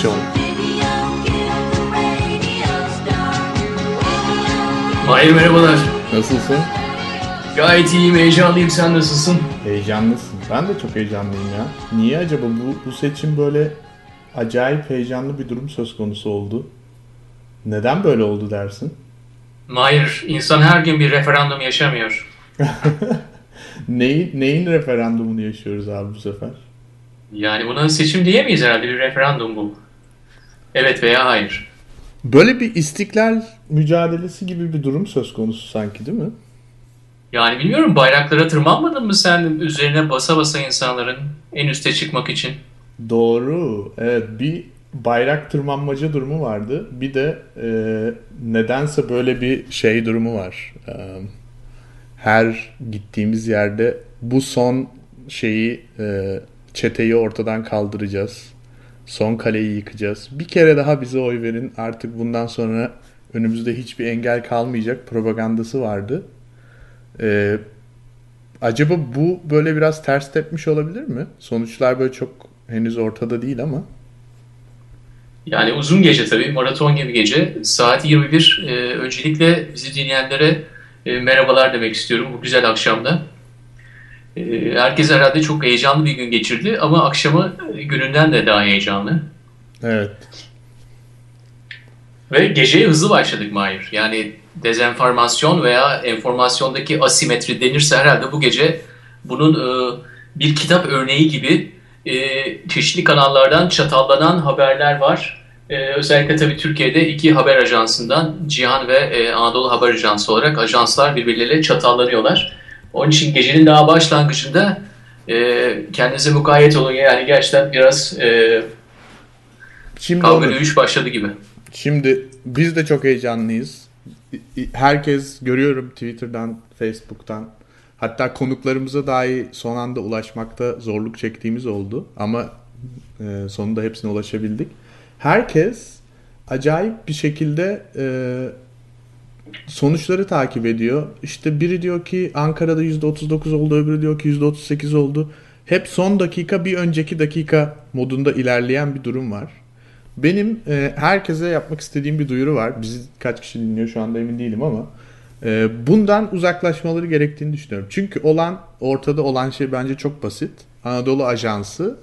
Adaptasyon Mahir merhabalar. Nasılsın? Gayet iyiyim, heyecanlıyım. Sen nasılsın? Heyecanlısın. Ben de çok heyecanlıyım ya. Niye acaba bu, bu seçim böyle acayip heyecanlı bir durum söz konusu oldu? Neden böyle oldu dersin? Mahir, insan her gün bir referandum yaşamıyor. neyin, neyin referandumunu yaşıyoruz abi bu sefer? Yani buna seçim diyemeyiz herhalde. Bir referandum bu. Evet veya hayır. Böyle bir istiklal mücadelesi gibi bir durum söz konusu sanki değil mi? Yani bilmiyorum bayraklara tırmanmadın mı sen üzerine basa basa insanların en üste çıkmak için? Doğru. Evet bir bayrak tırmanmaca durumu vardı. Bir de e, nedense böyle bir şey durumu var. E, her gittiğimiz yerde bu son şeyi e, çeteyi ortadan kaldıracağız. Son kaleyi yıkacağız. Bir kere daha bize oy verin. Artık bundan sonra önümüzde hiçbir engel kalmayacak propagandası vardı. Ee, acaba bu böyle biraz ters tepmiş olabilir mi? Sonuçlar böyle çok henüz ortada değil ama. Yani uzun gece tabii, maraton gibi gece. Saat 21. Ee, öncelikle bizi dinleyenlere e, merhabalar demek istiyorum bu güzel akşamda. Ee, herkes herhalde çok heyecanlı bir gün geçirdi ama akşamı e, gününden de daha heyecanlı. Evet. Ve geceye hızlı başladık Mahir. Yani dezenformasyon veya enformasyondaki asimetri denirse herhalde bu gece bunun e, bir kitap örneği gibi e, çeşitli kanallardan çatallanan haberler var. Özellikle tabii Türkiye'de iki haber ajansından Cihan ve Anadolu Haber Ajansı olarak ajanslar birbirleriyle çatallanıyorlar. Onun için gecenin daha başlangıcında e, kendinize mukayyet olun. Yani gerçekten biraz e, Şimdi kavga dövüş başladı gibi. Şimdi biz de çok heyecanlıyız. Herkes görüyorum Twitter'dan, Facebook'tan. Hatta konuklarımıza dahi son anda ulaşmakta zorluk çektiğimiz oldu. Ama e, sonunda hepsine ulaşabildik. Herkes acayip bir şekilde e, sonuçları takip ediyor. İşte biri diyor ki Ankara'da %39 oldu, öbürü diyor ki %38 oldu. Hep son dakika bir önceki dakika modunda ilerleyen bir durum var. Benim e, herkese yapmak istediğim bir duyuru var. Bizi kaç kişi dinliyor şu anda emin değilim ama e, bundan uzaklaşmaları gerektiğini düşünüyorum. Çünkü olan ortada olan şey bence çok basit. Anadolu Ajansı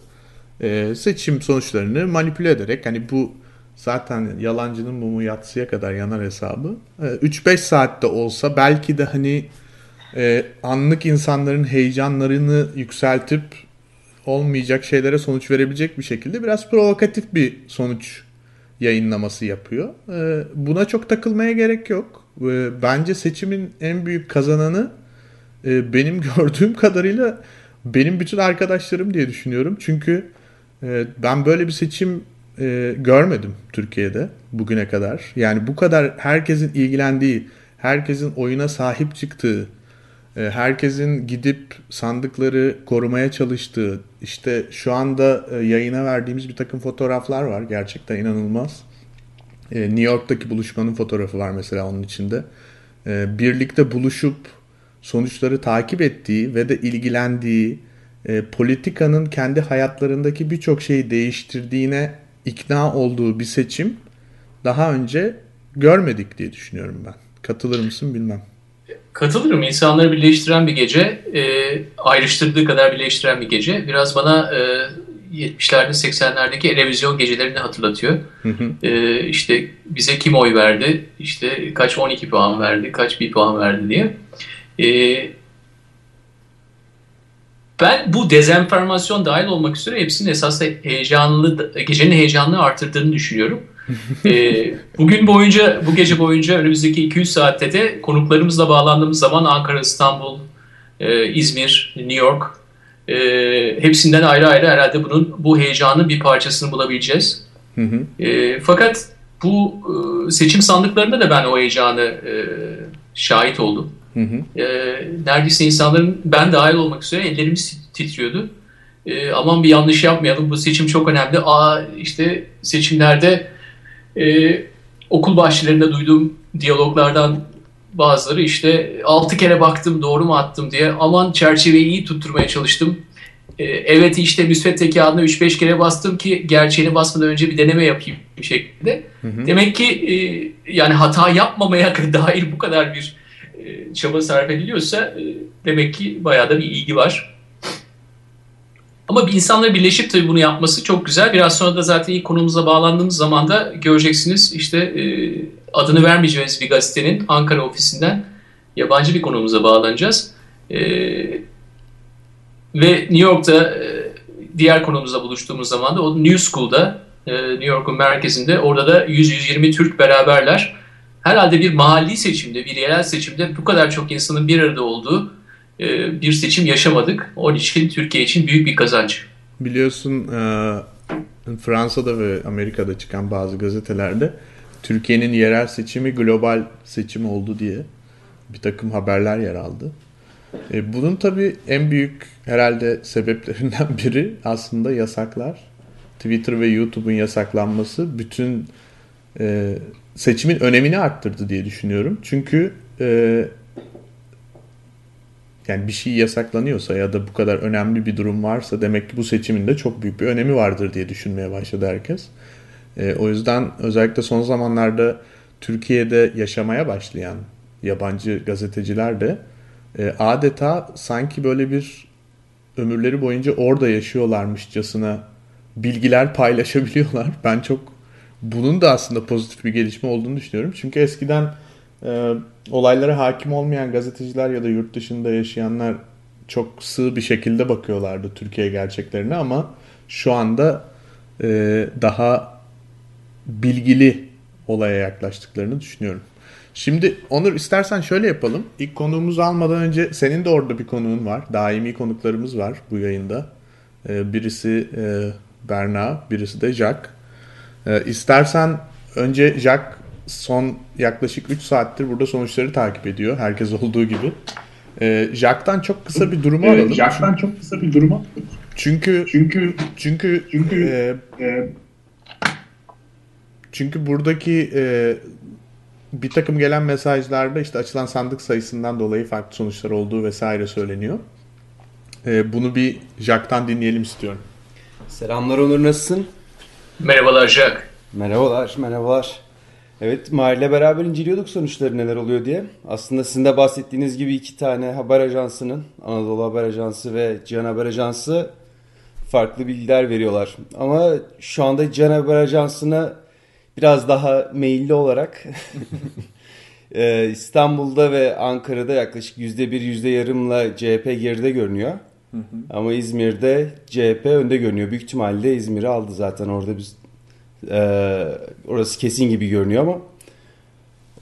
e, seçim sonuçlarını manipüle ederek hani bu zaten yalancının mumu yatsıya kadar yanar hesabı. E, 3-5 saatte olsa belki de hani e, anlık insanların heyecanlarını yükseltip olmayacak şeylere sonuç verebilecek bir şekilde biraz provokatif bir sonuç yayınlaması yapıyor. Ee, buna çok takılmaya gerek yok. Ee, bence seçimin en büyük kazananı e, benim gördüğüm kadarıyla benim bütün arkadaşlarım diye düşünüyorum. Çünkü e, ben böyle bir seçim e, görmedim Türkiye'de bugüne kadar. Yani bu kadar herkesin ilgilendiği, herkesin oyuna sahip çıktığı, e, herkesin gidip sandıkları korumaya çalıştığı, işte şu anda e, yayına verdiğimiz bir takım fotoğraflar var. Gerçekten inanılmaz. E, New York'taki buluşmanın fotoğrafı var mesela onun içinde. Birlikte buluşup sonuçları takip ettiği ve de ilgilendiği, politikanın kendi hayatlarındaki birçok şeyi değiştirdiğine ikna olduğu bir seçim daha önce görmedik diye düşünüyorum ben. Katılır mısın bilmem. Katılırım. İnsanları birleştiren bir gece, e, ayrıştırdığı kadar birleştiren bir gece. Biraz bana e, 70'lerde 80'lerdeki televizyon gecelerini hatırlatıyor. Hı hı. E, işte bize kim oy verdi, işte kaç 12 puan verdi, kaç bir puan verdi diye. E, ben bu dezenformasyon dahil olmak üzere hepsinin esas heyecanlı, gecenin heyecanını artırdığını düşünüyorum e, bugün boyunca, bu gece boyunca önümüzdeki 200 saatte de konuklarımızla bağlandığımız zaman Ankara, İstanbul, e, İzmir, New York e, hepsinden ayrı ayrı herhalde bunun bu heyecanın bir parçasını bulabileceğiz. Hı hı. E, fakat bu e, seçim sandıklarında da ben o heyecanı e, şahit oldum. Hı hı. E, neredeyse insanların ben dahil olmak üzere ellerimiz titriyordu. E, aman bir yanlış yapmayalım bu seçim çok önemli. Aa işte seçimlerde e, okul bahçelerinde duyduğum diyaloglardan bazıları işte altı kere baktım doğru mu attım diye aman çerçeveyi iyi tutturmaya çalıştım. e, evet işte müsvedde kağıdına 3-5 kere bastım ki gerçeğini basmadan önce bir deneme yapayım bir şekilde. Hı hı. Demek ki e, yani hata yapmamaya dair bu kadar bir çaba sarf ediliyorsa e, demek ki bayağı da bir ilgi var. Ama bir insanların birleşip tabii bunu yapması çok güzel. Biraz sonra da zaten ilk konumuza bağlandığımız zaman da göreceksiniz işte e, adını vermeyeceğimiz bir gazetenin Ankara ofisinden yabancı bir konumuza bağlanacağız. E, ve New York'ta e, diğer konumuzla buluştuğumuz zaman da o New School'da e, New York'un merkezinde orada da 100-120 Türk beraberler. Herhalde bir mahalli seçimde, bir yerel seçimde bu kadar çok insanın bir arada olduğu e, bir seçim yaşamadık. Onun için Türkiye için büyük bir kazanç. Biliyorsun Fransa'da ve Amerika'da çıkan bazı gazetelerde Türkiye'nin yerel seçimi global seçim oldu diye bir takım haberler yer aldı. E, bunun tabii en büyük herhalde sebeplerinden biri aslında yasaklar. Twitter ve YouTube'un yasaklanması bütün e, seçimin önemini arttırdı diye düşünüyorum. Çünkü e, yani bir şey yasaklanıyorsa ya da bu kadar önemli bir durum varsa demek ki bu seçimin de çok büyük bir önemi vardır diye düşünmeye başladı herkes. E, o yüzden özellikle son zamanlarda Türkiye'de yaşamaya başlayan yabancı gazeteciler de e, adeta sanki böyle bir ömürleri boyunca orada yaşıyorlarmışçasına bilgiler paylaşabiliyorlar. Ben çok bunun da aslında pozitif bir gelişme olduğunu düşünüyorum. Çünkü eskiden e, olaylara hakim olmayan gazeteciler ya da yurt dışında yaşayanlar çok sığ bir şekilde bakıyorlardı Türkiye gerçeklerine ama şu anda e, daha bilgili olaya yaklaştıklarını düşünüyorum. Şimdi Onur istersen şöyle yapalım. İlk konuğumuzu almadan önce senin de orada bir konuğun var. Daimi konuklarımız var bu yayında. Ee, birisi e, Berna, birisi de Jack. Ee, istersen önce Jack son yaklaşık 3 saattir burada sonuçları takip ediyor. Herkes olduğu gibi. Ee, Jack'tan çok kısa bir durumu alalım. Jack'tan çok kısa bir durumu. Çünkü çünkü çünkü çünkü e, e, çünkü buradaki e, bir takım gelen mesajlarda işte açılan sandık sayısından dolayı farklı sonuçlar olduğu vesaire söyleniyor. Ee, bunu bir Jack'tan dinleyelim istiyorum. Selamlar Onur nasılsın? Merhabalar Jack. Merhabalar, merhabalar. Evet, Mahir'le beraber inceliyorduk sonuçları neler oluyor diye. Aslında sizin de bahsettiğiniz gibi iki tane haber ajansının, Anadolu Haber Ajansı ve Cihan Haber Ajansı farklı bilgiler veriyorlar. Ama şu anda Cihan Haber Ajansı'na biraz daha meyilli olarak e, İstanbul'da ve Ankara'da yaklaşık yüzde bir yüzde yarımla CHP geride görünüyor. Ama İzmir'de CHP önde görünüyor. Büyük ihtimalle İzmir'i aldı zaten orada biz e, orası kesin gibi görünüyor ama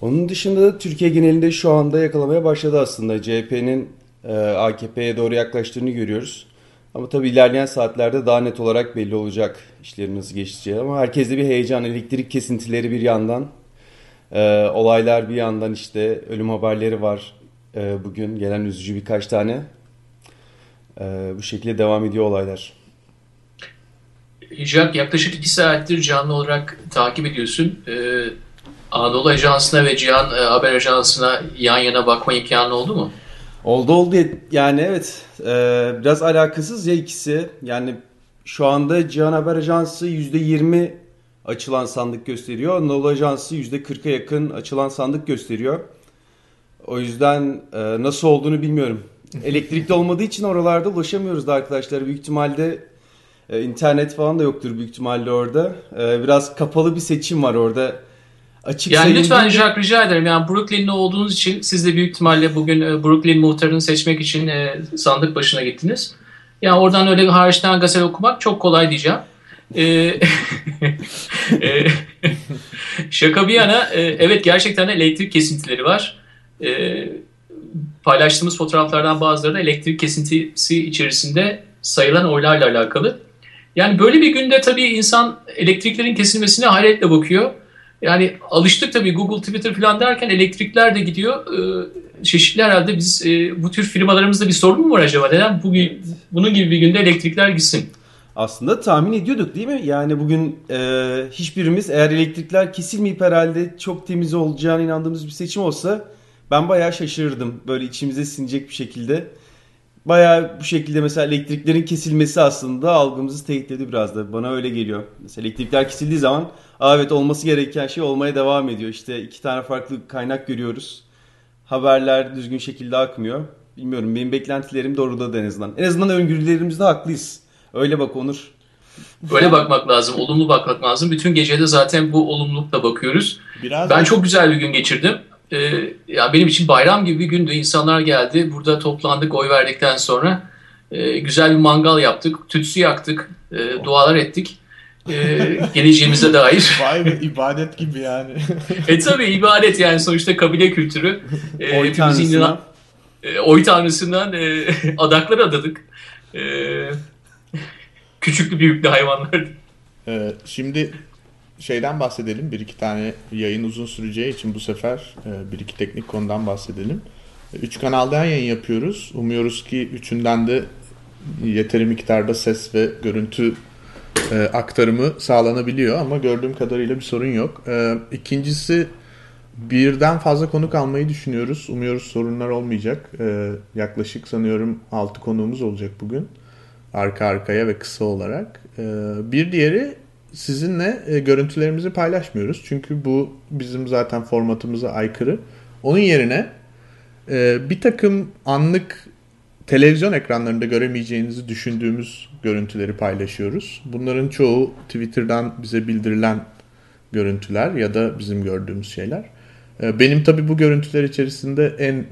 onun dışında da Türkiye genelinde şu anda yakalamaya başladı aslında. CHP'nin e, AKP'ye doğru yaklaştığını görüyoruz. Ama tabii ilerleyen saatlerde daha net olarak belli olacak işlerin nasıl geçeceği. Ama herkeste bir heyecan, elektrik kesintileri bir yandan. E, olaylar bir yandan işte ölüm haberleri var e, bugün gelen üzücü birkaç tane. E, bu şekilde devam ediyor olaylar. Jack yaklaşık iki saattir canlı olarak takip ediyorsun. Ee, Anadolu Ajansı'na ve Cihan e, Haber Ajansı'na yan yana bakma imkanı oldu mu? Oldu oldu yani evet ee, biraz alakasız ya ikisi yani şu anda Cihan Haber Ajansı %20 açılan sandık gösteriyor. Anadolu Ajansı %40'a yakın açılan sandık gösteriyor. O yüzden e, nasıl olduğunu bilmiyorum. Elektrikli olmadığı için oralarda ulaşamıyoruz da arkadaşlar. Büyük ihtimalle e, internet falan da yoktur büyük ihtimalle orada. E, biraz kapalı bir seçim var orada açık Yani lütfen Jack rica ederim. Yani Brooklyn'li olduğunuz için siz de büyük ihtimalle bugün e, Brooklyn muhtarını seçmek için e, sandık başına gittiniz. Yani oradan öyle hariçten gazete okumak çok kolay diyeceğim. E, şaka bir yana evet gerçekten elektrik kesintileri var. Paylaştığımız fotoğraflardan bazıları da elektrik kesintisi içerisinde sayılan oylarla alakalı. Yani böyle bir günde tabii insan elektriklerin kesilmesine hayretle bakıyor. Yani alıştık tabii Google, Twitter falan derken elektrikler de gidiyor. Ee, çeşitli herhalde biz e, bu tür firmalarımızda bir sorun mu var acaba? Neden bu, bunun gibi bir günde elektrikler gitsin? Aslında tahmin ediyorduk değil mi? Yani bugün e, hiçbirimiz eğer elektrikler kesilmeyip herhalde çok temiz olacağına inandığımız bir seçim olsa ben bayağı şaşırırdım. Böyle içimize sinecek bir şekilde. bayağı bu şekilde mesela elektriklerin kesilmesi aslında algımızı tehdit biraz da. Bana öyle geliyor. Mesela elektrikler kesildiği zaman evet olması gereken şey olmaya devam ediyor. İşte iki tane farklı kaynak görüyoruz. Haberler düzgün şekilde akmıyor. Bilmiyorum benim beklentilerim doğruladı en azından. En azından öngörülerimizde haklıyız. Öyle bak Onur. Böyle bakmak lazım, olumlu bakmak lazım. Bütün gecede zaten bu olumlulukla bakıyoruz. Biraz ben çok güzel bir gün geçirdim. Ee, ya benim için bayram gibi bir gündü. İnsanlar geldi, burada toplandık oy verdikten sonra. Ee, güzel bir mangal yaptık, tütsü yaktık, e, dualar ettik. Ee, geleceğimize dair. Vay be ibadet gibi yani. e tabi ibadet yani sonuçta kabile kültürü. Ee, oy tanrısına. E, oy tanrısından e, adaklar adadık. E, küçüklü büyüklü hayvanlar. Ee, şimdi şeyden bahsedelim. Bir iki tane yayın uzun süreceği için bu sefer e, bir iki teknik konudan bahsedelim. Üç kanaldan yayın yapıyoruz. Umuyoruz ki üçünden de yeteri miktarda ses ve görüntü e, aktarımı sağlanabiliyor ama gördüğüm kadarıyla bir sorun yok. E, ikincisi birden fazla konuk almayı düşünüyoruz. Umuyoruz sorunlar olmayacak. E, yaklaşık sanıyorum 6 konuğumuz olacak bugün. Arka arkaya ve kısa olarak. E, bir diğeri sizinle e, görüntülerimizi paylaşmıyoruz. Çünkü bu bizim zaten formatımıza aykırı. Onun yerine e, bir takım anlık televizyon ekranlarında göremeyeceğinizi düşündüğümüz görüntüleri paylaşıyoruz. Bunların çoğu Twitter'dan bize bildirilen görüntüler ya da bizim gördüğümüz şeyler. E, benim tabi bu görüntüler içerisinde en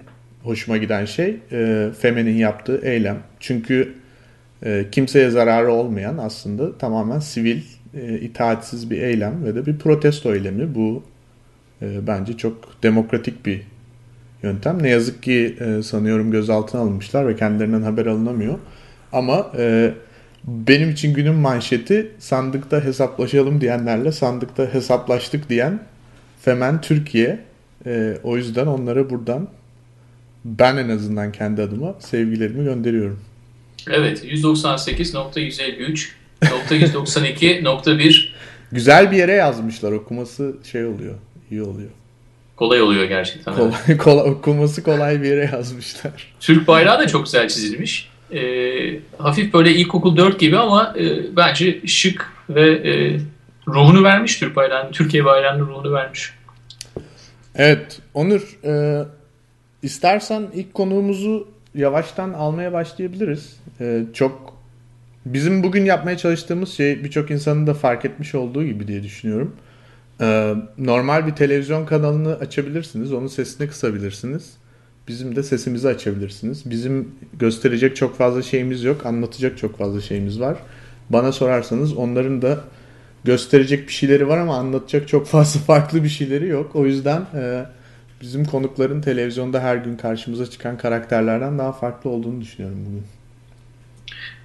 hoşuma giden şey e, Femen'in yaptığı eylem. Çünkü e, kimseye zararı olmayan aslında tamamen sivil e, itaatsiz bir eylem ve de bir protesto eylemi. Bu e, bence çok demokratik bir yöntem. Ne yazık ki e, sanıyorum gözaltına alınmışlar ve kendilerinden haber alınamıyor. Ama e, benim için günün manşeti sandıkta hesaplaşalım diyenlerle sandıkta hesaplaştık diyen Femen Türkiye. E, o yüzden onlara buradan ben en azından kendi adıma sevgilerimi gönderiyorum. Evet 198.153 192.1 Güzel bir yere yazmışlar. Okuması şey oluyor. iyi oluyor. Kolay oluyor gerçekten. Kolay, kolay, okuması kolay bir yere yazmışlar. Türk bayrağı da çok güzel çizilmiş. E, hafif böyle ilkokul 4 gibi ama e, bence şık ve e, ruhunu vermiş Türk bayrağının. Türkiye bayrağının ruhunu vermiş. Evet Onur e, istersen ilk konuğumuzu yavaştan almaya başlayabiliriz. E, çok bizim bugün yapmaya çalıştığımız şey birçok insanın da fark etmiş olduğu gibi diye düşünüyorum. E, normal bir televizyon kanalını açabilirsiniz. Onun sesini kısabilirsiniz. Bizim de sesimizi açabilirsiniz. Bizim gösterecek çok fazla şeyimiz yok. Anlatacak çok fazla şeyimiz var. Bana sorarsanız onların da gösterecek bir şeyleri var ama anlatacak çok fazla farklı bir şeyleri yok. O yüzden e, bizim konukların televizyonda her gün karşımıza çıkan karakterlerden daha farklı olduğunu düşünüyorum bugün.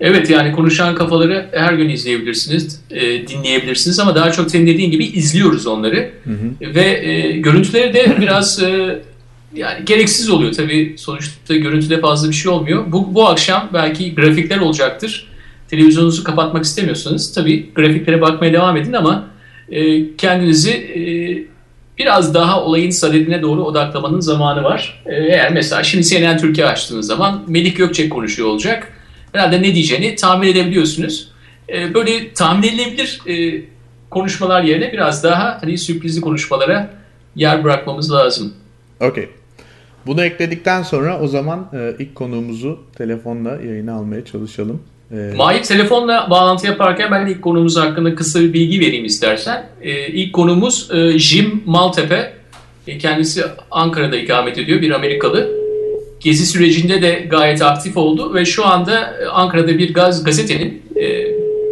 Evet yani konuşan kafaları her gün izleyebilirsiniz, e, dinleyebilirsiniz ama daha çok senin dediğin gibi izliyoruz onları. Hı hı. Ve e, görüntüleri de biraz e, yani gereksiz oluyor tabii sonuçta görüntüde fazla bir şey olmuyor. Bu, bu akşam belki grafikler olacaktır. Televizyonunuzu kapatmak istemiyorsanız tabii grafiklere bakmaya devam edin ama e, kendinizi e, biraz daha olayın sadedine doğru odaklamanın zamanı var. E, eğer mesela şimdi CNN Türkiye açtığınız zaman Melik Gökçek konuşuyor olacak. Herhalde ne diyeceğini tahmin edebiliyorsunuz. E, böyle tahmin edilebilir e, konuşmalar yerine biraz daha hani sürprizli konuşmalara yer bırakmamız lazım. Okey. Bunu ekledikten sonra o zaman e, ilk konuğumuzu telefonla yayına almaya çalışalım. E, Mahip telefonla bağlantı yaparken ben ilk konumuz hakkında kısa bir bilgi vereyim istersen. E, ilk konumuz e, Jim Maltepe. E, kendisi Ankara'da ikamet ediyor bir Amerikalı. Gezi sürecinde de gayet aktif oldu ve şu anda e, Ankara'da bir gaz gazetenin, e,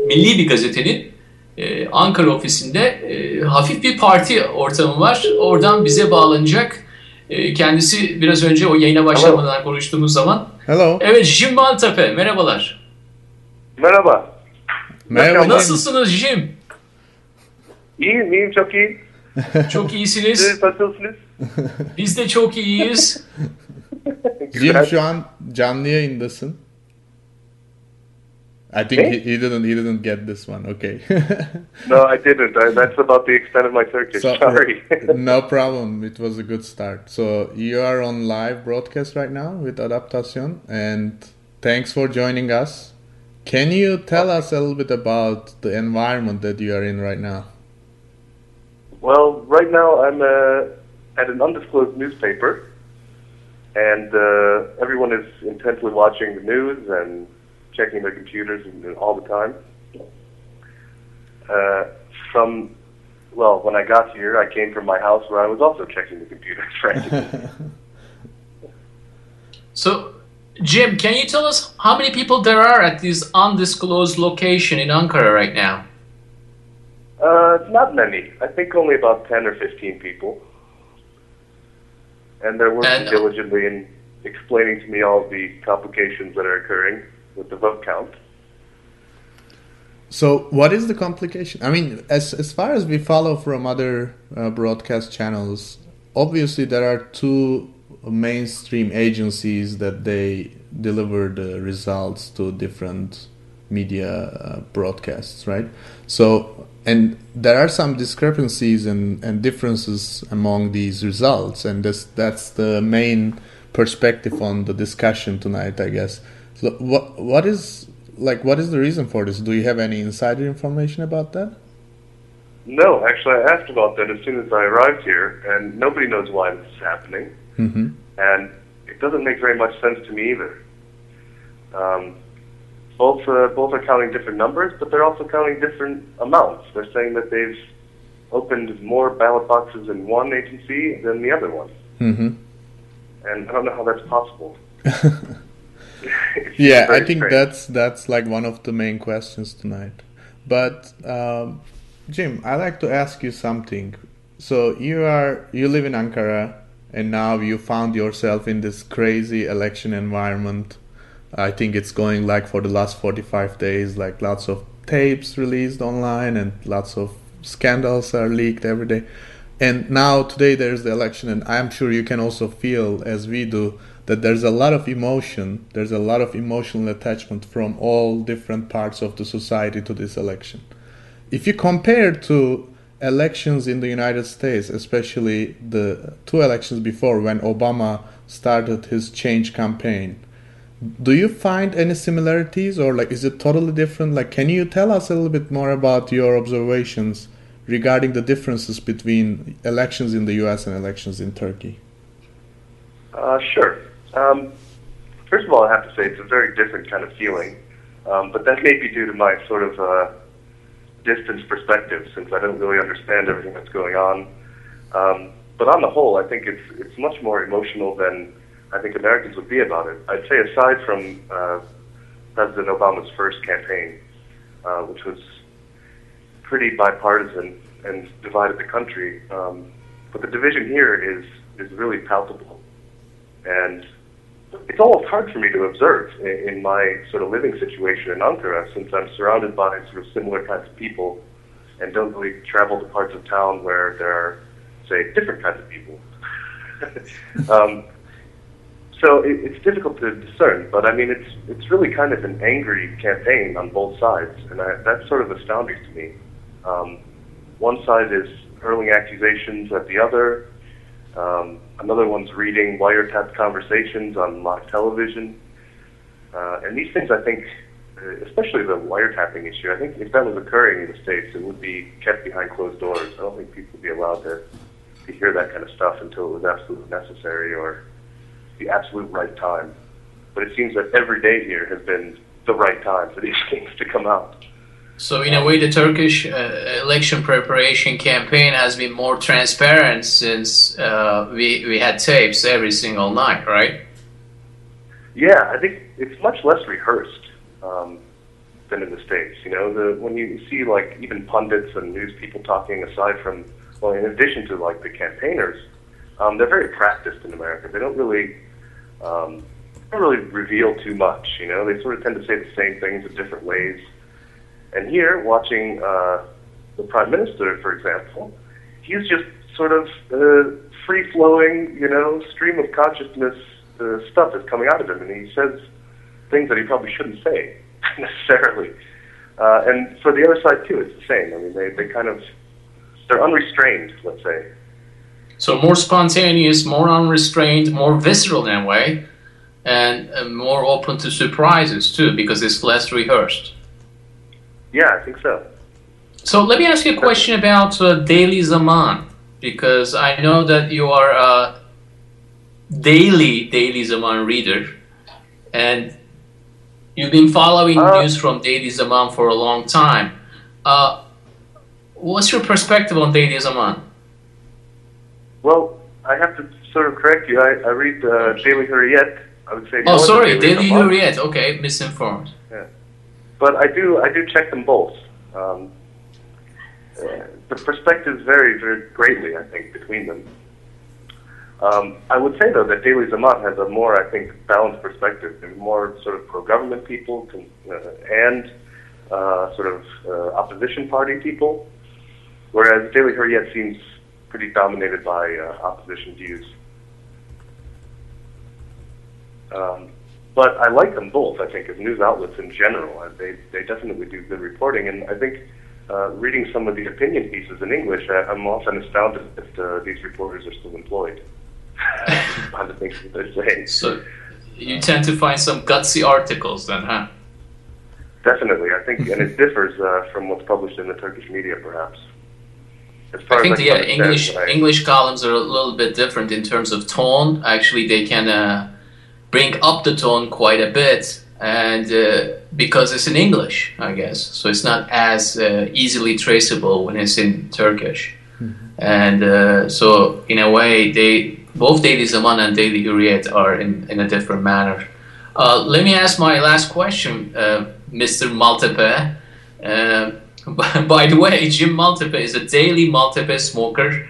milli bir gazetenin e, Ankara ofisinde e, hafif bir parti ortamı var. Oradan bize bağlanacak. E, kendisi biraz önce o yayına başlamadan Hello. konuştuğumuz zaman. Hello. Evet Jim Maltepe merhabalar. Merhaba. Merhaba. Nasılsınız Jim? İyiyim, iyiyim çok iyi. Çok iyisiniz. Siz nasılsınız? Biz de çok iyiyiz. Jim şu an canlı yayındasın. I think he, he didn't he didn't get this one. Okay. no, I didn't. I, that's about the extent of my Turkish. So, Sorry. no problem. It was a good start. So you are on live broadcast right now with Adaptation, and thanks for joining us. Can you tell us a little bit about the environment that you are in right now? Well, right now I'm uh, at an undisclosed newspaper, and uh, everyone is intensely watching the news and checking their computers and, and all the time. Uh, from well, when I got here, I came from my house where I was also checking the computers frantically. So, Jim, can you tell us how many people there are at this undisclosed location in Ankara right now? uh, not many. I think only about ten or fifteen people, and they're working And- diligently in explaining to me all the complications that are occurring with the vote count. So, what is the complication? I mean, as as far as we follow from other uh, broadcast channels, obviously there are two mainstream agencies that they deliver the results to different media uh, broadcasts, right? So, and there are some discrepancies and, and differences among these results, and that's that's the main perspective on the discussion tonight, I guess. So, what what is like what is the reason for this? Do you have any insider information about that? No, actually, I asked about that as soon as I arrived here, and nobody knows why this is happening, Mm-hmm. and it doesn't make very much sense to me either. Um, both uh, both are counting different numbers, but they're also counting different amounts. They're saying that they've opened more ballot boxes in one agency than the other one, Mm-hmm. and I don't know how that's possible. Yeah, I think strange. that's that's like one of the main questions tonight. But um, Jim, I'd like to ask you something. So you are you live in Ankara, and now you found yourself in this crazy election environment. I think it's going like for the last forty five days, like lots of tapes released online and lots of scandals are leaked every day. And now today there's the election, and I'm sure you can also feel, as we do, that there's a lot of emotion. There's a lot of emotional attachment from all different parts of the society to this election. If you compare to elections in the United States, especially the two elections before when Obama started his change campaign, do you find any similarities or like is it totally different? Like, can you tell us a little bit more about your observations regarding the differences between elections in the US and elections in Turkey? Uh, sure. Um, first of all, I have to say it's a very different kind of feeling, um, but that may be due to my sort of uh, distance perspective, since I don't really understand everything that's going on. Um, but on the whole, I think it's it's much more emotional than I think Americans would be about it. I'd say aside from uh, President Obama's first campaign, uh, which was pretty bipartisan and divided the country, um, but the division here is is really palpable and it's almost hard for me to observe in, in my sort of living situation in Ankara since I'm surrounded by sort of similar kinds of people and don't really travel to parts of town where there are, say, different kinds of people. um, so it, it's difficult to discern, but I mean, it's it's really kind of an angry campaign on both sides, and I, that's sort of astounding to me. Um, one side is hurling accusations at the other. Um, another one's reading wiretapped conversations on live television. Uh, and these things, I think, uh, especially the wiretapping issue, I think if that was occurring in the States, it would be kept behind closed doors. I don't think people would be allowed to, to hear that kind of stuff until it was absolutely necessary or the absolute right time. But it seems that every day here has been the right time for these things to come out. So, in a way, the Turkish uh, election preparation campaign has been more transparent since uh, we, we had tapes every single night, right? Yeah, I think it's much less rehearsed um, than in the states. You know, the when you see like even pundits and news people talking, aside from well, in addition to like the campaigners, um, they're very practiced in America. They don't really um, don't really reveal too much. You know, they sort of tend to say the same things in different ways. And here, watching uh, the prime minister, for example, he's just sort of uh, free flowing, you know, stream of consciousness uh, stuff is coming out of him, and he says things that he probably shouldn't say necessarily. Uh, and for the other side too, it's the same. I mean, they they kind of they're unrestrained, let's say. So, more spontaneous, more unrestrained, more visceral in a way. and uh, more open to surprises too because it's less rehearsed. Yeah, I think so. So let me ask you a question about uh, Daily Zaman because I know that you are a daily Daily Zaman reader and you've been following Uh, news from Daily Zaman for a long time. Uh, what's your perspective on Daily Zaman? Well, I have to sort of correct you. I, I read uh, Daily Hurriyet. I would say. Oh, sorry, Daily. Hurriyet. Okay, misinformed. Yeah, but I do I do check them both. Um, uh, the perspectives vary very greatly, I think, between them. Um, I would say though that Daily Zaman has a more, I think, balanced perspective. More sort of pro-government people uh, and uh, sort of uh, opposition party people, whereas Daily Hurriyet seems pretty dominated by uh, opposition views. Um, but I like them both. I think as news outlets in general, Uh, they they definitely do good reporting, and I think uh, reading some of the opinion pieces in English, I, I'm often astounded that uh, these reporters are still employed by the things that they're saying. So you tend to find some gutsy articles then, huh? Definitely, I think, and it differs uh, from what's published in the Turkish media, perhaps. As I think can the uh, English I- English columns are a little bit different in terms of tone. Actually, they can uh, bring up the tone quite a bit, and uh, because it's in English, I guess, so it's not as uh, easily traceable when it's in Turkish. And uh, so, in a way, they both Daily Zaman and Daily Hurriyet are in, in a different manner. Uh, let me ask my last question, uh, Mr. Maltepe. By the way, Jim Maltepe is a daily Maltepe smoker,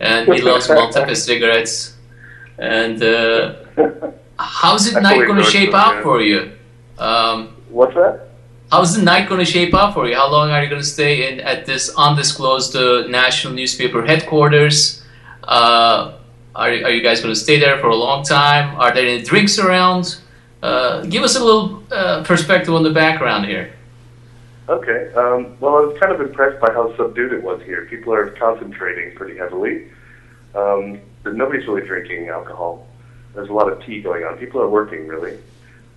and he loves Maltepe cigarettes. And uh, how's the night going to shape out yeah. for you? Um, What's that? How's the night going to shape up for you? How long are you going to stay in at this undisclosed uh, national newspaper headquarters? Uh, are, are you guys going to stay there for a long time? Are there any drinks around? Uh, give us a little uh, perspective on the background here. Okay. Um, well, I was kind of impressed by how subdued it was here. People are concentrating pretty heavily. Um, but nobody's really drinking alcohol. There's a lot of tea going on. People are working really.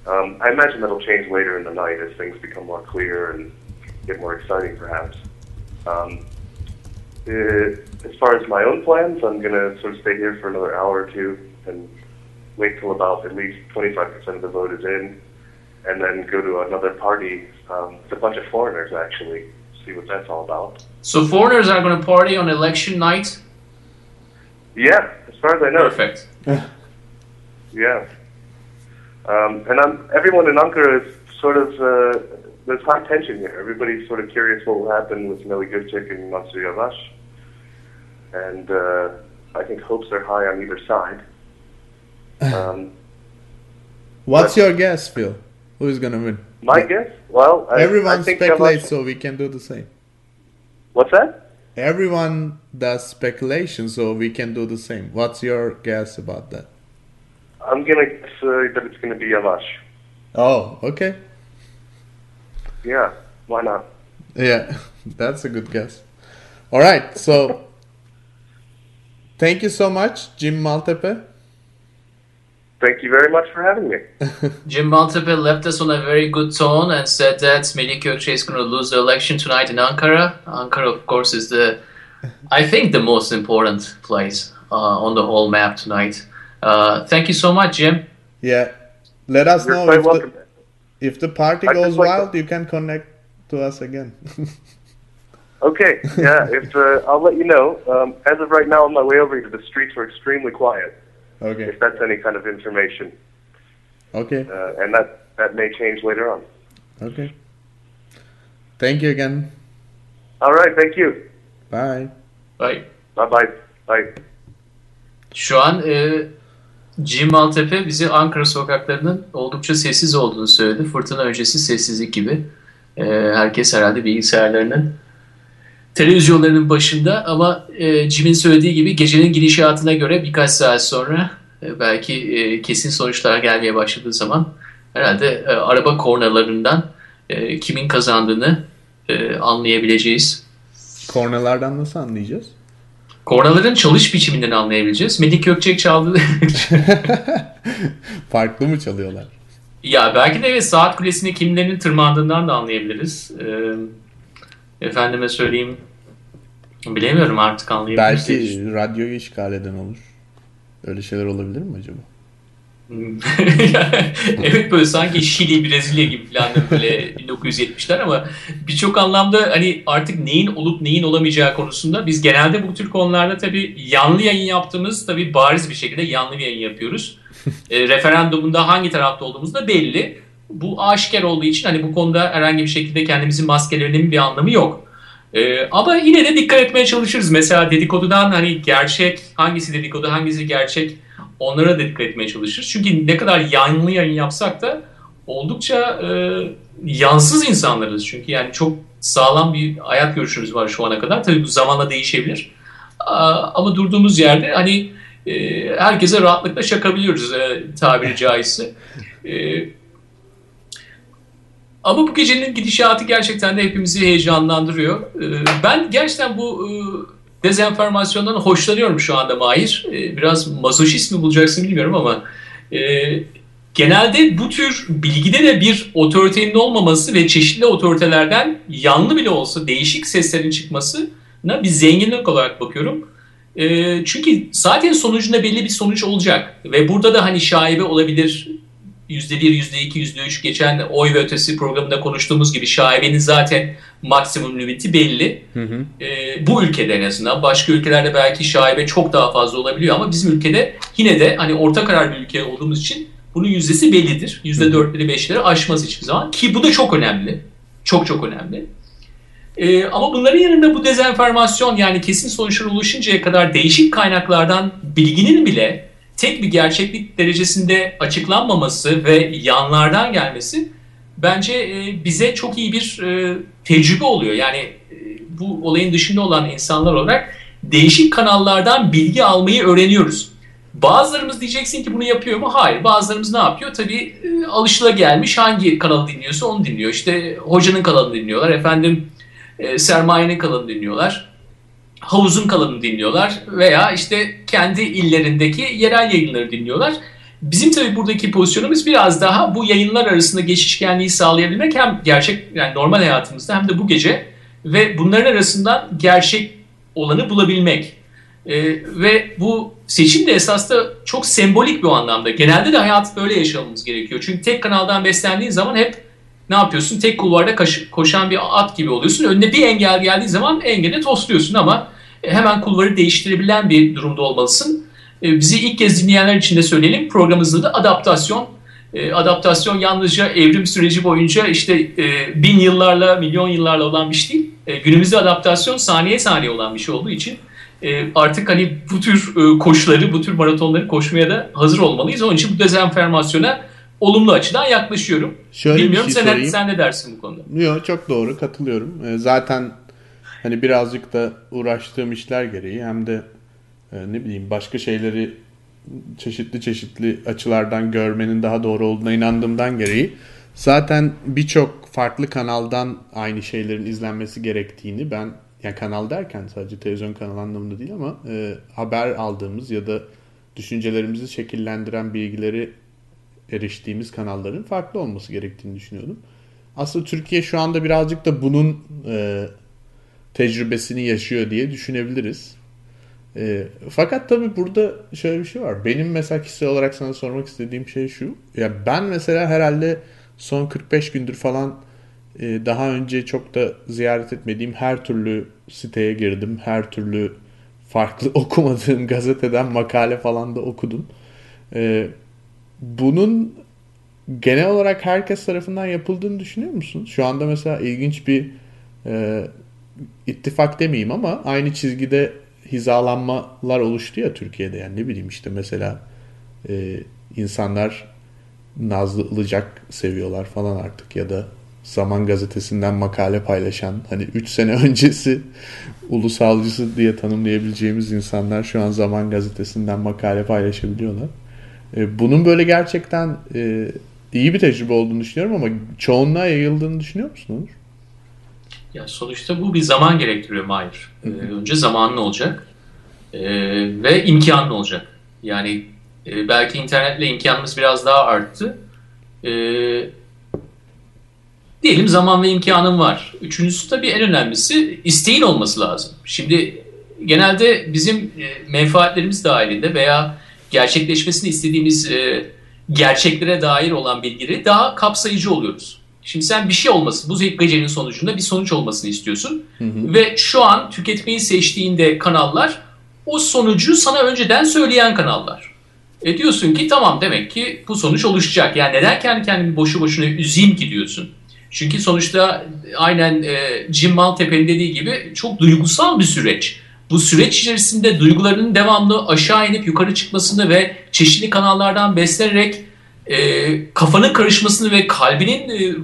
Um, I imagine that'll change later in the night as things become more clear and get more exciting, perhaps. Um, eh, as far as my own plans, I'm going to sort of stay here for another hour or two and wait till about at least 25% of the vote is in, and then go to another party. Um, it's a bunch of foreigners, actually. See what that's all about. So foreigners are going to party on election night. Yeah, as far as I know. Perfect. Yeah. Um, and I'm, everyone in Ankara is sort of, uh, there's high tension here. Everybody's sort of curious what will happen with Melih Gökçek and Mansur Yavaş. And uh, I think hopes are high on either side. Um, What's your guess, Phil? Who is gonna win? my guess? Well, I, Everyone I speculates, so we can do the same. What's that? Everyone does speculation, so we can do the same. What's your guess about that? I'm going to say that it's going to be Yavaş. Oh, okay. Yeah, why not? Yeah, that's a good guess. All right, so thank you so much, Jim Maltepe. Thank you very much for having me. Jim Maltepe left us on a very good tone and said that Melih Gökçek is going to lose the election tonight in Ankara. Ankara, of course, is the, I think, the most important place uh, on the whole map tonight. Uh, thank you so much, Jim. Yeah, let us You're know if welcome. the, if the party I'd just goes like to- wild. You can connect to us again. Okay, yeah, if uh, I'll let you know. Um, as of right now, on my way over here, the streets were extremely quiet. Okay, If that's any kind of information, okay, uh, and that that may change later on. okay. Thank you again. All right, thank you. Bye. Bye. Bye bye. Bye. Şu an e, Jim Maltepe bize Ankara sokaklarının oldukça sessiz olduğunu söyledi. Fırtına öncesi sessizlik gibi. E, herkes herhalde bilgisayarlarının televizyonlarının başında ama e, Jim'in söylediği gibi gecenin gidişatına göre birkaç saat sonra e, belki e, kesin sonuçlar gelmeye başladığı zaman herhalde e, araba kornalarından e, kimin kazandığını e, anlayabileceğiz. Kornalardan nasıl anlayacağız? Kornaların çalış biçiminden anlayabileceğiz. Medik Gökçek çaldığı Farklı mı çalıyorlar? Ya belki de evet saat kulesine kimlerin tırmandığından da anlayabiliriz. Ee, efendime söyleyeyim bilemiyorum artık anlayabiliriz. Belki radyoyu işgal eden olur. Öyle şeyler olabilir mi acaba? evet böyle sanki Şili, Brezilya gibi falan böyle 1970'ler ama birçok anlamda hani artık neyin olup neyin olamayacağı konusunda biz genelde bu tür konularda tabii yanlı yayın yaptığımız tabii bariz bir şekilde yanlı bir yayın yapıyoruz. e, referandumunda hangi tarafta olduğumuz da belli. Bu aşikar olduğu için hani bu konuda herhangi bir şekilde kendimizin maskelerinin bir anlamı yok. Ee, ama yine de dikkat etmeye çalışırız. Mesela dedikodudan hani gerçek, hangisi dedikodu, hangisi gerçek onlara da dikkat etmeye çalışırız. Çünkü ne kadar yanlı yayın yapsak da oldukça e, yansız insanlarız. Çünkü yani çok sağlam bir hayat görüşümüz var şu ana kadar. Tabii bu zamanla değişebilir. Ama durduğumuz yerde hani e, herkese rahatlıkla şakabiliyoruz e, tabiri caizse. E, ama bu gecenin gidişatı gerçekten de hepimizi heyecanlandırıyor. E, ben gerçekten bu e, dezenformasyondan hoşlanıyorum şu anda Mahir. E, biraz mazoşist mi bulacaksın bilmiyorum ama e, genelde bu tür bilgide de bir otoritenin olmaması ve çeşitli otoritelerden yanlı bile olsa değişik seslerin çıkmasına bir zenginlik olarak bakıyorum. E, çünkü zaten sonucunda belli bir sonuç olacak ve burada da hani şaibe olabilir, %1, %2, %3 geçen oy ve ötesi programında konuştuğumuz gibi şaibenin zaten maksimum limiti belli. Hı hı. E, bu ülkede en azından. Başka ülkelerde belki şaibe çok daha fazla olabiliyor ama bizim ülkede yine de hani orta karar bir ülke olduğumuz için bunun yüzdesi bellidir. %4'leri 5'leri aşmaz hiçbir zaman. Ki bu da çok önemli. Çok çok önemli. E, ama bunların yanında bu dezenformasyon yani kesin sonuçlara ulaşıncaya kadar değişik kaynaklardan bilginin bile tek bir gerçeklik derecesinde açıklanmaması ve yanlardan gelmesi bence e, bize çok iyi bir e, tecrübe oluyor. Yani e, bu olayın dışında olan insanlar olarak değişik kanallardan bilgi almayı öğreniyoruz. Bazılarımız diyeceksin ki bunu yapıyor mu? Hayır. Bazılarımız ne yapıyor? Tabii e, gelmiş hangi kanalı dinliyorsa onu dinliyor. İşte hocanın kanalını dinliyorlar. Efendim sermayenin kanalını dinliyorlar havuzun kalanını dinliyorlar veya işte kendi illerindeki yerel yayınları dinliyorlar. Bizim tabii buradaki pozisyonumuz biraz daha bu yayınlar arasında geçişkenliği sağlayabilmek hem gerçek yani normal hayatımızda hem de bu gece ve bunların arasından gerçek olanı bulabilmek. Ee, ve bu seçim de esas da çok sembolik bir anlamda. Genelde de hayat böyle yaşamamız gerekiyor. Çünkü tek kanaldan beslendiğin zaman hep ne yapıyorsun? Tek kulvarda koşan bir at gibi oluyorsun. Önüne bir engel geldiği zaman engeli tosluyorsun ama hemen kulvarı değiştirebilen bir durumda olmalısın. E, bizi ilk kez dinleyenler için de söyleyelim. Programımızda da adaptasyon. E, adaptasyon yalnızca evrim süreci boyunca işte e, bin yıllarla, milyon yıllarla olan bir şey değil. Günümüzde adaptasyon saniye saniye olan bir şey olduğu için artık hani bu tür koşuları, bu tür maratonları koşmaya da hazır olmalıyız. Onun için bu dezenformasyona olumlu açıdan yaklaşıyorum. Şöyle Bilmiyorum şey sen, sen ne dersin bu konuda? Yok çok doğru katılıyorum. Zaten hani birazcık da uğraştığım işler gereği hem de e, ne bileyim başka şeyleri çeşitli çeşitli açılardan görmenin daha doğru olduğuna inandığımdan gereği zaten birçok farklı kanaldan aynı şeylerin izlenmesi gerektiğini ben yani kanal derken sadece televizyon kanalı anlamında değil ama e, haber aldığımız ya da düşüncelerimizi şekillendiren bilgileri eriştiğimiz kanalların farklı olması gerektiğini düşünüyordum. Aslında Türkiye şu anda birazcık da bunun e, tecrübesini yaşıyor diye düşünebiliriz. E, fakat tabii burada şöyle bir şey var. Benim mesela kişisel olarak sana sormak istediğim şey şu. Ya ben mesela herhalde son 45 gündür falan e, daha önce çok da ziyaret etmediğim her türlü siteye girdim. Her türlü farklı okumadığım gazeteden makale falan da okudum. E, bunun genel olarak herkes tarafından yapıldığını düşünüyor musun? Şu anda mesela ilginç bir e, ittifak demeyeyim ama aynı çizgide hizalanmalar oluştu ya Türkiye'de yani ne bileyim işte mesela e, insanlar Nazlı Ilıcak seviyorlar falan artık ya da Zaman Gazetesi'nden makale paylaşan hani 3 sene öncesi ulusalcısı diye tanımlayabileceğimiz insanlar şu an Zaman Gazetesi'nden makale paylaşabiliyorlar. E, bunun böyle gerçekten e, iyi bir tecrübe olduğunu düşünüyorum ama çoğunluğa yayıldığını düşünüyor musun Onur? Ya sonuçta bu bir zaman gerektiriyor Mahir. Ee, önce zamanlı olacak ee, ve imkanlı olacak. Yani E, belki internetle imkanımız biraz daha arttı. E, diyelim zaman ve imkanım var. Üçüncüsü tabii en önemlisi isteğin olması lazım. Şimdi genelde bizim e, menfaatlerimiz dahilinde veya gerçekleşmesini istediğimiz e, gerçeklere dair olan bilgileri daha kapsayıcı oluyoruz. Şimdi sen bir şey olmasın, bu gecenin sonucunda bir sonuç olmasını istiyorsun. Hı hı. Ve şu an tüketmeyi seçtiğinde kanallar o sonucu sana önceden söyleyen kanallar. E diyorsun ki tamam demek ki bu sonuç oluşacak. Yani neden kendi kendimi boşu boşuna üzeyim ki diyorsun. Çünkü sonuçta aynen e, Jim Maltepe'nin dediği gibi çok duygusal bir süreç. Bu süreç içerisinde duygularının devamlı aşağı inip yukarı çıkmasını ve çeşitli kanallardan beslenerek e, kafanın karışmasını ve kalbinin e, e,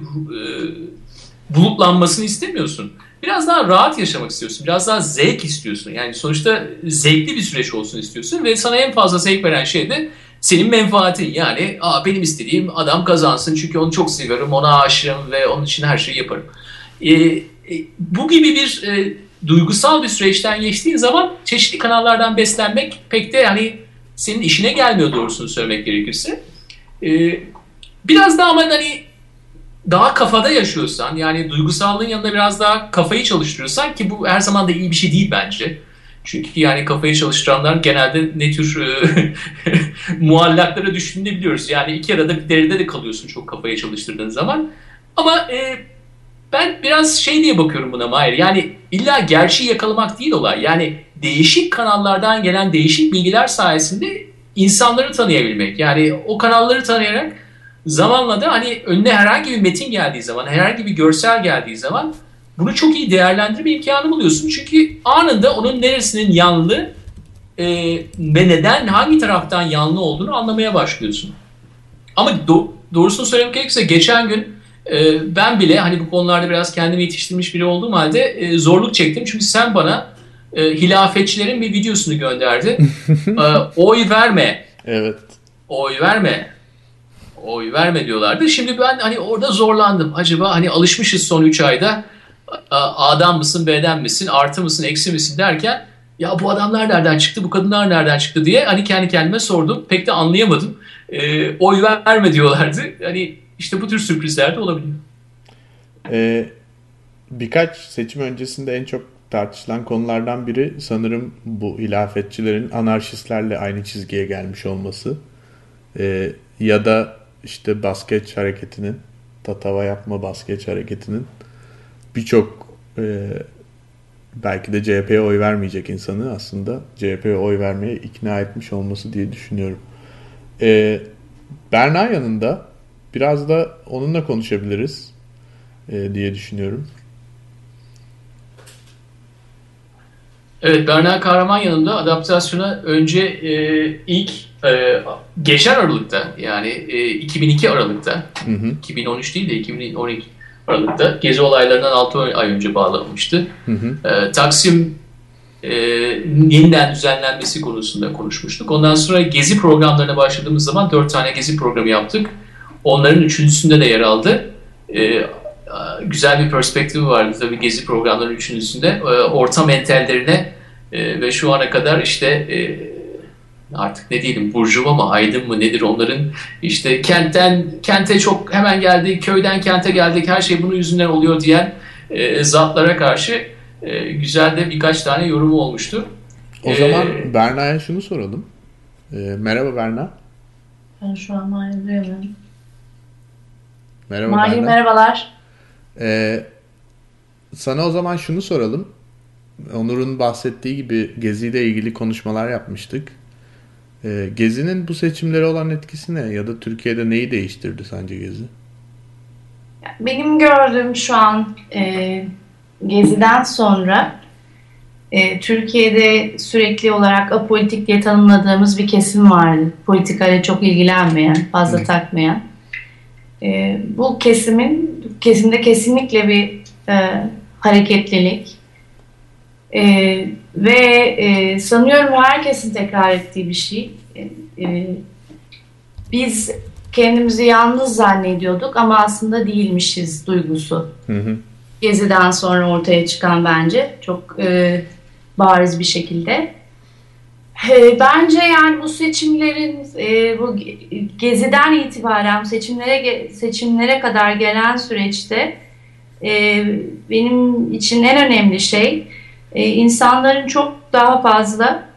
bulutlanmasını istemiyorsun. Biraz daha rahat yaşamak istiyorsun. Biraz daha zevk istiyorsun. Yani sonuçta zevkli bir süreç olsun istiyorsun ve sana en fazla zevk veren şey de senin menfaatin. Yani Aa, benim istediğim adam kazansın çünkü onu çok seviyorum, ona aşığım ve onun için her şeyi yaparım. E, e, bu gibi bir e, duygusal bir süreçten geçtiğin zaman çeşitli kanallardan beslenmek pek de hani senin işine gelmiyor doğrusunu söylemek gerekirse. Ee, biraz daha ama hani daha kafada yaşıyorsan yani duygusallığın yanında biraz daha kafayı çalıştırıyorsan ki bu her zaman da iyi bir şey değil bence. Çünkü yani kafayı çalıştıranlar genelde ne tür e, muallaklara düştüğünü biliyoruz. Yani iki arada bir deride de kalıyorsun çok kafayı çalıştırdığın zaman. Ama e, ben biraz şey diye bakıyorum buna Mahir. Yani illa gerçeği yakalamak değil olay. Yani değişik kanallardan gelen değişik bilgiler sayesinde insanları tanıyabilmek. Yani o kanalları tanıyarak zamanla da hani önüne herhangi bir metin geldiği zaman, herhangi bir görsel geldiği zaman bunu çok iyi değerlendirme imkanı buluyorsun. Çünkü anında onun neresinin yanlı e, ve neden, hangi taraftan yanlı olduğunu anlamaya başlıyorsun. Ama do- doğrusunu söylemek gerekirse geçen gün e, ben bile hani bu konularda biraz kendimi yetiştirmiş biri olduğum halde e, zorluk çektim. Çünkü sen bana e, hilafetçilerin bir videosunu gönderdi. e, oy verme. Evet. Oy verme. Oy verme diyorlardı. Şimdi ben hani orada zorlandım. Acaba hani alışmışız son 3 ayda A'dan mısın B'den misin artı mısın eksi misin derken ya bu adamlar nereden çıktı bu kadınlar nereden çıktı diye hani kendi kendime sordum. Pek de anlayamadım. E, oy verme diyorlardı. Hani işte bu tür sürprizler de olabiliyor. Ee, birkaç seçim öncesinde en çok tartışılan konulardan biri sanırım bu hilafetçilerin anarşistlerle aynı çizgiye gelmiş olması. Ee, ya da işte baskeç hareketinin, tatava yapma baskeç hareketinin birçok e, belki de CHP'ye oy vermeyecek insanı aslında CHP'ye oy vermeye ikna etmiş olması diye düşünüyorum. Ee, Berna yanında biraz da onunla konuşabiliriz e, diye düşünüyorum. Evet, Berna Kahraman yanında adaptasyona önce e, ilk e, geçen Aralık'ta yani e, 2002 Aralık'ta, hı hı. 2013 değil de 2012 Aralık'ta Gezi olaylarından 6 ay önce bağlanmıştı. Hı hı. E, Taksim e, yeniden düzenlenmesi konusunda konuşmuştuk. Ondan sonra Gezi programlarına başladığımız zaman 4 tane Gezi programı yaptık. Onların üçüncüsünde de yer aldı. E, güzel bir perspektifi vardı tabii Gezi programlarının üçüncüsünde. E, orta mentallerine e, ve şu ana kadar işte e, artık ne diyelim burjuva mı aydın mı nedir onların işte kentten kente çok hemen geldik köyden kente geldik her şey bunun yüzünden oluyor diyen e, zatlara karşı e, güzel de birkaç tane yorumu olmuştu. O ee, zaman Berna'ya şunu soralım. E, merhaba Berna. Ben şu an Mahir duyamıyorum. Merhaba Mahir Berna. merhabalar. Ee, sana o zaman şunu soralım. Onur'un bahsettiği gibi Gezi ile ilgili konuşmalar yapmıştık. Ee, Gezi'nin bu seçimlere olan etkisi ne? Ya da Türkiye'de neyi değiştirdi sence Gezi? Benim gördüğüm şu an e, Gezi'den sonra e, Türkiye'de sürekli olarak apolitik diye tanımladığımız bir kesim vardı. Politikayla çok ilgilenmeyen, fazla Hı. takmayan. E, bu kesimin kesimde kesinlikle bir e, hareketlilik e, ve e, sanıyorum herkesin tekrar ettiği bir şey. E, e, biz kendimizi yalnız zannediyorduk ama aslında değilmişiz duygusu. Hı hı. Geziden sonra ortaya çıkan bence çok e, bariz bir şekilde. E, bence yani bu seçimlerin e, bu geziden itibaren seçimlere seçimlere kadar gelen süreçte e, benim için en önemli şey e, insanların çok daha fazla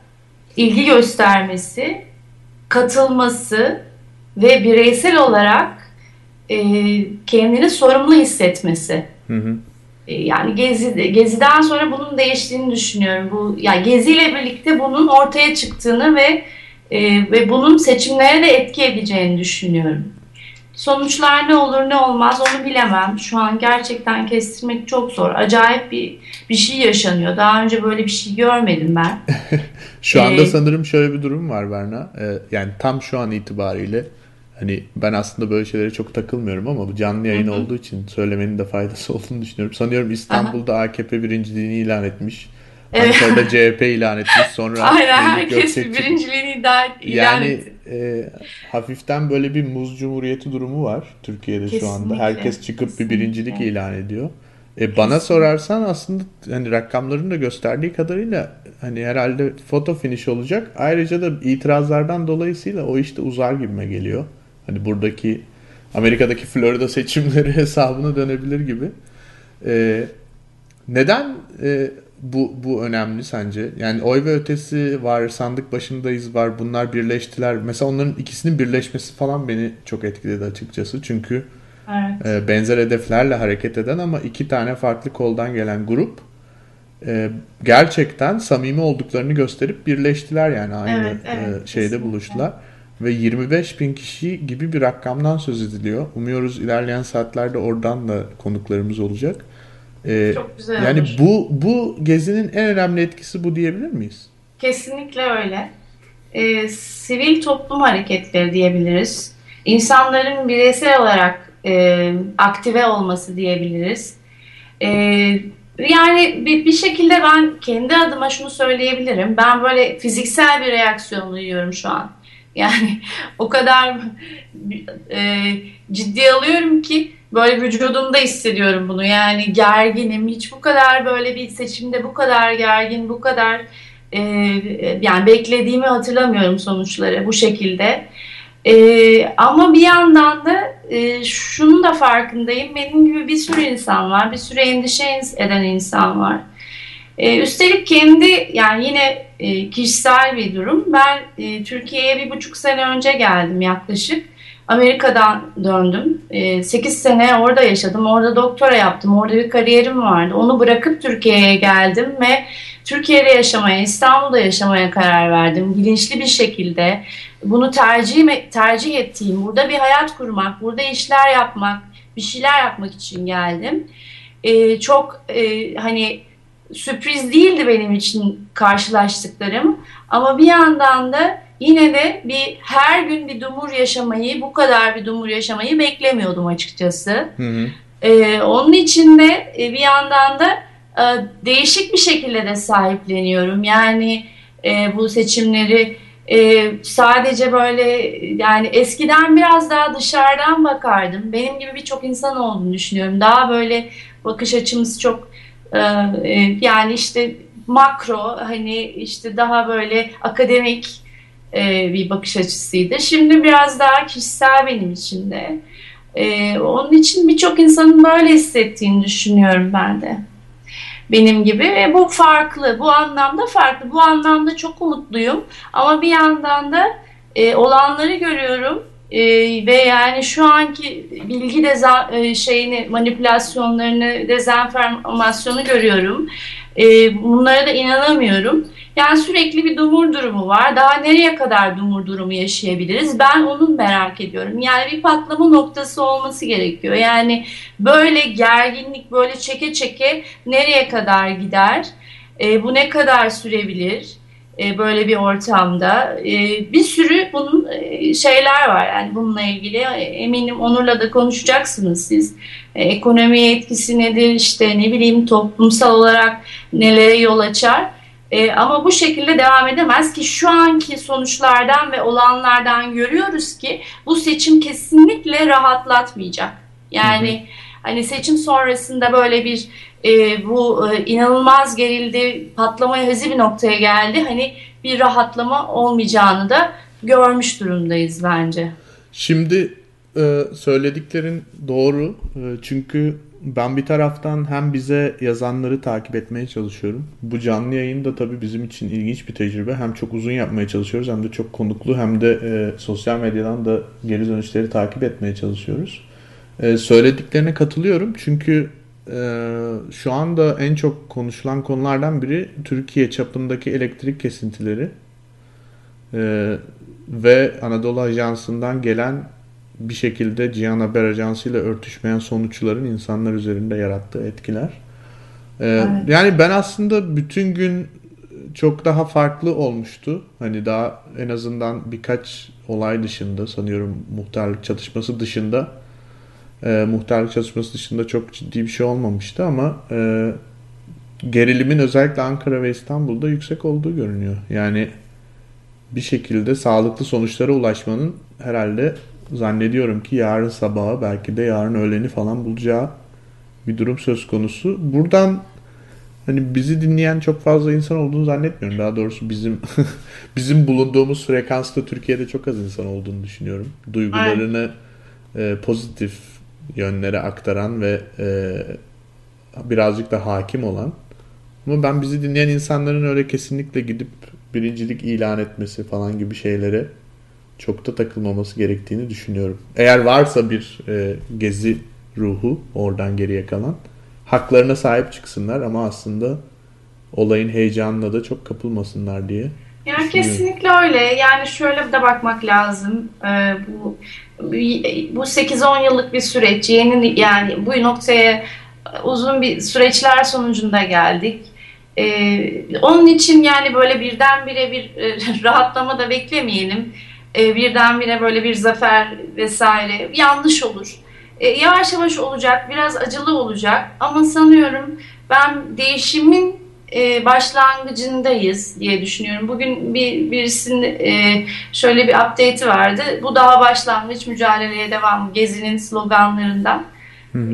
ilgi göstermesi, katılması ve bireysel olarak kendini sorumlu hissetmesi. Hı hı. E, yani gezi geziden sonra bunun değiştiğini düşünüyorum. Bu ya yani geziyle birlikte bunun ortaya çıktığını ve e, ve bunun seçimlere de etki edeceğini düşünüyorum. Sonuçlar ne olur ne olmaz onu bilemem. Şu an gerçekten kestirmek çok zor. Acayip bir bir şey yaşanıyor. Daha önce böyle bir şey görmedim ben. şu anda ee, sanırım şöyle bir durum var Berna. Ee, yani tam şu an itibariyle hani ben aslında böyle şeylere çok takılmıyorum ama bu canlı yayın hı hı. olduğu için söylemenin de faydası olduğunu düşünüyorum. Sanıyorum İstanbul'da Aha. AKP birinciliğini ilan etmiş. Evet. Ankara'da CHP ilan etmiş. Sonra Aynen herkes birinciliğini ilan, ilan yani, etti. E, hafiften böyle bir muz cumhuriyeti durumu var Türkiye'de Kesinlikle. şu anda. Herkes çıkıp Kesinlikle. bir birincilik ilan ediyor. E, bana sorarsan aslında hani rakamların da gösterdiği kadarıyla hani herhalde foto finish olacak. Ayrıca da itirazlardan dolayısıyla o işte uzar gibime geliyor. Hani buradaki Amerika'daki Florida seçimleri hesabına dönebilir gibi. E, neden e, bu bu önemli sence? Yani oy ve ötesi var, sandık başındayız var. Bunlar birleştiler. Mesela onların ikisinin birleşmesi falan beni çok etkiledi açıkçası. Çünkü evet. e, benzer hedeflerle hareket eden ama iki tane farklı koldan gelen grup e, gerçekten samimi olduklarını gösterip birleştiler yani aynı evet, evet, e, şeyde kesinlikle. buluştular. Ve 25 bin kişi gibi bir rakamdan söz ediliyor. Umuyoruz ilerleyen saatlerde oradan da konuklarımız olacak. Ee, Çok güzel Yani olur. bu bu gezinin en önemli etkisi bu diyebilir miyiz? Kesinlikle öyle. Ee, sivil toplum hareketleri diyebiliriz. İnsanların bireysel olarak e, aktive olması diyebiliriz. E, yani bir, bir şekilde ben kendi adıma şunu söyleyebilirim. Ben böyle fiziksel bir reaksiyon duyuyorum şu an. Yani o kadar e, ciddi alıyorum ki böyle vücudumda hissediyorum bunu. Yani gerginim. Hiç bu kadar böyle bir seçimde bu kadar gergin, bu kadar e, yani beklediğimi hatırlamıyorum sonuçları bu şekilde. E, ama bir yandan da e, şunun da farkındayım. Benim gibi bir sürü insan var. Bir sürü endişe eden insan var. E, üstelik kendi yani yine e, kişisel bir durum. Ben e, Türkiye'ye bir buçuk sene önce geldim yaklaşık. Amerika'dan döndüm. E, 8 sene orada yaşadım. Orada doktora yaptım. Orada bir kariyerim vardı. Onu bırakıp Türkiye'ye geldim ve Türkiye'de yaşamaya, İstanbul'da yaşamaya karar verdim. Bilinçli bir şekilde bunu tercih tercih ettiğim, burada bir hayat kurmak, burada işler yapmak, bir şeyler yapmak için geldim. E, çok e, hani sürpriz değildi benim için karşılaştıklarım. Ama bir yandan da yine de bir her gün bir dumur yaşamayı, bu kadar bir dumur yaşamayı beklemiyordum açıkçası. Hı hı. Ee, onun için de e, bir yandan da e, değişik bir şekilde de sahipleniyorum. Yani e, bu seçimleri e, sadece böyle yani eskiden biraz daha dışarıdan bakardım. Benim gibi birçok insan olduğunu düşünüyorum. Daha böyle bakış açımız çok ee, e, yani işte makro hani işte daha böyle akademik e, bir bakış açısıydı. Şimdi biraz daha kişisel benim için de. E, onun için birçok insanın böyle hissettiğini düşünüyorum ben de. Benim gibi ve bu farklı, bu anlamda farklı. Bu anlamda çok umutluyum ama bir yandan da e, olanları görüyorum e, ve yani şu anki bilgi deza, e, şeyini manipülasyonlarını dezenformasyonu görüyorum. E, bunlara da inanamıyorum. Yani sürekli bir dumur durumu var. Daha nereye kadar dumur durumu yaşayabiliriz? Ben onun merak ediyorum. Yani bir patlama noktası olması gerekiyor. Yani böyle gerginlik böyle çeke çeke nereye kadar gider? E, bu ne kadar sürebilir? E, böyle bir ortamda. E, bir sürü bunun e, şeyler var yani bununla ilgili. Eminim Onur'la da konuşacaksınız siz. Ekonomiye etkisi nedir işte ne bileyim toplumsal olarak nelere yol açar. ama bu şekilde devam edemez ki şu anki sonuçlardan ve olanlardan görüyoruz ki bu seçim kesinlikle rahatlatmayacak. Yani hani seçim sonrasında böyle bir e, bu e, inanılmaz gerildi, patlamaya hızlı bir noktaya geldi. Hani bir rahatlama olmayacağını da görmüş durumdayız bence. Şimdi e, söylediklerin doğru. E, çünkü ben bir taraftan hem bize yazanları takip etmeye çalışıyorum. Bu canlı yayın da tabii bizim için ilginç bir tecrübe. Hem çok uzun yapmaya çalışıyoruz hem de çok konuklu hem de e, sosyal medyadan da geri dönüşleri takip etmeye çalışıyoruz. E, söylediklerine katılıyorum çünkü şu anda en çok konuşulan konulardan biri Türkiye çapındaki elektrik kesintileri e, ve Anadolu Ajansı'ndan gelen bir şekilde Cihan Haber Ajansı ile örtüşmeyen sonuçların insanlar üzerinde yarattığı etkiler. Ee, evet. Yani ben aslında bütün gün çok daha farklı olmuştu. Hani daha en azından birkaç olay dışında sanıyorum muhtarlık çatışması dışında e, muhtarlık çatışması dışında çok ciddi bir şey olmamıştı ama e, gerilimin özellikle Ankara ve İstanbul'da yüksek olduğu görünüyor. Yani bir şekilde sağlıklı sonuçlara ulaşmanın herhalde zannediyorum ki yarın sabahı belki de yarın öğleni falan bulacağı bir durum söz konusu. Buradan hani bizi dinleyen çok fazla insan olduğunu zannetmiyorum. Daha doğrusu bizim bizim bulunduğumuz frekansta Türkiye'de çok az insan olduğunu düşünüyorum. Duygularını e, pozitif yönlere aktaran ve e, birazcık da hakim olan. Ama ben bizi dinleyen insanların öyle kesinlikle gidip birincilik ilan etmesi falan gibi şeylere çok da takılmaması gerektiğini düşünüyorum. Eğer varsa bir e, gezi ruhu oradan geriye kalan haklarına sahip çıksınlar ama aslında olayın heyecanına da çok kapılmasınlar diye. Yani kesinlikle öyle. Yani şöyle de bakmak lazım. Ee, bu bu 8-10 yıllık bir süreç. Yeni yani bu noktaya uzun bir süreçler sonucunda geldik. Ee, onun için yani böyle birdenbire bir e, rahatlama da beklemeyelim e, birdenbire böyle bir zafer vesaire yanlış olur. E, yavaş yavaş olacak, biraz acılı olacak ama sanıyorum ben değişimin e, başlangıcındayız diye düşünüyorum. Bugün bir birisinin e, şöyle bir update'i vardı. Bu daha başlangıç mücadeleye devam gezinin sloganlarından.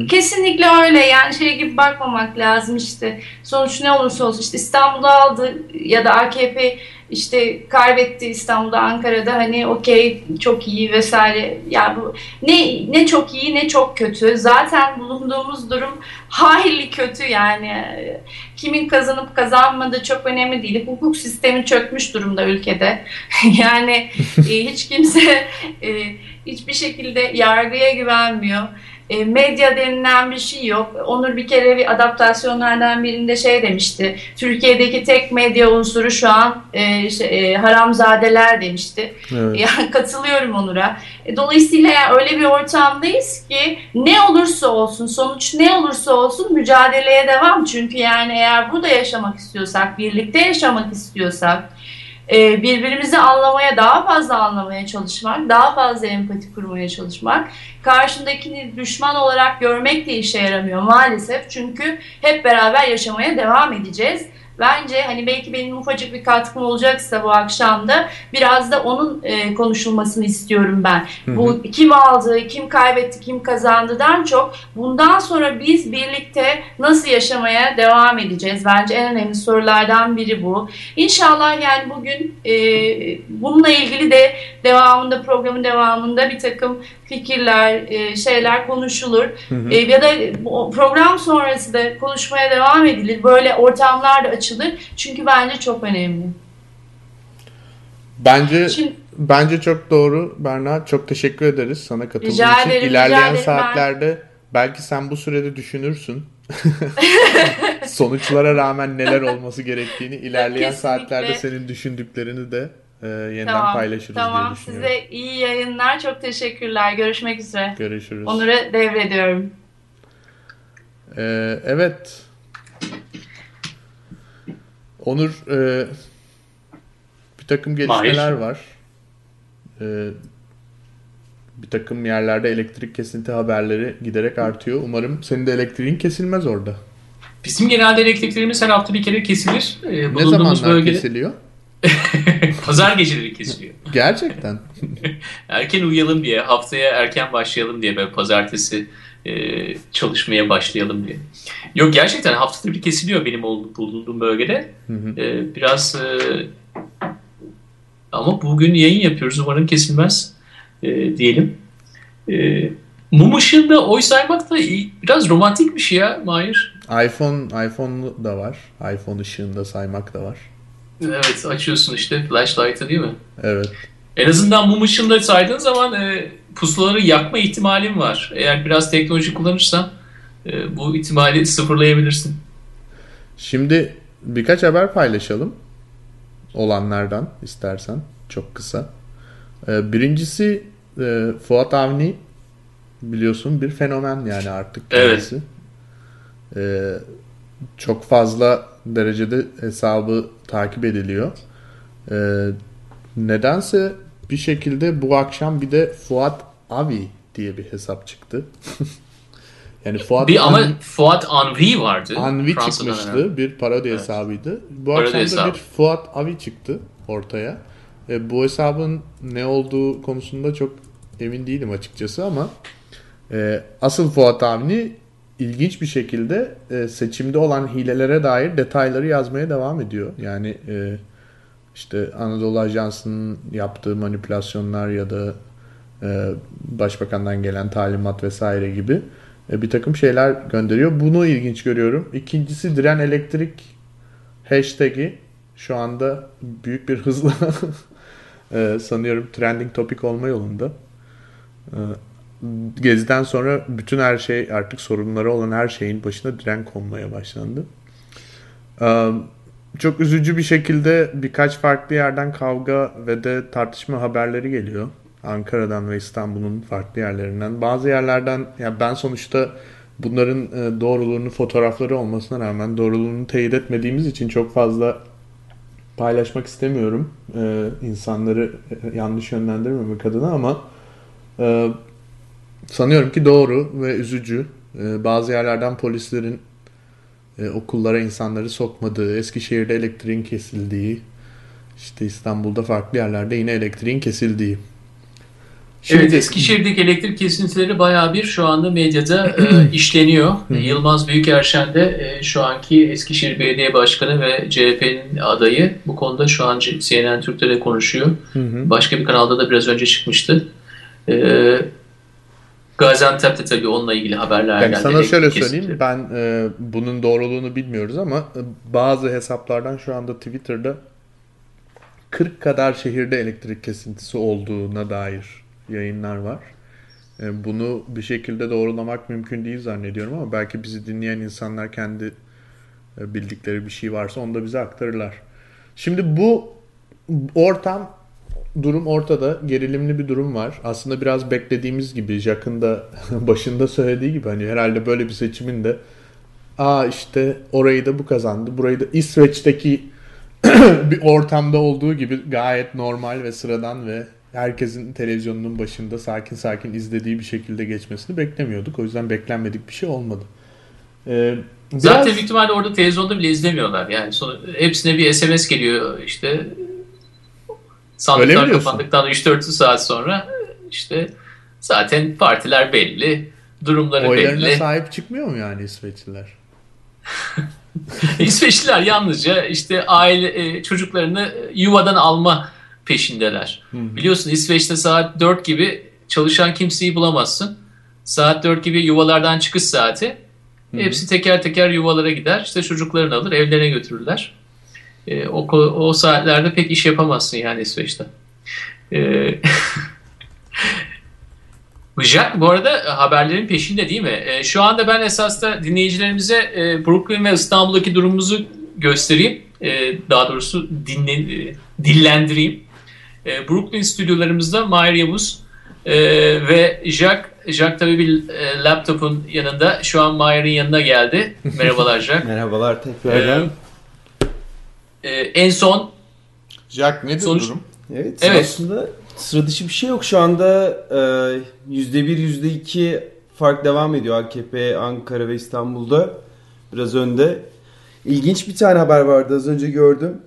Kesinlikle öyle yani şey gibi bakmamak lazım işte sonuç ne olursa olsun işte İstanbul'da aldı ya da AKP işte kaybetti İstanbul'da Ankara'da. Hani okey çok iyi vesaire. Ya bu ne ne çok iyi ne çok kötü. Zaten bulunduğumuz durum hayli kötü yani. Kimin kazanıp kazanmadığı çok önemli değil. Hukuk sistemi çökmüş durumda ülkede. Yani e, hiç kimse e, hiçbir şekilde yargıya güvenmiyor e, medya denilen bir şey yok. Onur bir kere bir adaptasyonlardan birinde şey demişti. Türkiye'deki tek medya unsuru şu an e, şey, e, haramzadeler demişti. Evet. Yani katılıyorum Onur'a. E, dolayısıyla yani öyle bir ortamdayız ki ne olursa olsun, sonuç ne olursa olsun mücadeleye devam. Çünkü yani eğer burada yaşamak istiyorsak, birlikte yaşamak istiyorsak, e, birbirimizi anlamaya, daha fazla anlamaya çalışmak, daha fazla empati kurmaya çalışmak, karşındakini düşman olarak görmek de işe yaramıyor maalesef. Çünkü hep beraber yaşamaya devam edeceğiz. Bence hani belki benim ufacık bir katkım olacaksa bu akşamda biraz da onun e, konuşulmasını istiyorum ben. Hı hı. Bu kim aldı, kim kaybetti, kim kazandıdan çok bundan sonra biz birlikte nasıl yaşamaya devam edeceğiz? Bence en önemli sorulardan biri bu. İnşallah yani bugün e, bununla ilgili de devamında programın devamında bir takım fikirler, e, şeyler konuşulur. Hı hı. E, ya da program sonrası da konuşmaya devam edilir. Böyle ortamlar da açılır. Çünkü bence çok önemli. Bence Şimdi, bence çok doğru Berna. Çok teşekkür ederiz sana katıldığın için. Ederim, İlerleyen saatlerde ben... belki sen bu sürede düşünürsün. Sonuçlara rağmen neler olması gerektiğini ilerleyen Kesinlikle. saatlerde senin düşündüklerini de e, yeniden tamam, paylaşırız tamam. diye düşünüyorum. Size iyi yayınlar. Çok teşekkürler. Görüşmek üzere. Görüşürüz. Onur'a devrediyorum. Ee, evet. Onur e, bir takım gelişmeler Mahir. var. E, bir takım yerlerde elektrik kesinti haberleri giderek artıyor. Umarım senin de elektriğin kesilmez orada. Bizim genelde elektriklerimiz her hafta bir kere kesilir. Ee, ne zamanlar bölgede... kesiliyor? Pazar geceleri kesiliyor. Gerçekten. erken uyuyalım diye, haftaya erken başlayalım diye böyle pazartesi e, çalışmaya başlayalım diye. Yok gerçekten haftada bir kesiliyor benim bulunduğum bölgede. Hı hı. E, biraz e, ama bugün yayın yapıyoruz. Umarım kesilmez e, diyelim. E, mum ışığında oy saymak da iyi- biraz romantik bir şey ya Mahir. iPhone iPhone da var. iPhone ışığında saymak da var. Evet açıyorsun işte flashlight'ı değil mi? Evet. En azından mum ışığında saydığın zaman e, pusulaları yakma ihtimalin var. Eğer biraz teknoloji kullanırsan e, bu ihtimali sıfırlayabilirsin. Şimdi birkaç haber paylaşalım. Olanlardan istersen. Çok kısa. Ee, Birincisi e, Fuat Avni biliyorsun bir fenomen yani artık Evet. kendisi. Çok fazla derecede hesabı takip ediliyor. Ee, nedense bir şekilde bu akşam bir de Fuat Avi diye bir hesap çıktı. yani Fuat Bir ama Fuat Anvi vardı. Anvi Fransa'dan çıkmıştı. herhalde. Bir parodi Evet. hesabıydı. Bu Parodi akşam da hesabı. bir Fuat Avi çıktı ortaya. E, bu hesabın ne olduğu konusunda çok emin değilim açıkçası ama e, asıl Fuat Avni ilginç bir şekilde e, seçimde olan hilelere dair detayları yazmaya devam ediyor. Yani e, işte Anadolu Ajansı'nın yaptığı manipülasyonlar ya da e, başbakandan gelen talimat vesaire gibi e, bir takım şeyler gönderiyor. Bunu ilginç görüyorum. İkincisi diren elektrik hashtag'i şu anda büyük bir hızla e, sanıyorum trending topic olma yolunda. E, Geziden sonra bütün her şey artık sorunları olan her şeyin başına diren konmaya başlandı. Çok üzücü bir şekilde birkaç farklı yerden kavga ve de tartışma haberleri geliyor. Ankara'dan ve İstanbul'un farklı yerlerinden. Bazı yerlerden ya ben sonuçta bunların doğruluğunu fotoğrafları olmasına rağmen doğruluğunu teyit etmediğimiz için çok fazla paylaşmak istemiyorum. İnsanları yanlış yönlendirmemek adına ama sanıyorum ki doğru ve üzücü. E, bazı yerlerden polislerin e, okullara insanları sokmadığı, Eskişehir'de elektriğin kesildiği, işte İstanbul'da farklı yerlerde yine elektriğin kesildiği. Evet Eskişehir'deki elektrik kesintileri bayağı bir şu anda medyada e, işleniyor. Yılmaz Büyükerşen de e, şu anki Eskişehir Belediye Başkanı ve CHP'nin adayı bu konuda şu an CNN Türk'te de konuşuyor. Başka bir kanalda da biraz önce çıkmıştı. E, Gaziantep'te tabii onunla ilgili haberler Yani geldi. sana şöyle kesintileri. söyleyeyim ben e, bunun doğruluğunu bilmiyoruz ama e, bazı hesaplardan şu anda Twitter'da 40 kadar şehirde elektrik kesintisi olduğuna dair yayınlar var. E, bunu bir şekilde doğrulamak mümkün değil zannediyorum ama belki bizi dinleyen insanlar kendi e, bildikleri bir şey varsa onu da bize aktarırlar. Şimdi bu ortam durum ortada. Gerilimli bir durum var. Aslında biraz beklediğimiz gibi Jack'ın da başında söylediği gibi hani herhalde böyle bir seçimin de aa işte orayı da bu kazandı. Burayı da İsveç'teki bir ortamda olduğu gibi gayet normal ve sıradan ve herkesin televizyonunun başında sakin sakin izlediği bir şekilde geçmesini beklemiyorduk. O yüzden beklenmedik bir şey olmadı. Ee, biraz- Zaten büyük ihtimalle orada televizyonda bile izlemiyorlar. Yani sonra hepsine bir SMS geliyor işte sandıklar kapandıktan 3-4 saat sonra işte zaten partiler belli, durumları oylarına belli. sahip çıkmıyor mu yani İsveçliler? İsveçliler yalnızca işte aile e, çocuklarını yuvadan alma peşindeler. Biliyorsun İsveç'te saat 4 gibi çalışan kimseyi bulamazsın. Saat 4 gibi yuvalardan çıkış saati. Hepsi teker teker yuvalara gider. İşte çocuklarını alır, evlerine götürürler. E, o, ko- o saatlerde pek iş yapamazsın yani İsveç'te. E, Jack bu arada haberlerin peşinde değil mi? E, şu anda ben esas da dinleyicilerimize e, Brooklyn ve İstanbul'daki durumumuzu göstereyim. E, daha doğrusu dinle, e, dillendireyim. E, Brooklyn stüdyolarımızda Mahir Yavuz e, ve Jack. Jack tabii bir e, laptopun yanında. Şu an Mahir'in yanına geldi. Merhabalar Jack. Merhabalar tekrardan. E, en son Jack nedir Sonuç- durum? Evet, Evet. aslında sıra dışı bir şey yok. Şu anda e, %1, %2 fark devam ediyor AKP Ankara ve İstanbul'da. Biraz önde. İlginç bir tane haber vardı az önce gördüm.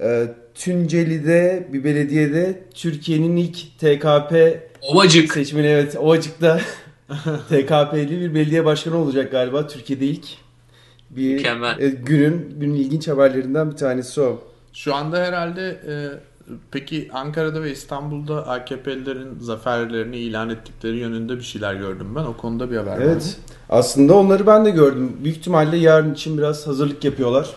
E, Tunceli'de bir belediyede Türkiye'nin ilk TKP Ovacık. seçmeni evet Ovacık'ta TKP'li bir belediye başkanı olacak galiba Türkiye'de ilk. Bir Mükemmel. e, günün günün ilginç haberlerinden bir tanesi o. Şu anda herhalde e, peki Ankara'da ve İstanbul'da AKP'lilerin zaferlerini ilan ettikleri yönünde bir şeyler gördüm ben. O konuda bir haber? Evet. Aslında onları ben de gördüm. Büyük ihtimalle yarın için biraz hazırlık yapıyorlar.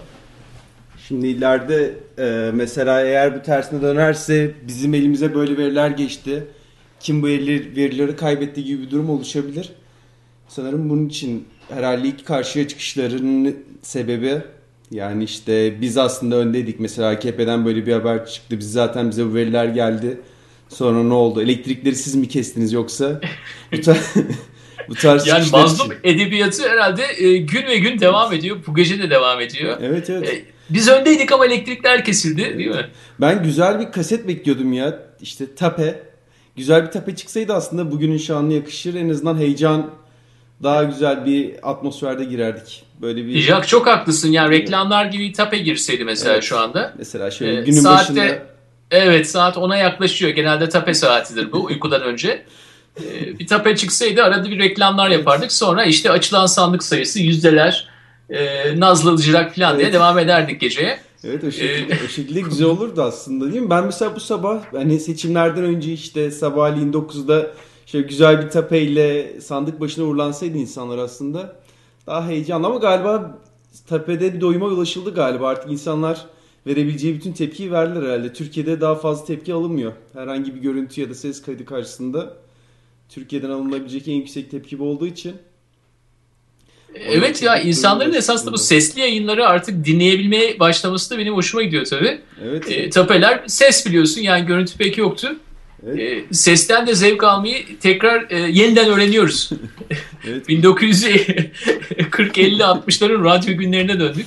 Şimdi ileride e, mesela eğer bu tersine dönerse bizim elimize böyle veriler geçti. Kim bu verileri, verileri kaybetti gibi bir durum oluşabilir. Sanırım bunun için herhalde ilk karşıya çıkışlarının sebebi yani işte biz aslında öndeydik. Mesela AKP'den böyle bir haber çıktı. Biz zaten bize bu veriler geldi. Sonra ne oldu? Elektrikleri siz mi kestiniz yoksa? Bu, tar bu tarz Yani mazlum için. edebiyatı herhalde e, gün ve gün devam ediyor. Bu gece de devam ediyor. Evet evet. E, biz öndeydik ama elektrikler kesildi değil mi? Ben güzel bir kaset bekliyordum ya. İşte tape. Güzel bir tape çıksaydı aslında bugünün şanlı yakışır. En azından heyecan daha güzel bir atmosferde girerdik. Böyle bir Jack çok haklısın. Yani reklamlar gibi tape girseydi mesela Evet. şu anda. mesela şöyle Ee, günün saatte- başında Evet saat 10'a yaklaşıyor. Genelde tape saatidir bu uykudan önce. Ee, bir tape çıksaydı arada bir reklamlar yapardık. Sonra işte açılan sandık sayısı yüzdeler, e, nazlıcılar falan diye Evet. devam ederdik geceye. Evet o şekilde, Ee, o şekilde güzel olurdu aslında değil mi? Ben mesela bu sabah hani seçimlerden önce işte sabahleyin 9'da şöyle güzel bir tapeyle sandık başına uğurlansaydı insanlar aslında daha heyecanlı ama galiba tapede bir doyuma ulaşıldı galiba artık insanlar verebileceği bütün tepkiyi verdiler herhalde. Türkiye'de daha fazla tepki alınmıyor. Herhangi bir görüntü ya da ses kaydı karşısında Türkiye'den alınabilecek en yüksek tepki bu olduğu için. Evet ya insanların esasında bu sesli yayınları artık dinleyebilmeye başlaması da benim hoşuma gidiyor tabii. Evet. E, tapeler ses biliyorsun yani görüntü pek yoktu. Evet. E, sesten de zevk almayı tekrar e, yeniden öğreniyoruz. Evet. 1940-50-60'ların radyo günlerine döndük.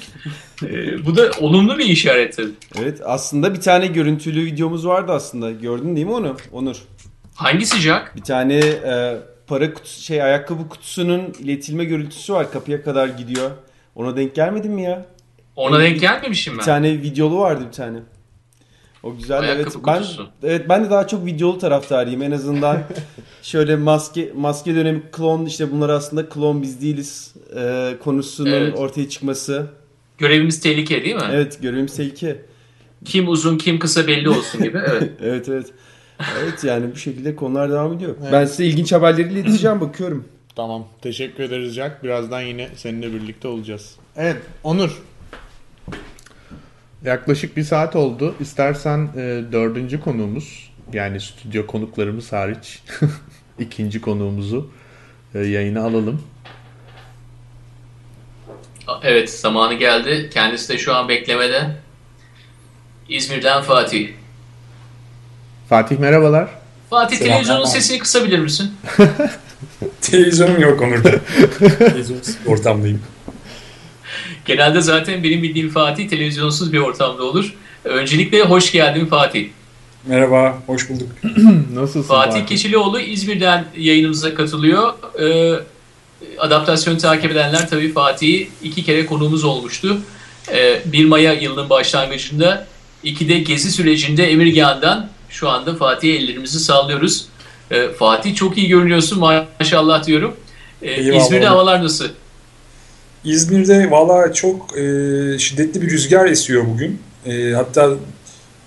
E, bu da olumlu bir işaret tabii. Evet aslında bir tane görüntülü videomuz vardı aslında. Gördün değil mi onu? Onur. Hangisi Jack? Bir tane e, para kutusu şey ayakkabı kutusunun iletilme görüntüsü var. Kapıya kadar gidiyor. Ona denk gelmedin mi ya? Ona denk gelmemişim Bir ben. tane videolu vardı bir tane. O güzel Ayakkabı evet. Ben evet ben de daha çok videolu taraftarıyım. En azından şöyle maske maske dönemi klon işte bunlar aslında klon biz değiliz e, konusunun Evet. ortaya çıkması. Görevimiz tehlike değil mi? Evet görevimiz tehlike. Kim uzun kim kısa belli olsun gibi. Evet. Evet evet. Evet yani bu şekilde konular devam ediyor. Ben size ilginç haberleri ileteceğim bakıyorum. Tamam. Teşekkür ederiz Jack. Birazdan yine seninle birlikte olacağız. Evet. Onur. Yaklaşık bir saat oldu. İstersen e, dördüncü konuğumuz yani stüdyo konuklarımız hariç ikinci konuğumuzu e, yayına alalım. evet zamanı geldi. Kendisi de şu an beklemede. İzmir'den Fatih. Fatih merhabalar. Fatih Selam. televizyonun sesini kısabilir misin? Televizyonum yok Onur'da. Televizyonsuz bir ortamdayım. Genelde zaten benim bildiğim Fatih televizyonsuz bir ortamda olur. Öncelikle hoş geldin Fatih. Merhaba, hoş bulduk. Nasılsın Fatih Fatih? Keçilioğlu İzmir'den yayınımıza katılıyor. Ee, adaptasyon takip edenler tabii Fatih'i iki kere konuğumuz olmuştu. Ee, 1 Maya yılının başlangıcında, iki de gezi sürecinde Emirgan'dan şu anda Fatih'e ellerimizi sallıyoruz. Ee, Fatih çok iyi görünüyorsun maşallah diyorum. Ee. İzmir'de havalar nasıl? İzmir'de valla çok e, şiddetli bir rüzgar esiyor bugün. E, hatta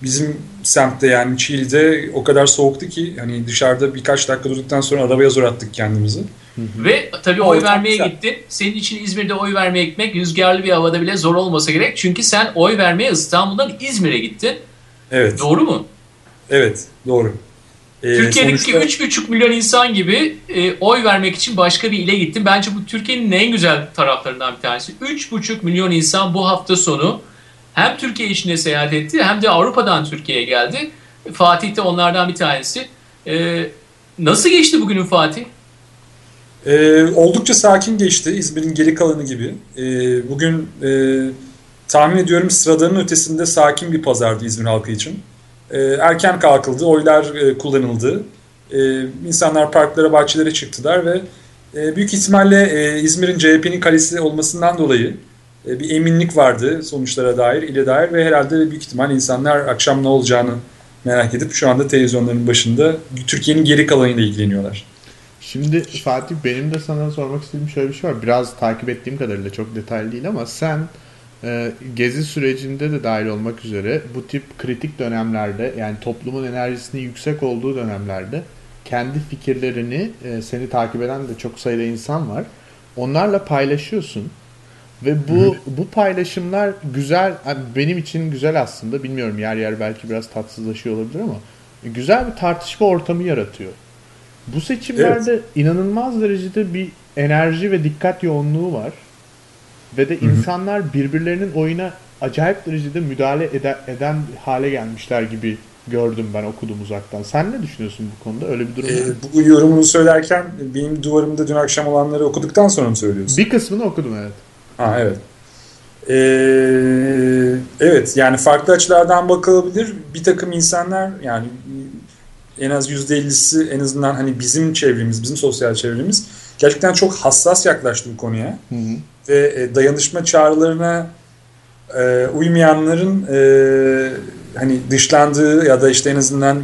bizim semtte yani Çiğli'de o kadar soğuktu ki hani dışarıda birkaç dakika durduktan sonra arabaya zor attık kendimizi. Ve tabii oy vermeye güzel. gittin. Senin için İzmir'de oy vermeye gitmek rüzgarlı bir havada bile zor olmasa gerek. Çünkü sen oy vermeye İstanbul'dan İzmir'e gittin. Evet, Doğru mu? evet doğru. E, Türkiye'deki sonuçta- 3,5 milyon insan gibi e, oy vermek için başka bir ile gittim. Bence bu Türkiye'nin en güzel taraflarından bir tanesi. 3,5 milyon insan bu hafta sonu hem Türkiye içinde seyahat etti hem de Avrupa'dan Türkiye'ye geldi. Fatih de onlardan bir tanesi. E, nasıl geçti bugünün Fatih? Ee, oldukça sakin geçti İzmir'in geri kalanı gibi. Ee, bugün e, tahmin ediyorum sıradanın ötesinde sakin bir pazardı İzmir halkı için. Ee, erken kalkıldı, oylar e, kullanıldı. Ee, insanlar parklara, bahçelere çıktılar ve e, büyük ihtimalle e, İzmir'in CHP'nin kalesi olmasından dolayı e, bir eminlik vardı sonuçlara dair, ile dair ve herhalde büyük ihtimal insanlar akşam ne olacağını merak edip şu anda televizyonların başında Türkiye'nin geri kalanıyla ilgileniyorlar. Şimdi Fatih benim de sana sormak istediğim şöyle bir şey var. Biraz takip ettiğim kadarıyla çok detaylı değil ama sen e, gezi sürecinde de dahil olmak üzere bu tip kritik dönemlerde yani toplumun enerjisinin yüksek olduğu dönemlerde kendi fikirlerini e, seni takip eden de çok sayıda insan var. Onlarla paylaşıyorsun. Ve bu bu paylaşımlar güzel benim için güzel aslında. Bilmiyorum yer yer belki biraz tatsızlaşıyor olabilir ama güzel bir tartışma ortamı yaratıyor. Bu seçimlerde evet. inanılmaz derecede bir enerji ve dikkat yoğunluğu var. Ve de insanlar birbirlerinin oyuna acayip derecede müdahale eden, eden hale gelmişler gibi gördüm ben okudum uzaktan. Sen ne düşünüyorsun bu konuda? Öyle bir durum ee, Bu yorumunu söylerken benim duvarımda dün akşam olanları okuduktan sonra mı söylüyorsun? Bir kısmını okudum evet. Ha evet. Ee, evet yani farklı açılardan bakılabilir. Bir takım insanlar yani en az %50'si en azından hani bizim çevremiz, bizim sosyal çevremiz gerçekten çok hassas yaklaştı bu konuya. Hı hı. Ve e, dayanışma çağrılarına e, uymayanların e, hani dışlandığı ya da işte en azından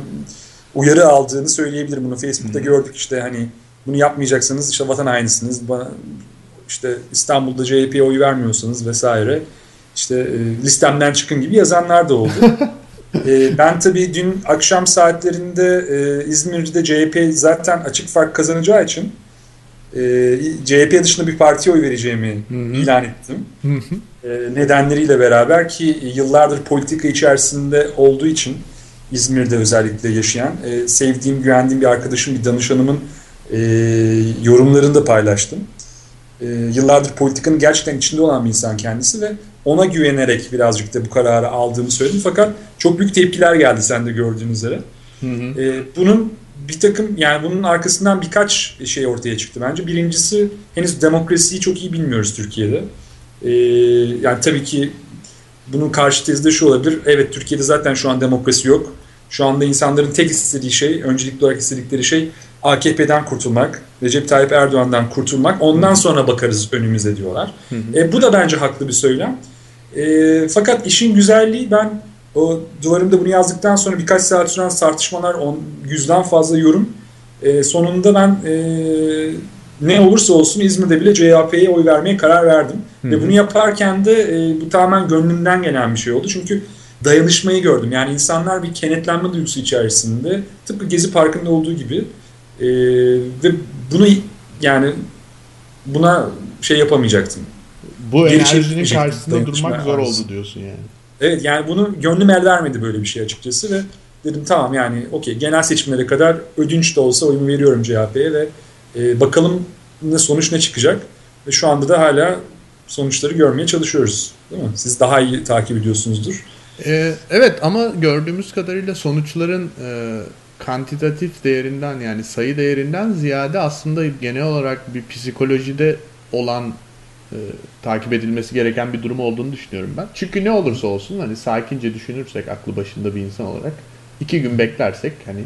uyarı aldığını söyleyebilirim. Bunu Facebook'ta hı. gördük işte hani bunu yapmayacaksanız işte vatan hainisiniz. Bana, işte İstanbul'da CHP'ye oy vermiyorsanız vesaire işte e, listemden çıkın gibi yazanlar da oldu. e, ben tabii dün akşam saatlerinde e, İzmir'de CHP zaten açık fark kazanacağı için e, CHP dışında bir partiye oy vereceğimi Hı-hı. ilan ettim. E, nedenleriyle beraber ki yıllardır politika içerisinde olduğu için İzmir'de özellikle yaşayan e, sevdiğim, güvendiğim bir arkadaşım, bir danışanımın e, yorumlarını da paylaştım. E, yıllardır politikanın gerçekten içinde olan bir insan kendisi ve ona güvenerek birazcık da bu kararı aldığımı söyledim. Fakat çok büyük tepkiler geldi sen de gördüğün üzere. Hı hı. E, bunun bir takım yani bunun arkasından birkaç şey ortaya çıktı bence. Birincisi henüz demokrasiyi çok iyi bilmiyoruz Türkiye'de. E, yani tabii ki bunun karşı tezi de şu olabilir. Evet Türkiye'de zaten şu an demokrasi yok. Şu anda insanların tek istediği şey, öncelikli olarak istedikleri şey AKP'den kurtulmak, Recep Tayyip Erdoğan'dan kurtulmak. Ondan sonra bakarız önümüze diyorlar. E, bu da bence haklı bir söylem. E, fakat işin güzelliği ben o duvarımda bunu yazdıktan sonra birkaç saat süren tartışmalar, on, yüzden fazla yorum. E, sonunda ben e, ne olursa olsun İzmir'de bile CHP'ye oy vermeye karar verdim. Hı hı. Ve bunu yaparken de e, bu tamamen gönlümden gelen bir şey oldu. Çünkü dayanışmayı gördüm. Yani insanlar bir kenetlenme duygusu içerisinde tıpkı Gezi Parkı'nda olduğu gibi e, ve bunu yani buna şey yapamayacaktım. Bu enerjinin karşısında durmak zor oldu diyorsun yani. Evet yani bunu gönlüm el vermedi böyle bir şey açıkçası ve dedim tamam yani okey genel seçimlere kadar ödünç de olsa oyumu veriyorum CHP'ye ve e, bakalım ne sonuç ne çıkacak. Ve şu anda da hala sonuçları görmeye çalışıyoruz. Değil mi? Siz daha iyi takip ediyorsunuzdur. Ee, evet ama gördüğümüz kadarıyla sonuçların e, kantitatif değerinden yani sayı değerinden ziyade aslında genel olarak bir psikolojide olan e, takip edilmesi gereken bir durum olduğunu düşünüyorum ben. Çünkü ne olursa olsun hani sakince düşünürsek aklı başında bir insan olarak iki gün beklersek hani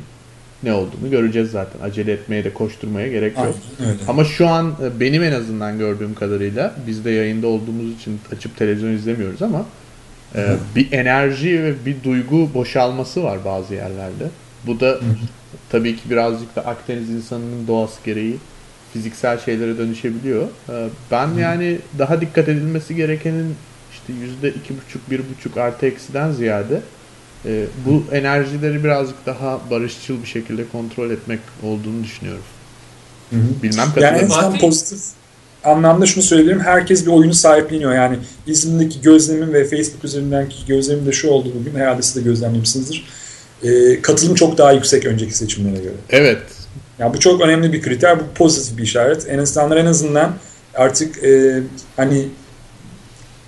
ne olduğunu göreceğiz zaten. Acele etmeye de koşturmaya gerek yok. Aynen, Ama şu an e, benim en azından gördüğüm kadarıyla biz de yayında olduğumuz için açıp televizyon izlemiyoruz ama e, bir enerji ve bir duygu boşalması var bazı yerlerde. Bu da tabii ki birazcık da Akdeniz insanının doğası gereği fiziksel şeylere dönüşebiliyor. Ee, ben yani daha dikkat edilmesi gerekenin işte yüzde iki buçuk, bir buçuk artı eksiden ziyade e, bu enerjileri birazcık daha barışçıl bir şekilde kontrol etmek olduğunu düşünüyorum. Hı hı. Bilmem Yani en pozitif anlamda şunu söyleyebilirim. Herkes bir oyunu sahipleniyor. Yani İzmir'deki gözlemim ve Facebook üzerindeki gözlemim de şu oldu bugün. Herhalde siz de gözlemlemişsinizdir. Ee, katılım çok daha yüksek önceki seçimlere göre. Evet. Yani bu çok önemli bir kriter. Bu pozitif bir işaret. En insanlar en azından artık e, hani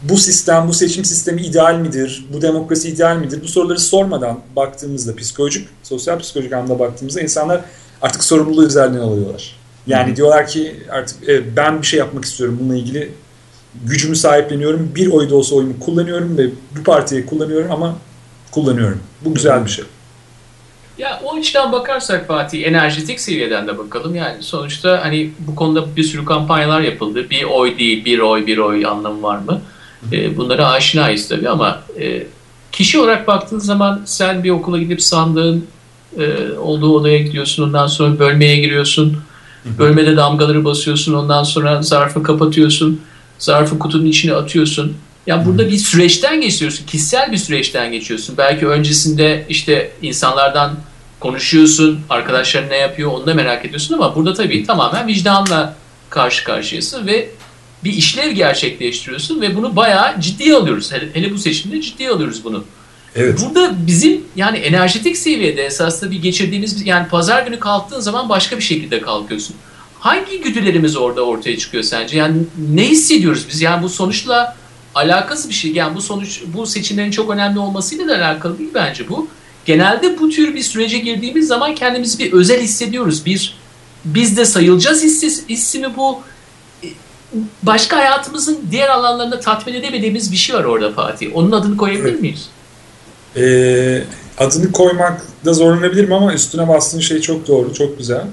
bu sistem, bu seçim sistemi ideal midir? Bu demokrasi ideal midir? Bu soruları sormadan baktığımızda psikolojik, sosyal psikolojik anlamda baktığımızda insanlar artık sorumluluğu üzerinden alıyorlar. Yani Hı. diyorlar ki artık e, ben bir şey yapmak istiyorum bununla ilgili gücümü sahipleniyorum. Bir oy da olsa oyumu kullanıyorum ve bu partiyi kullanıyorum ama kullanıyorum. Bu güzel bir şey. Ya o açıdan bakarsak Fatih enerjetik seviyeden de bakalım. Yani sonuçta hani bu konuda bir sürü kampanyalar yapıldı. Bir oy değil, bir oy, bir oy anlamı var mı? E, bunlara aşinayız tabii ama e, kişi olarak baktığın zaman sen bir okula gidip sandığın e, olduğu odaya gidiyorsun. Ondan sonra bölmeye giriyorsun. Bölmede damgaları basıyorsun ondan sonra zarfı kapatıyorsun. Zarfı kutunun içine atıyorsun. Yani burada bir süreçten geçiyorsun. Kişisel bir süreçten geçiyorsun. Belki öncesinde işte insanlardan konuşuyorsun. Arkadaşların ne yapıyor onu da merak ediyorsun ama burada tabii tamamen vicdanla karşı karşıyasın ve bir işlev gerçekleştiriyorsun ve bunu bayağı ciddiye alıyoruz. Hele, hele bu seçimde ciddiye alıyoruz bunu. Evet. Burada bizim yani enerjetik seviyede esasında bir geçirdiğimiz yani pazar günü kalktığın zaman başka bir şekilde kalkıyorsun. Hangi güdülerimiz orada ortaya çıkıyor sence? Yani ne hissediyoruz biz? Yani bu sonuçla alakası bir şey. Yani bu sonuç bu seçimlerin çok önemli olmasıyla da alakalı değil bence bu. Genelde bu tür bir sürece girdiğimiz zaman kendimizi bir özel hissediyoruz. Bir biz de sayılacağız hissi, hissi mi bu? Başka hayatımızın diğer alanlarında tatmin edemediğimiz bir şey var orada Fatih. Onun adını koyabilir Evet. miyiz? Ee, adını koymakta zorlanabilirim ama üstüne bastığın şey çok doğru, çok güzel.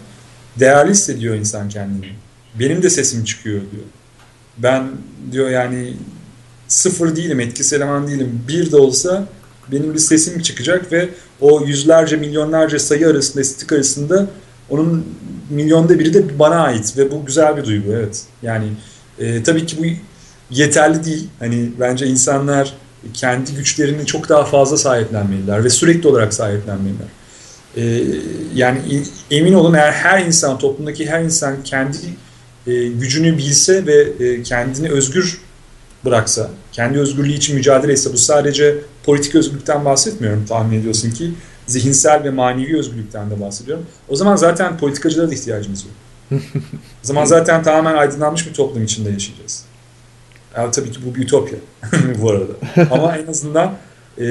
Değerli hissediyor insan kendini. Benim de sesim çıkıyor diyor. Ben diyor yani sıfır değilim, etkisi eleman değilim. Bir de olsa benim bir sesim çıkacak ve o yüzlerce, milyonlarca sayı arasında, istik arasında onun milyonda biri de bana ait ve bu güzel bir duygu evet. Yani e, tabii ki bu yeterli değil. Hani bence insanlar kendi güçlerini çok daha fazla sahiplenmeliler ve sürekli olarak sahiplenmeliler. Ee, yani emin olun eğer her insan, toplumdaki her insan kendi e, gücünü bilse ve e, kendini özgür bıraksa, kendi özgürlüğü için mücadele etse, bu sadece politik özgürlükten bahsetmiyorum tahmin ediyorsun ki, zihinsel ve manevi özgürlükten de bahsediyorum. O zaman zaten politikacılara da ihtiyacımız yok. o zaman zaten tamamen aydınlanmış bir toplum içinde yaşayacağız. Ya, tabii ki bu bir ütopya bu arada. Ama en azından e,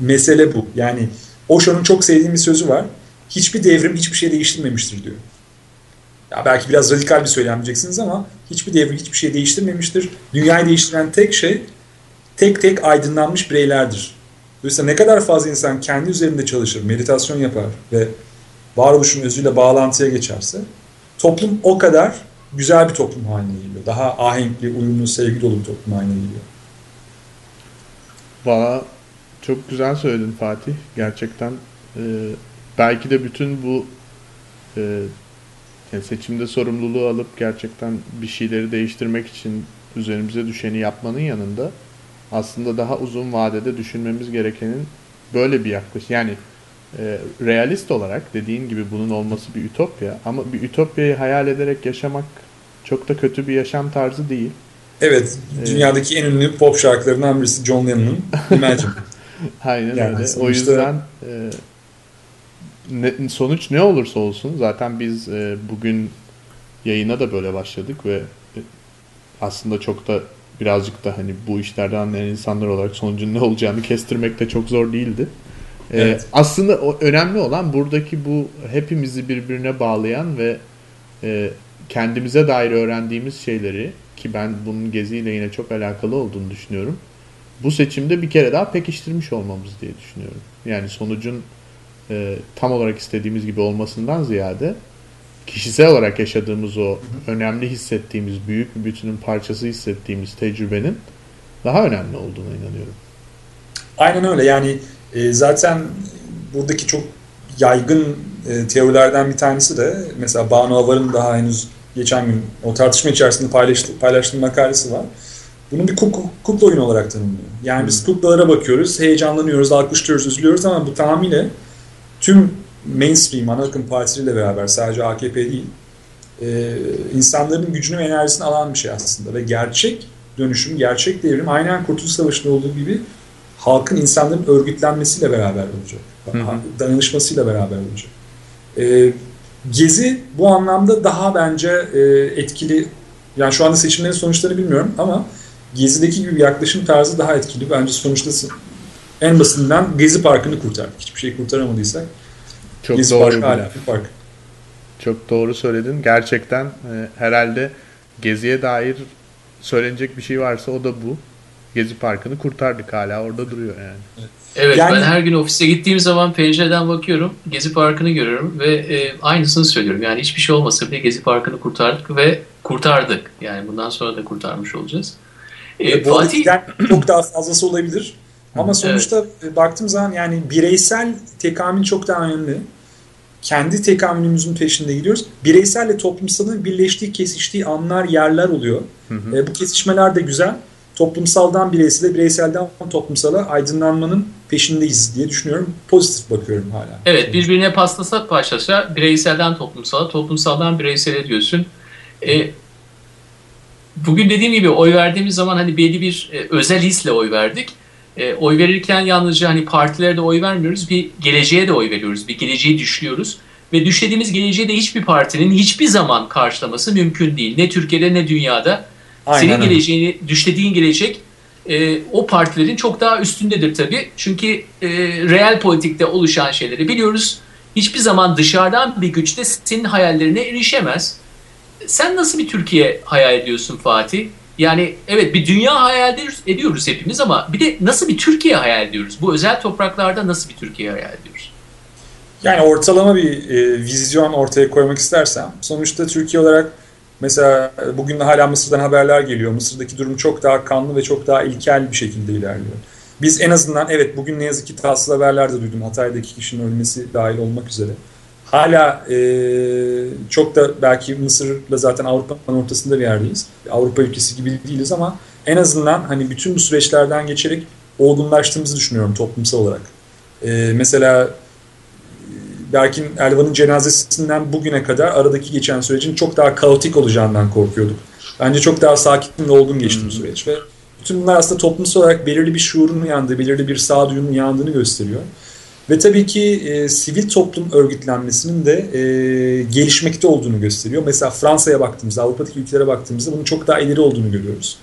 mesele bu. Yani Osho'nun çok sevdiğim bir sözü var. Hiçbir devrim hiçbir şey değiştirmemiştir diyor. Ya belki biraz radikal bir söylem diyeceksiniz ama hiçbir devrim hiçbir şey değiştirmemiştir. Dünyayı değiştiren tek şey tek tek aydınlanmış bireylerdir. Dolayısıyla ne kadar fazla insan kendi üzerinde çalışır, meditasyon yapar ve varoluşun özüyle bağlantıya geçerse toplum o kadar güzel bir toplum haline geliyor. Daha ahenkli, uyumlu, sevgi dolu bir toplum haline geliyor. Valla çok güzel söyledin Fatih. Gerçekten e, belki de bütün bu e, yani seçimde sorumluluğu alıp gerçekten bir şeyleri değiştirmek için üzerimize düşeni yapmanın yanında aslında daha uzun vadede düşünmemiz gerekenin böyle bir yaklaşım. Yani e, realist olarak dediğin gibi bunun olması bir ütopya ama bir ütopyayı hayal ederek yaşamak çok da kötü bir yaşam tarzı değil. Evet, dünyadaki en ünlü pop şarkılarından birisi John Lennon'ın Imagine. Aynen Yani öyle. O yüzden e, ne- sonuç ne olursa olsun zaten biz e, bugün yayına da böyle başladık ve e, aslında çok da birazcık da hani bu işlerden anlayan insanlar olarak sonucun ne olacağını kestirmek de çok zor değildi. E, Evet. Aslında o önemli olan buradaki bu hepimizi birbirine bağlayan ve e, kendimize dair öğrendiğimiz şeyleri ki ben bunun geziyle yine çok alakalı olduğunu düşünüyorum. Bu seçimde bir kere daha pekiştirmiş olmamız diye düşünüyorum. Yani sonucun e, tam olarak istediğimiz gibi olmasından ziyade kişisel olarak yaşadığımız o önemli hissettiğimiz büyük bir bütünün parçası hissettiğimiz tecrübenin daha önemli olduğuna inanıyorum. Aynen öyle yani e, zaten buradaki çok yaygın e, teorilerden bir tanesi de mesela Banu Avar'ın daha henüz geçen gün o tartışma içerisinde paylaştığı, paylaştığı makalesi var. Bunun bir kuk, kukla oyunu olarak tanımlıyor. Yani biz kuklalara bakıyoruz, heyecanlanıyoruz, alkışlıyoruz, üzülüyoruz ama bu tamamıyla tüm mainstream ana akım partileriyle beraber sadece AKP değil e, insanların gücünü ve enerjisini alan bir şey aslında ve gerçek dönüşüm, gerçek devrim aynen Kurtuluş Savaşı'nda olduğu gibi halkın insanların örgütlenmesiyle beraber olacak. Hı hı. Dayanışmasıyla beraber olacak. E, Gezi bu anlamda daha bence e, etkili. Yani şu anda seçimlerin sonuçlarını bilmiyorum ama Gezi'deki gibi yaklaşım tarzı daha etkili. Bence sonuçta en basitinden Gezi Parkı'nı kurtardık. Hiçbir şey kurtaramadıysak Çok Gezi doğru. Parkı bir- hala bir park. Çok doğru söyledin. Gerçekten e, herhalde Gezi'ye dair söylenecek bir şey varsa o da bu. Gezi Parkı'nı kurtardık hala orada duruyor yani. Evet Yani- ben her gün ofise gittiğim zaman pencereden bakıyorum. Gezi Parkı'nı görüyorum ve e, aynısını söylüyorum. Yani hiçbir şey olmasa bile Gezi Parkı'nı kurtardık ve kurtardık. Yani bundan sonra da kurtarmış olacağız. E, Bu Fatih çok daha fazlası olabilir. Ama sonuçta e, baktığım zaman yani bireysel tekamül çok daha önemli. kendi tekamülümüzün peşinde gidiyoruz. Bireyselle toplumsalın birleştiği, kesiştiği anlar, yerler oluyor. Hı hı. E, bu kesişmeler de güzel. Toplumsaldan bireysele, bireyselden toplumsala aydınlanmanın peşindeyiz diye düşünüyorum. Pozitif bakıyorum hala. Evet, birbirine paslasa paşlasa bireyselden toplumsala, toplumsaldan bireysele diyorsun. E, bugün dediğim gibi oy verdiğimiz zaman hani belli bir e, özel hisle oy verdik. E, oy verirken yalnızca hani partilere de oy vermiyoruz, bir geleceğe de oy veriyoruz, bir geleceği düşlüyoruz. Ve düşlediğimiz geleceği de hiçbir partinin hiçbir zaman karşılaması mümkün değil. Ne Türkiye'de ne dünyada. Aynen Senin geleceğini, düşlediğin gelecek e, o partilerin çok daha üstündedir tabii. Çünkü e, real politikte oluşan şeyleri biliyoruz. Hiçbir zaman dışarıdan bir güçte senin hayallerine erişemez. Sen nasıl bir Türkiye hayal ediyorsun Fatih? Yani evet bir dünya hayal ediyoruz hepimiz ama bir de nasıl bir Türkiye hayal ediyoruz? Bu özel topraklarda nasıl bir Türkiye hayal ediyoruz? Yani ortalama bir e, vizyon ortaya koymak istersem sonuçta Türkiye olarak mesela bugün de hala Mısır'dan haberler geliyor. Mısır'daki durum çok daha kanlı ve çok daha ilkel bir şekilde ilerliyor. Biz en azından evet bugün ne yazık ki tatsız haberler de duydum. Hatay'daki kişinin ölmesi dahil olmak üzere hala e, çok da belki Mısır'la zaten Avrupa'nın ortasında bir yerdeyiz. Avrupa ülkesi gibi değiliz ama en azından hani bütün bu süreçlerden geçerek olgunlaştığımızı düşünüyorum toplumsal olarak. E, mesela Berkin Elvan'ın cenazesinden bugüne kadar aradaki geçen sürecin çok daha kaotik olacağından korkuyorduk. Bence çok daha sakin ve olgun geçti bu süreç ve bütün bunlar aslında toplumsal olarak belirli bir şuurun uyandığı, belirli bir sağduyunun uyandığını gösteriyor. Ve tabii ki e, sivil toplum örgütlenmesinin de e, gelişmekte olduğunu gösteriyor. Mesela Fransa'ya baktığımızda, Avrupa'daki ülkelere baktığımızda bunun çok daha ileri olduğunu görüyoruz.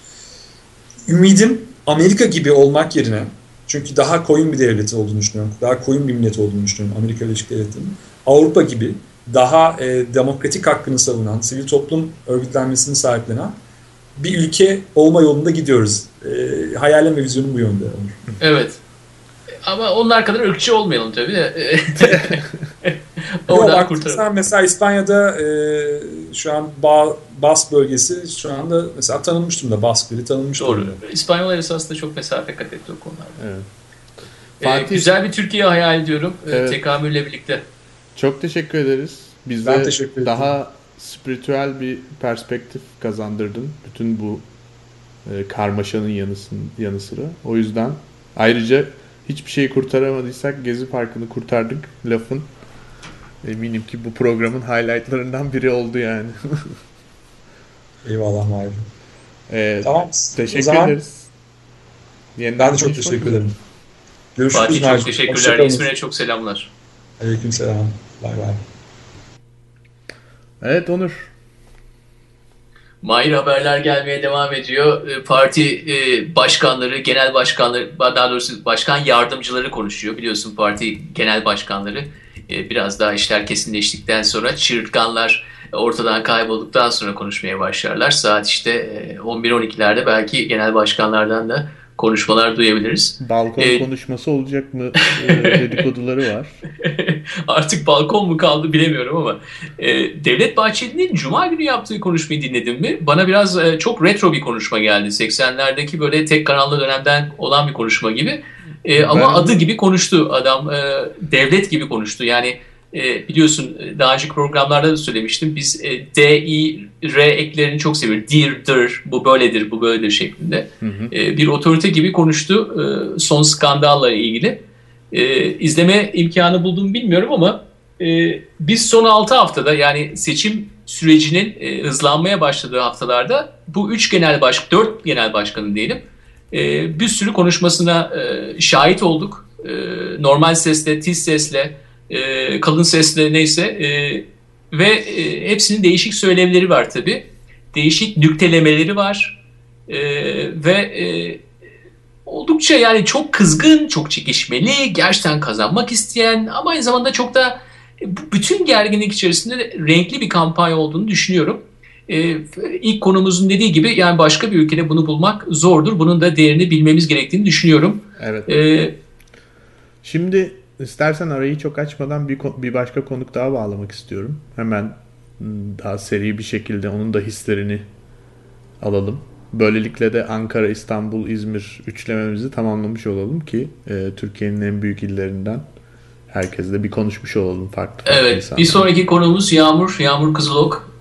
Ümidim Amerika gibi olmak yerine, çünkü daha koyun bir devlet olduğunu düşünüyorum, daha koyun bir millet olduğunu düşünüyorum Amerika Birleşik Devletleri'nin. Avrupa gibi daha e, demokratik hakkını savunan, sivil toplum örgütlenmesini sahiplenen bir ülke olma yolunda gidiyoruz. E, hayalim ve vizyonum bu yönde. Evet. Ama onlar kadar ırkçı olmayalım tabii de. Oradan kurtaralım. Mesela İspanya'da e, şu an ba Bas bölgesi şu anda mesela tanınmış durumda. Baskları tanınmış Doğru. durumda. İspanyollar esasında çok mesafe kat etti o konularda. Evet. Ee, Fatih... Güzel bir Türkiye hayal ediyorum. E, evet. Tekamülle birlikte. Çok teşekkür ederiz. Bize ben teşekkür daha spiritüel bir perspektif kazandırdın. Bütün bu e, karmaşanın yanısın, yanı sıra. O yüzden ayrıca hiçbir şeyi kurtaramadıysak Gezi Parkı'nı kurtardık lafın. Eminim ki bu programın highlightlarından biri oldu yani. Eyvallah Mahir. Ee, tamam. Teşekkür zaman, ederiz. Yeniden ben de çok teşekkür ederim. Görüşürüz. Fatih çok teşekkürler. İsmine çok selamlar. Aleyküm selam. Bay bay. Evet Onur. Mahir haberler gelmeye devam ediyor. Ee, parti e, başkanları, genel başkanları, daha doğrusu başkan yardımcıları konuşuyor. Biliyorsun parti genel başkanları e, biraz daha işler kesinleştikten sonra çırtkanlar ortadan kaybolduktan sonra konuşmaya başlarlar. Saat işte 11-12'lerde e, belki genel başkanlardan da konuşmalar duyabiliriz. Balkon ee, konuşması olacak mı e, dedikoduları var. Artık balkon mu kaldı bilemiyorum ama e, Devlet Bahçeli'nin Cuma günü yaptığı konuşmayı dinledim mi? Bana biraz e, çok retro bir konuşma geldi. 80'lerdeki böyle tek kanallı dönemden olan bir konuşma gibi. E, ama ben... adı gibi konuştu adam. E, devlet gibi konuştu. Yani e, biliyorsun e, daha önceki programlarda da söylemiştim. Biz e, D, I, R eklerini çok seviyoruz. Dir, dır, bu böyledir, bu böyledir şeklinde. Hı hı. E, bir otorite gibi konuştu e, son skandalla ilgili. E, izleme imkanı buldum bilmiyorum ama e, biz son 6 haftada yani seçim sürecinin e, hızlanmaya başladığı haftalarda bu 3 genel baş, 4 genel başkanın diyelim e, bir sürü konuşmasına e, şahit olduk. E, normal sesle, tiz sesle, e, kalın sesle neyse e, ve e, hepsinin değişik söylevleri var tabi. Değişik nüktelemeleri var e, ve e, oldukça yani çok kızgın, çok çekişmeli, gerçekten kazanmak isteyen ama aynı zamanda çok da e, bütün gerginlik içerisinde renkli bir kampanya olduğunu düşünüyorum. Ee, ilk konumuzun dediği gibi yani başka bir ülkede bunu bulmak zordur. Bunun da değerini bilmemiz gerektiğini düşünüyorum. Evet. Ee, Şimdi İstersen arayı çok açmadan bir, bir başka konuk daha bağlamak istiyorum. Hemen daha seri bir şekilde onun da hislerini alalım. Böylelikle de Ankara, İstanbul, İzmir üçlememizi tamamlamış olalım ki e, Türkiye'nin en büyük illerinden herkesle bir konuşmuş olalım farklı. farklı Evet. insanlarla. Bir sonraki konuğumuz Yağmur. Yağmur Kızılok.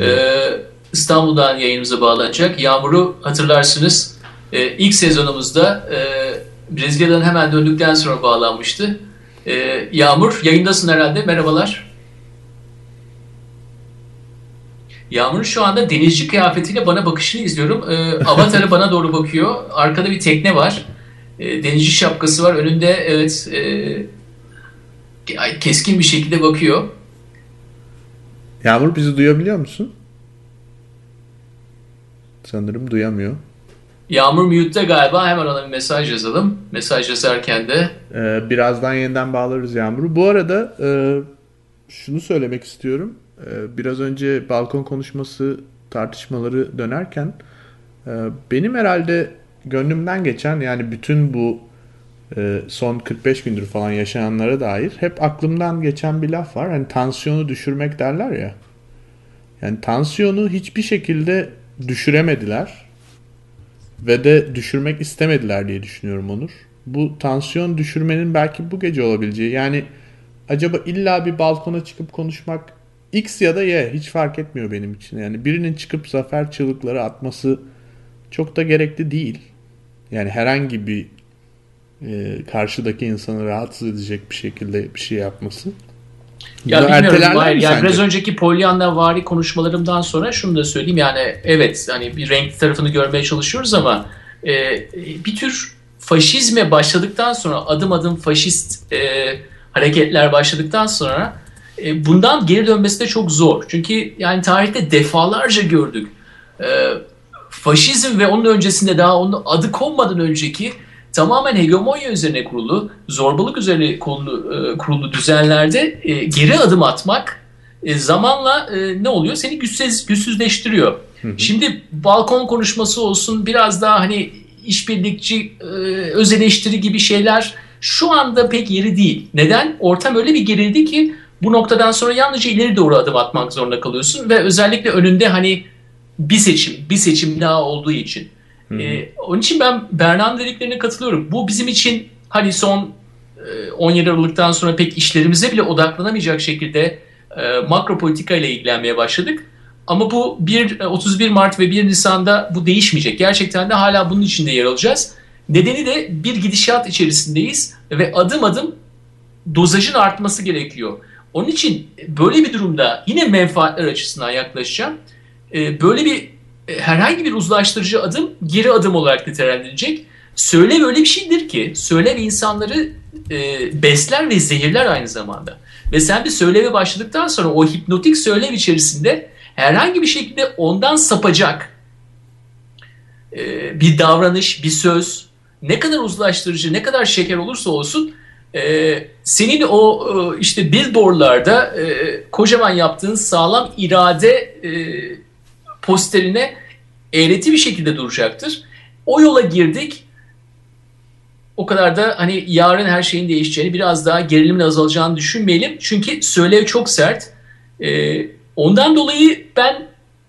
Ee, İstanbul'dan yayınımıza bağlanacak. Yağmur'u hatırlarsınız. Ee, ilk sezonumuzda e, Brezilya'dan hemen döndükten sonra bağlanmıştı. Ee, Yağmur yayındasın herhalde. Merhabalar. Yağmur'un şu anda denizci kıyafetiyle bana bakışını izliyorum. Ee, avatarı bana doğru bakıyor. Arkada bir tekne var. Ee, denizci şapkası var. Önünde evet e, keskin bir şekilde bakıyor. Yağmur bizi duyabiliyor musun? Sanırım duyamıyor. Yağmur mute'da galiba. Hemen ona bir mesaj yazalım. Mesaj yazarken de Ee, birazdan yeniden bağlarız Yağmur'u. Bu arada e, şunu söylemek istiyorum. E, biraz önce balkon konuşması tartışmaları dönerken e, benim herhalde gönlümden geçen yani bütün bu e, son 45 gündür falan yaşananlara dair hep aklımdan geçen bir laf var. Hani tansiyonu düşürmek derler ya. Yani tansiyonu hiçbir şekilde düşüremediler ve de düşürmek istemediler diye düşünüyorum Onur. Bu tansiyon düşürmenin belki bu gece olabileceği. Yani acaba illa bir balkona çıkıp konuşmak X ya da Y hiç fark etmiyor benim için. Yani birinin çıkıp zafer çığlıkları atması çok da gerekli değil. Yani herhangi bir e, karşıdaki insanı rahatsız edecek bir şekilde bir şey yapması. Ya Bunu bilmiyorum. Hayır, yani sence? biraz önceki Pollyanna vari konuşmalarımdan sonra şunu da söyleyeyim. Yani evet hani bir renkli tarafını görmeye çalışıyoruz ama e, bir tür faşizme başladıktan sonra adım adım faşist e, hareketler başladıktan sonra e, bundan geri dönmesi de çok zor. Çünkü yani tarihte defalarca gördük. E, faşizm ve onun öncesinde daha onun adı konmadan önceki tamamen hegemonya üzerine kurulu, zorbalık üzerine kurulu, e, kurulu düzenlerde e, geri adım atmak e, zamanla e, ne oluyor? Seni güçsüz, güçsüzleştiriyor. Şimdi balkon konuşması olsun biraz daha hani işbirlikçi, e, öz eleştiri gibi şeyler şu anda pek yeri değil. Neden? Ortam öyle bir gerildi ki bu noktadan sonra yalnızca ileri doğru adım atmak zorunda kalıyorsun ve özellikle önünde hani bir seçim, bir seçim daha olduğu için. Ee, onun için ben Berna'nın dediklerine katılıyorum. Bu bizim için hani son e, 17 Aralık'tan sonra pek işlerimize bile odaklanamayacak şekilde e, makro politika ile ilgilenmeye başladık. Ama bu 1, e, 31 Mart ve 1 Nisan'da bu değişmeyecek. Gerçekten de hala bunun içinde yer alacağız. Nedeni de bir gidişat içerisindeyiz ve adım adım dozajın artması gerekiyor. Onun için böyle bir durumda yine menfaatler açısından yaklaşacağım. E, Böyle bir e, herhangi bir uzlaştırıcı adım geri adım olarak nitelendirilecek. Söylev öyle bir şeydir ki söylev insanları e, besler ve zehirler aynı zamanda. Ve sen bir söyleve başladıktan sonra o hipnotik söylev içerisinde herhangi bir şekilde ondan sapacak e, bir davranış, bir söz ne kadar uzlaştırıcı, ne kadar şeker olursa olsun e, senin o e, işte billboardlarda e, kocaman yaptığın sağlam irade e, posterine eğreti bir şekilde duracaktır. O yola girdik. O kadar da hani yarın her şeyin değişeceğini, biraz daha gerilimin azalacağını düşünmeyelim. Çünkü söylev çok sert. Ee, ondan dolayı ben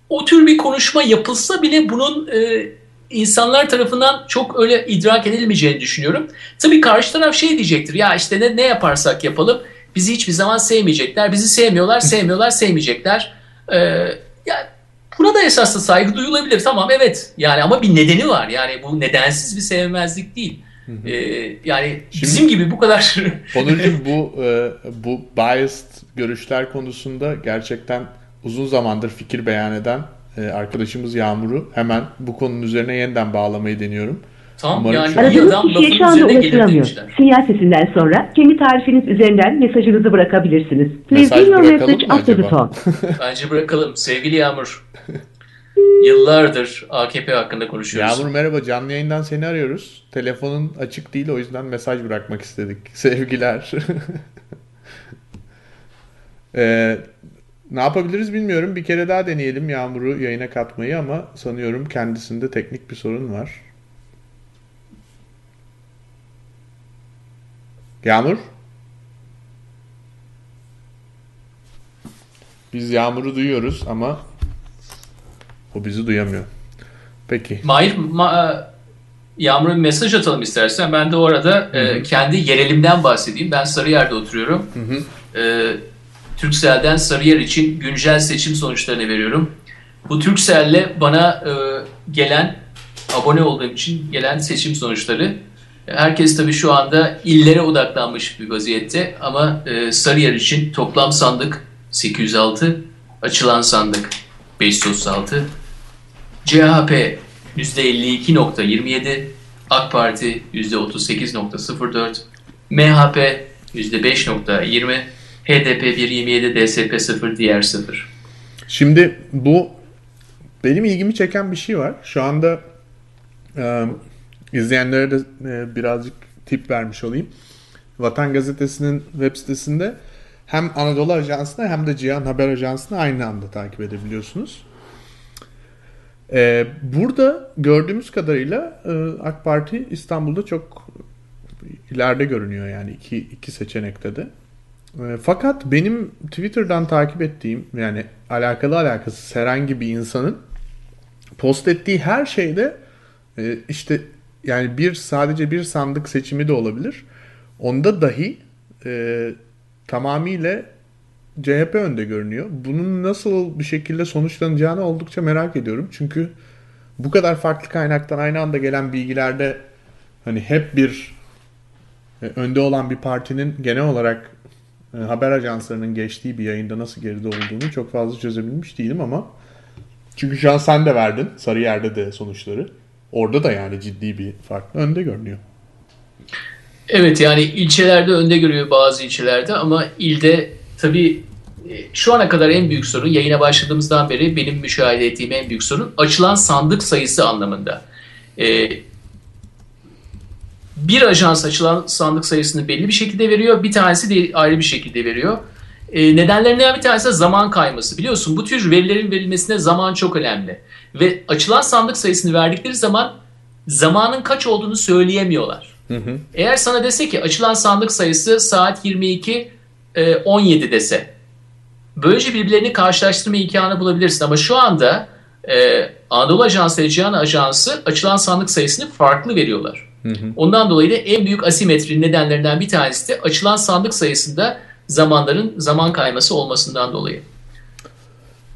o tür bir konuşma yapılsa bile bunun e, insanlar tarafından çok öyle idrak edilmeyeceğini düşünüyorum. Tabii karşı taraf şey diyecektir. Ya işte ne, ne yaparsak yapalım bizi hiçbir zaman sevmeyecekler. Bizi sevmiyorlar, sevmiyorlar, sevmeyecekler. Ee, ya Buna da esaslı saygı duyulabilir. Tamam evet yani ama bir nedeni var. Yani bu nedensiz bir sevmezlik değil. Ee, yani bizim gibi bu kadar Onurcuğum bu e, bu biased görüşler konusunda gerçekten uzun zamandır fikir beyan eden e, arkadaşımız Yağmur'u hemen bu konunun üzerine yeniden bağlamayı deniyorum. Tam Umarım yani iyi adam kişiye şu anda ulaşılamıyor. Sinyal sesinden sonra kendi tarifiniz üzerinden mesajınızı bırakabilirsiniz. Please Mesaj leave your bırakalım message mı after the acaba? tone. Bence bırakalım. Sevgili Yağmur. Yıllardır AKP hakkında konuşuyoruz. Yağmur merhaba canlı yayından seni arıyoruz. Telefonun açık değil o yüzden mesaj bırakmak istedik. Sevgiler. Ee, ne yapabiliriz bilmiyorum. Bir kere daha deneyelim Yağmur'u yayına katmayı ama sanıyorum kendisinde teknik bir sorun var. Yağmur? Biz Yağmur'u duyuyoruz ama o bizi duyamıyor. Peki. Mahir, ma- Yağmur'a bir mesaj atalım istersen. Ben de orada e, kendi yerelimden bahsedeyim. Ben Sarıyer'de oturuyorum. E, Türkcell'den Sarıyer için güncel seçim sonuçlarını veriyorum. Bu Turkcell'le bana e, gelen, abone olduğum için gelen seçim sonuçları. Herkes tabii şu anda illere odaklanmış bir vaziyette ama e, Sarıyer için toplam sandık 806, açılan sandık 536, CHP %52.27, AK Parti %38.04, MHP %5.20, HDP 1.27, DSP 0, diğer 0. Şimdi bu benim ilgimi çeken bir şey var. Şu anda izleyenlere de e, birazcık tip vermiş olayım. Vatan Gazetesi'nin web sitesinde hem Anadolu Ajansı'na hem de Cihan Haber Ajansı'na aynı anda takip edebiliyorsunuz. Ee, burada gördüğümüz kadarıyla e, AK Parti İstanbul'da çok ileride görünüyor yani iki, iki seçenekte de. E, fakat benim Twitter'dan takip ettiğim yani alakalı alakasız herhangi bir insanın post ettiği her şeyde e, işte yani bir sadece bir sandık seçimi de olabilir. Onda dahi e, tamamıyla CHP önde görünüyor. Bunun nasıl bir şekilde sonuçlanacağını oldukça merak ediyorum. Çünkü bu kadar farklı kaynaktan aynı anda gelen bilgilerde hani hep bir e, önde olan bir partinin genel olarak e, haber ajanslarının geçtiği bir yayında nasıl geride olduğunu çok fazla çözebilmiş değilim ama çünkü şu an sen de verdin Sarıyer'de de sonuçları. Orada da yani ciddi bir farklı önde görünüyor. Evet yani ilçelerde önde görüyor bazı ilçelerde ama ilde tabii e, şu ana kadar en büyük sorun yayına başladığımızdan beri benim müşahede ettiğim en büyük sorun açılan sandık sayısı anlamında. Ee, bir ajans açılan sandık sayısını belli bir şekilde veriyor. Bir tanesi de ayrı bir şekilde veriyor. Ee, nedenlerinden bir tanesi de zaman kayması. Biliyorsun bu tür verilerin verilmesine zaman çok önemli. Ve açılan sandık sayısını verdikleri zaman zamanın kaç olduğunu söyleyemiyorlar. Hı hı. Eğer sana dese ki açılan sandık sayısı saat 22 e, 17 dese böylece birbirlerini karşılaştırma imkanı bulabilirsin. Ama şu anda e, Anadolu Ajansı ve Cihan Ajansı açılan sandık sayısını farklı veriyorlar. Hı hı. Ondan dolayı da en büyük asimetri nedenlerinden bir tanesi de açılan sandık sayısında zamanların zaman kayması olmasından dolayı.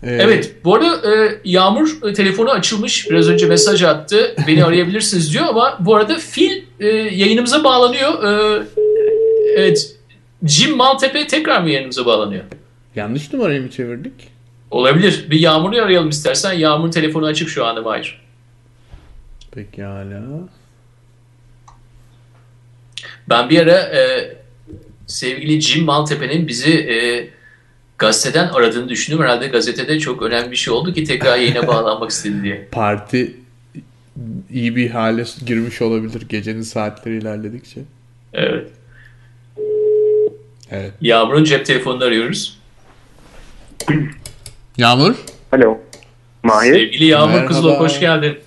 Ee... Evet, bu arada e, Yağmur e, telefonu açılmış. Biraz önce mesaj attı. Beni arayabilirsiniz diyor ama bu arada Fil e, yayınımıza bağlanıyor. E, evet, Jim Maltepe tekrar mı yayınımıza bağlanıyor? Yanlış numarayı mı çevirdik? Olabilir. Bir Yağmur'u arayalım istersen. Yağmur telefonu açık şu anda Mahir. Pekala. Ben bir ara e, sevgili Jim Maltepe'nin bizi e, gazeteden aradığını düşündüm. Herhalde gazetede çok önemli bir şey oldu ki tekrar yayına bağlanmak istedi diye. Parti iyi bir hale girmiş olabilir gecenin saatleri ilerledikçe. Evet. Evet. Yağmur'un cep telefonunu arıyoruz. Yağmur. Alo. Mahir. Sevgili Yağmur Merhaba. Kızılok hoş geldin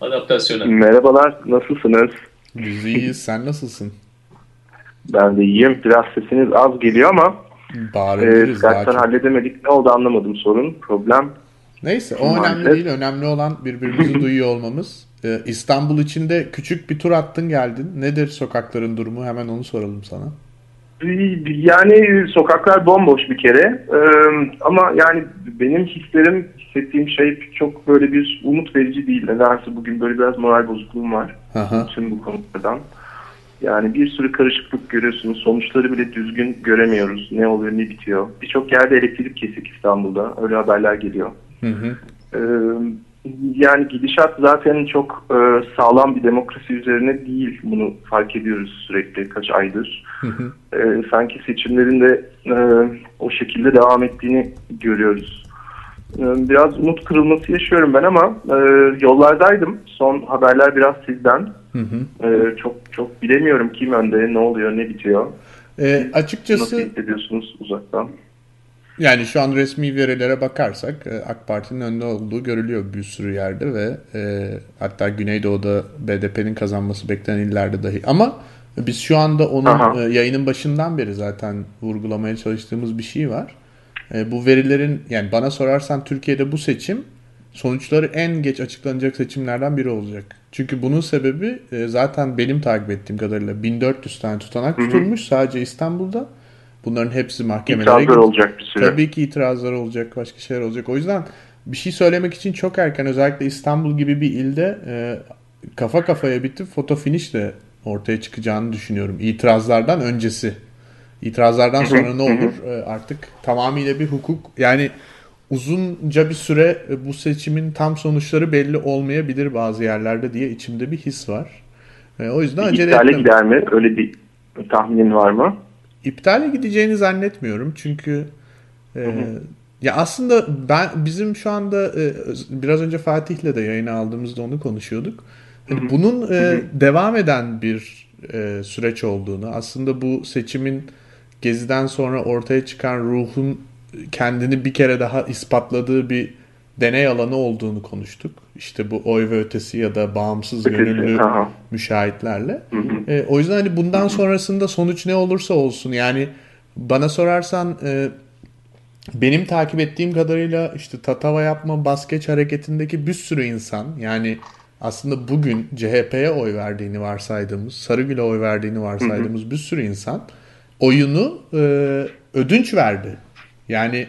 adaptasyona. Merhabalar. Nasılsınız? Biz iyiyiz. Sen nasılsın? Ben de iyiyim. Biraz sesiniz az geliyor ama Bağırabiliriz e, zaten halledemedik. Ne oldu anlamadım sorun. Problem. Neyse o Maalesef. önemli değil. Önemli olan birbirimizi duyuyor olmamız. Ee, İstanbul içinde küçük bir tur attın geldin. Nedir sokakların durumu? Hemen onu soralım sana. Yani sokaklar bomboş bir kere ee, ama yani benim hislerim, hissettiğim şey çok böyle bir umut verici değil. Nedense bugün böyle biraz moral bozukluğum var Aha. tüm bu konulardan. Yani bir sürü karışıklık görüyorsunuz. Sonuçları bile düzgün göremiyoruz. Ne oluyor, ne bitiyor. Birçok yerde elektrik kesik İstanbul'da. Öyle haberler geliyor. Hı hı. Ee, yani gidişat zaten çok e, sağlam bir demokrasi üzerine değil. Bunu fark ediyoruz sürekli kaç aydır. Hı hı. E, sanki seçimlerin de e, o şekilde devam ettiğini görüyoruz. E, biraz umut kırılması yaşıyorum ben ama e, yollardaydım. Son haberler biraz sizden. Hı hı. E, çok çok bilemiyorum kim önde, ne oluyor, ne bitiyor. E, açıkçası Nasıl hissediyorsunuz uzaktan? Yani şu an resmi verilere bakarsak e, AK Parti'nin önde olduğu görülüyor bir sürü yerde ve e, hatta Güneydoğu'da BDP'nin kazanması beklenen illerde dahi. Ama biz şu anda onun e, yayının başından beri zaten vurgulamaya çalıştığımız bir şey var. E, bu verilerin yani bana sorarsan Türkiye'de bu seçim sonuçları en geç açıklanacak seçimlerden biri olacak. Çünkü bunun sebebi e, zaten benim takip ettiğim kadarıyla 1400 tane tutanak tutulmuş sadece İstanbul'da. Bunların hepsi mahkemelere İtirazlar gitti. olacak bir süre. Tabii ki itirazlar olacak, başka şeyler olacak. O yüzden bir şey söylemek için çok erken. Özellikle İstanbul gibi bir ilde e, kafa kafaya bitip foto finish de ortaya çıkacağını düşünüyorum. İtirazlardan öncesi. İtirazlardan sonra ne olur? E, artık tamamıyla bir hukuk. Yani uzunca bir süre e, bu seçimin tam sonuçları belli olmayabilir bazı yerlerde diye içimde bir his var. E, o yüzden acele İptale etmem. gider mi? Öyle bir tahminin var mı? İptale gideceğini zannetmiyorum çünkü e, ya aslında ben bizim şu anda e, biraz önce Fatih'le de yayına aldığımızda onu konuşuyorduk. Hani bunun e, devam eden bir e, süreç olduğunu, aslında bu seçimin geziden sonra ortaya çıkan ruhun kendini bir kere daha ispatladığı bir deney alanı olduğunu konuştuk. İşte bu oy ve ötesi ya da bağımsız Ötesi, gönüllü aha. müşahitlerle. E, o yüzden hani bundan sonrasında sonuç ne olursa olsun yani bana sorarsan e, benim takip ettiğim kadarıyla işte tatava yapma baskeç hareketindeki bir sürü insan yani aslında bugün CHP'ye oy verdiğini varsaydığımız, Sarıgül'e oy verdiğini varsaydığımız bir sürü insan oyunu e, ödünç verdi. Yani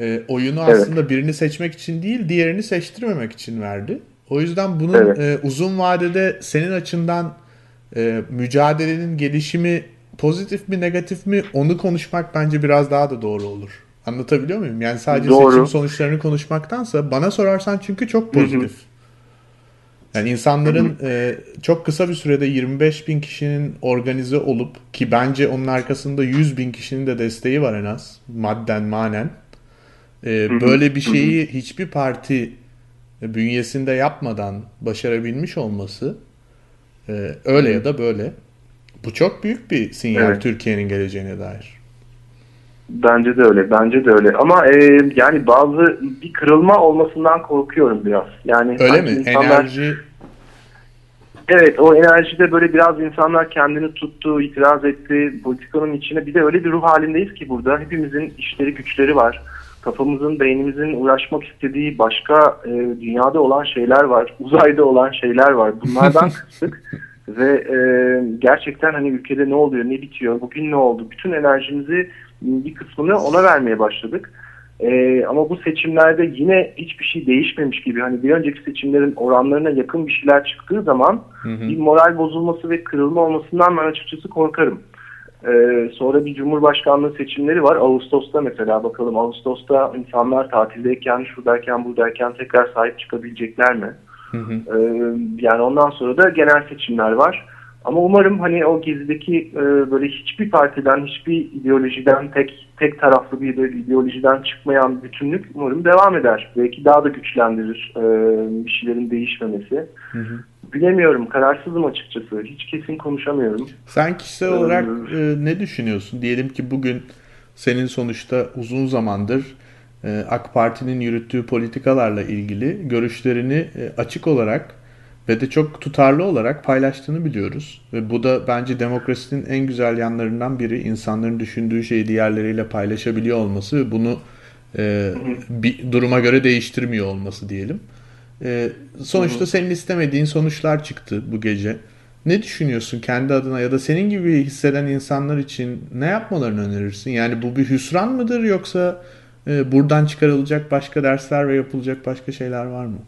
e, oyunu Evet. aslında birini seçmek için değil, diğerini seçtirmemek için verdi. O yüzden bunun Evet. e, uzun vadede senin açından e, mücadelenin gelişimi pozitif mi negatif mi onu konuşmak bence biraz daha da doğru olur. Anlatabiliyor muyum? Yani sadece Doğru. seçim sonuçlarını konuşmaktansa bana sorarsan çünkü çok pozitif. Yani insanların e, çok kısa bir sürede 25 bin kişinin organize olup ki bence onun arkasında 100 bin kişinin de desteği var en az madden manen. E, böyle bir şeyi hiçbir parti bünyesinde yapmadan başarabilmiş olması e, öyle ya da böyle bu çok büyük bir sinyal Evet. Türkiye'nin geleceğine dair. Bence de öyle, bence de öyle. Ama e, yani bazı bir kırılma olmasından korkuyorum biraz. Yani Öyle sanki mi? insanlar- Enerji Evet, o enerjide böyle biraz insanlar kendini tuttu, itiraz etti politikanın içine. Bir de öyle bir ruh halindeyiz ki burada hepimizin işleri güçleri var. Kafamızın, beynimizin uğraşmak istediği başka e, dünyada olan şeyler var. Uzayda olan şeyler var. Bunlardan kıstık. Ve e, gerçekten hani ülkede ne oluyor, ne bitiyor, bugün ne oldu? Bütün enerjimizi bir kısmını ona vermeye başladık. Ee, ama bu seçimlerde yine hiçbir şey değişmemiş gibi hani bir önceki seçimlerin oranlarına yakın bir şeyler çıktığı zaman bir moral bozulması ve kırılma olmasından ben açıkçası korkarım. Ee, sonra bir cumhurbaşkanlığı seçimleri var. Ağustos'ta mesela bakalım Ağustos'ta insanlar tatildeyken, şuradayken, buradayken tekrar sahip çıkabilecekler mi? Ee, yani ondan sonra da genel seçimler var. Ama umarım hani o gezideki e, böyle hiçbir partiden, hiçbir ideolojiden, tek tek taraflı bir ideolojiden çıkmayan bütünlük umarım devam eder. Belki daha da güçlendirir e, bir şeylerin değişmemesi. Bilemiyorum, kararsızım açıkçası. Hiç kesin konuşamıyorum. Sen kişisel Ee, olarak e, ne düşünüyorsun? Diyelim ki bugün senin sonuçta uzun zamandır e, AK Parti'nin yürüttüğü politikalarla ilgili görüşlerini e, açık olarak ve de çok tutarlı olarak paylaştığını biliyoruz. Ve bu da bence demokrasinin en güzel yanlarından biri. insanların düşündüğü şeyi diğerleriyle paylaşabiliyor olması ve bunu e, bir duruma göre değiştirmiyor olması diyelim. E, sonuçta senin istemediğin sonuçlar çıktı bu gece. Ne düşünüyorsun kendi adına ya da senin gibi hisseden insanlar için ne yapmalarını önerirsin? Yani bu bir hüsran mıdır yoksa e, buradan çıkarılacak başka dersler ve yapılacak başka şeyler var mı?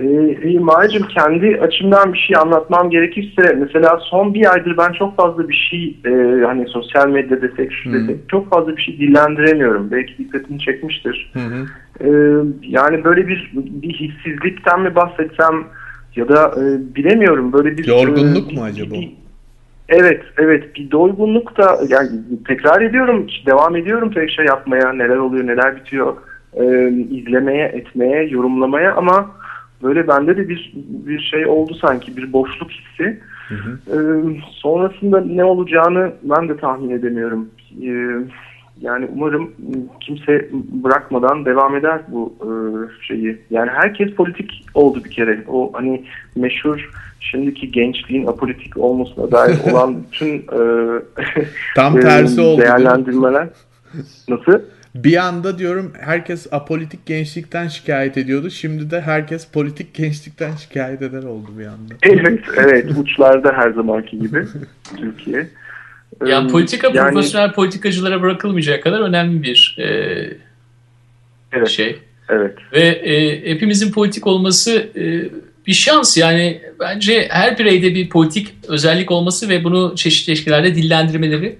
Ee, Mahir'cim kendi açımdan bir şey anlatmam gerekirse mesela son bir aydır ben çok fazla bir şey e, hani sosyal medya desek şu desek çok fazla bir şey dillendiremiyorum. Belki dikkatini çekmiştir. Hı. Ee, yani böyle bir bir hissizlikten mi bahsetsem ya da e, bilemiyorum böyle bir Yorgunluk e, mu acaba? bir- evet evet bir doygunluk da yani tekrar ediyorum devam ediyorum tek şey yapmaya neler oluyor neler bitiyor e, izlemeye etmeye yorumlamaya ama böyle bende de bir bir şey oldu sanki bir boşluk hissi. Ee, sonrasında ne olacağını ben de tahmin edemiyorum. Ee, yani umarım kimse bırakmadan devam eder bu e, şeyi. Yani herkes politik oldu bir kere. O hani meşhur şimdiki gençliğin apolitik olmasına dair olan bütün e, Tam e, tersi oldu. değerlendirmeler. Nasıl? Bir anda diyorum herkes apolitik gençlikten şikayet ediyordu. Şimdi de herkes politik gençlikten şikayet eder oldu bir anda. Evet, evet. Uçlarda her zamanki gibi Türkiye. Ya Ee, politika yani- profesyonel politikacılara bırakılmayacak kadar önemli bir e, Evet, şey. evet. Ve e, hepimizin politik olması e, bir şans. Yani bence her bireyde bir politik özellik olması ve bunu çeşitli şekillerde dillendirmeleri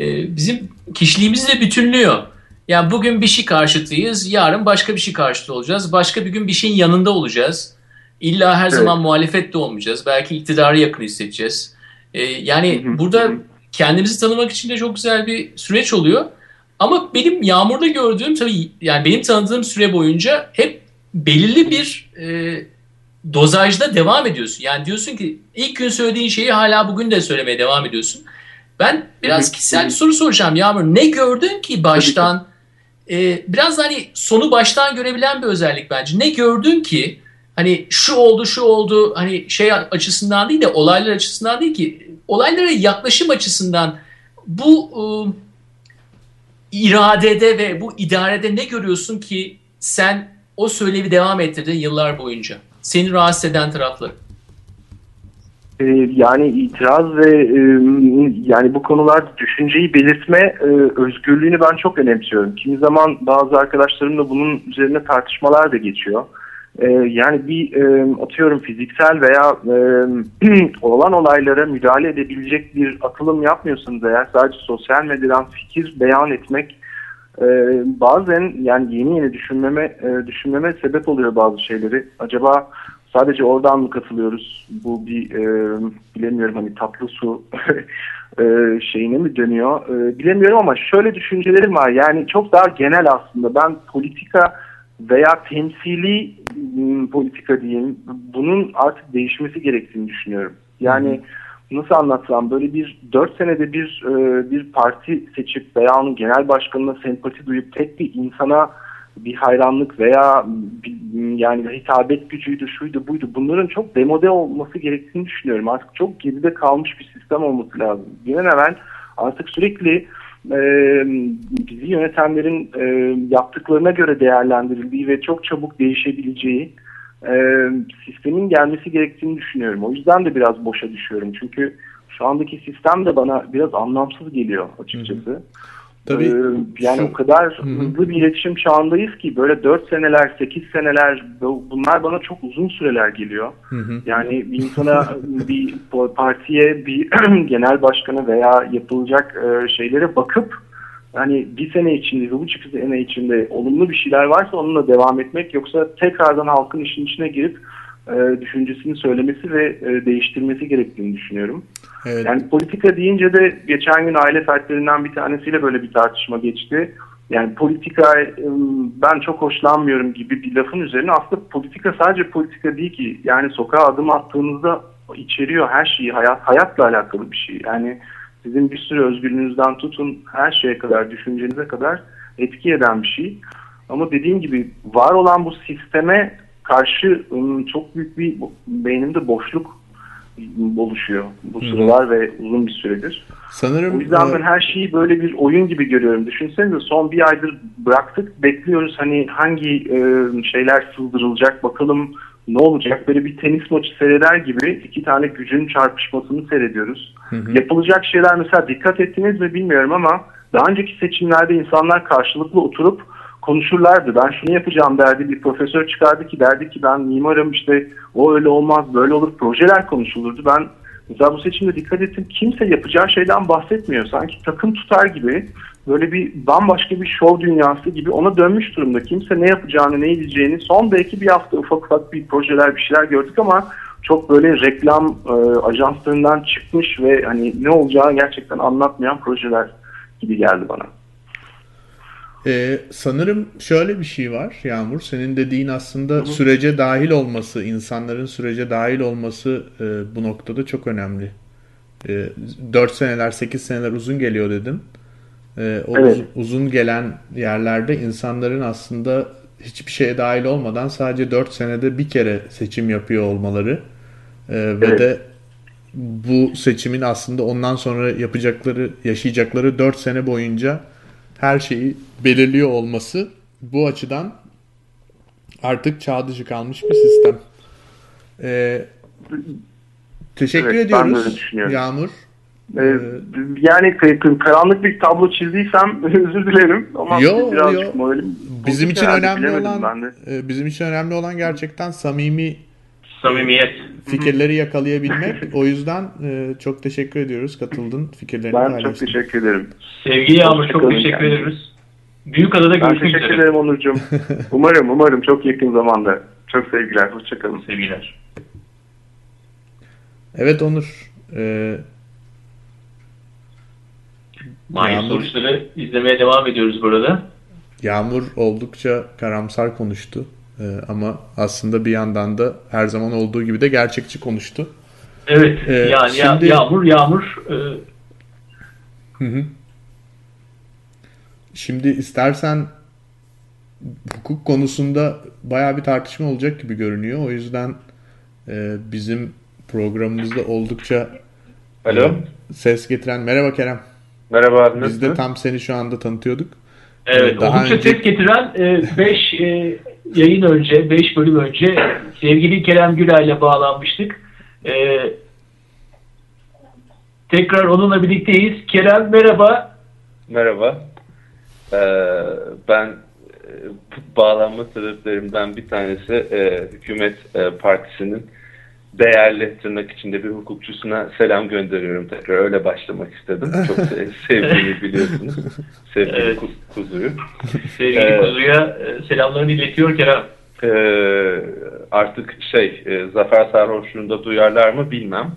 e, bizim kişiliğimizi de bütünlüyor. Yani bugün bir şey karşıtıyız, yarın başka bir şey karşıtı olacağız. Başka bir gün bir şeyin yanında olacağız. İlla her Evet. zaman muhalefet de olmayacağız. Belki iktidara yakın hissedeceğiz. E, yani burada kendimizi tanımak için de çok güzel bir süreç oluyor. Ama benim Yağmur'da gördüğüm tabii yani benim tanıdığım süre boyunca hep belirli bir e, dozajda devam ediyorsun. Yani diyorsun ki ilk gün söylediğin şeyi hala bugün de söylemeye devam ediyorsun. Ben biraz kişisel bir soru soracağım Yağmur. Ne gördün ki baştan? E, biraz hani sonu baştan görebilen bir özellik bence. Ne gördün ki hani şu oldu şu oldu hani şey açısından değil de olaylar açısından değil ki olaylara yaklaşım açısından bu e, iradede ve bu idarede ne görüyorsun ki sen o söylevi devam ettirdin yıllar boyunca? Seni rahatsız eden tarafları. Ee, yani itiraz ve e, yani bu konularda düşünceyi belirtme e, özgürlüğünü ben çok önemsiyorum. Kimi zaman bazı arkadaşlarımla bunun üzerine tartışmalar da geçiyor. Ee, yani bir e, atıyorum fiziksel veya olan olaylara müdahale edebilecek bir atılım yapmıyorsanız eğer sadece sosyal medyadan fikir beyan etmek bazen yani yeni yeni düşünmeme düşünmeme sebep oluyor bazı şeyleri. Acaba sadece oradan mı katılıyoruz? Bu bir e, bilemiyorum hani tatlı su e, şeyine mi dönüyor? E, bilemiyorum ama şöyle düşüncelerim var. Yani çok daha genel aslında. Ben politika veya temsili m, politika diyeyim bunun artık değişmesi gerektiğini düşünüyorum. Yani nasıl anlatsam böyle bir dört senede bir e, bir parti seçip veya onun genel başkanına sempati duyup tek bir insana bir hayranlık veya bir, yani hitabet gücüydü şuydu buydu bunların çok demode olması gerektiğini düşünüyorum. Artık çok geride kalmış bir sistem olması lazım. An evvel artık sürekli e, bizi yönetenlerin e, yaptıklarına göre değerlendirildiği ve çok çabuk değişebileceği e, sistemin gelmesi gerektiğini düşünüyorum. O yüzden de biraz boşa düşüyorum. Çünkü şu andaki sistem de bana biraz anlamsız geliyor açıkçası. Tabii Ee, yani şu- o kadar Hı hı. hızlı bir iletişim çağındayız ki böyle 4 seneler, 8 seneler bu- bunlar bana çok uzun süreler geliyor. Yani bir insana bir partiye, bir genel başkanı veya yapılacak e, şeylere bakıp hani bir sene içinde, bir buçuk sene içinde olumlu bir şeyler varsa onunla devam etmek yoksa tekrardan halkın işin içine girip e, düşüncesini söylemesi ve e, değiştirmesi gerektiğini düşünüyorum. Evet. Yani politika deyince de geçen gün aile fertlerinden bir tanesiyle böyle bir tartışma geçti. Yani politika ım, ben çok hoşlanmıyorum gibi bir lafın üzerine aslında politika sadece politika değil ki. Yani sokağa adım attığınızda içeriyor her şeyi hayat hayatla alakalı bir şey. Yani sizin bir sürü özgürlüğünüzden tutun her şeye kadar düşüncenize kadar etki eden bir şey. Ama dediğim gibi var olan bu sisteme karşı ım, çok büyük bir beynimde boşluk oluşuyor bu Hı hı. sıralar ve uzun bir süredir. Sanırım O yüzden e, ben her şeyi böyle bir oyun gibi görüyorum. Düşünsenize son bir aydır bıraktık bekliyoruz hani hangi e, şeyler sızdırılacak bakalım ne olacak böyle bir tenis maçı seyreder gibi iki tane gücün çarpışmasını seyrediyoruz. Hı hı. Yapılacak şeyler mesela dikkat ettiniz mi bilmiyorum ama daha önceki seçimlerde insanlar karşılıklı oturup konuşurlardı. Ben şunu yapacağım derdi. Bir profesör çıkardı ki derdi ki ben mimarım işte o öyle olmaz böyle olur. Projeler konuşulurdu. Ben mesela bu seçimde dikkat ettim. Kimse yapacağı şeyden bahsetmiyor. Sanki takım tutar gibi böyle bir bambaşka bir şov dünyası gibi ona dönmüş durumda. Kimse ne yapacağını ne edeceğini son belki bir hafta ufak ufak bir projeler bir şeyler gördük ama çok böyle reklam e, ajanslarından çıkmış ve hani ne olacağını gerçekten anlatmayan projeler gibi geldi bana. Ee, sanırım şöyle bir şey var Yağmur. Senin dediğin aslında sürece dahil olması, insanların sürece dahil olması e, bu noktada çok önemli. E, 4 seneler, 8 seneler uzun geliyor dedin. E, o Evet. uz- uzun gelen yerlerde insanların aslında hiçbir şeye dahil olmadan sadece 4 senede bir kere seçim yapıyor olmaları e, ve Evet. de bu seçimin aslında ondan sonra yapacakları, yaşayacakları 4 sene boyunca her şeyi belirliyor olması bu açıdan artık çağ dışı kalmış bir sistem. Ee, teşekkür Evet, ediyoruz. Yağmur. Ee, yani karanlık bir tablo çizdiysem özür dilerim ama Yo, birazcık yo. moralim Bizim için önemli olan e, bizim için önemli olan gerçekten samimi Samimiyet. fikirleri yakalayabilmek. O yüzden e, çok teşekkür ediyoruz katıldın fikirlerini Ben çok paylaştın. teşekkür ederim. Sevgili Yağmur çok teşekkür kendinize. ederiz. Büyükada'da Ben görüşmek teşekkür üzere. ederim Onurcuğum. umarım umarım çok yakın zamanda. Çok sevgiler. Hoşçakalın. Sevgiler. Evet Onur. E, Mahir Yağmur. sonuçları izlemeye devam ediyoruz burada. Yağmur oldukça karamsar konuştu. E, ama aslında bir yandan da her zaman olduğu gibi de gerçekçi konuştu. Evet. Ee, yani ya- şimdi- Yağmur Yağmur e, Hı hı. Şimdi istersen hukuk konusunda baya bir tartışma olacak gibi görünüyor. O yüzden e, bizim programımızda oldukça Alo. e, ses getiren merhaba Kerem. Merhaba abi Biz de nasılsın? tam seni şu anda tanıtıyorduk. Evet, Daha oldukça önce- ses getiren 5 yayın önce, 5 bölüm önce sevgili Kerem Gülay'la bağlanmıştık. E, tekrar onunla birlikteyiz. Kerem merhaba. Merhaba. Ee, ben e, bağlanma sebeplerimden bir tanesi e, hükümet e, partisinin değerli tırnak içinde bir hukukçusuna selam gönderiyorum tekrar öyle başlamak istedim. Çok se- sevdiğimi biliyorsunuz. Sevdiğim Evet. ku- kuzuyu. Sevgili Evet. Kuzu'ya e, selamlarını iletiyor Kerem. Ee, artık şey e, Zafer Sarhoşluğu'nda duyarlar mı bilmem.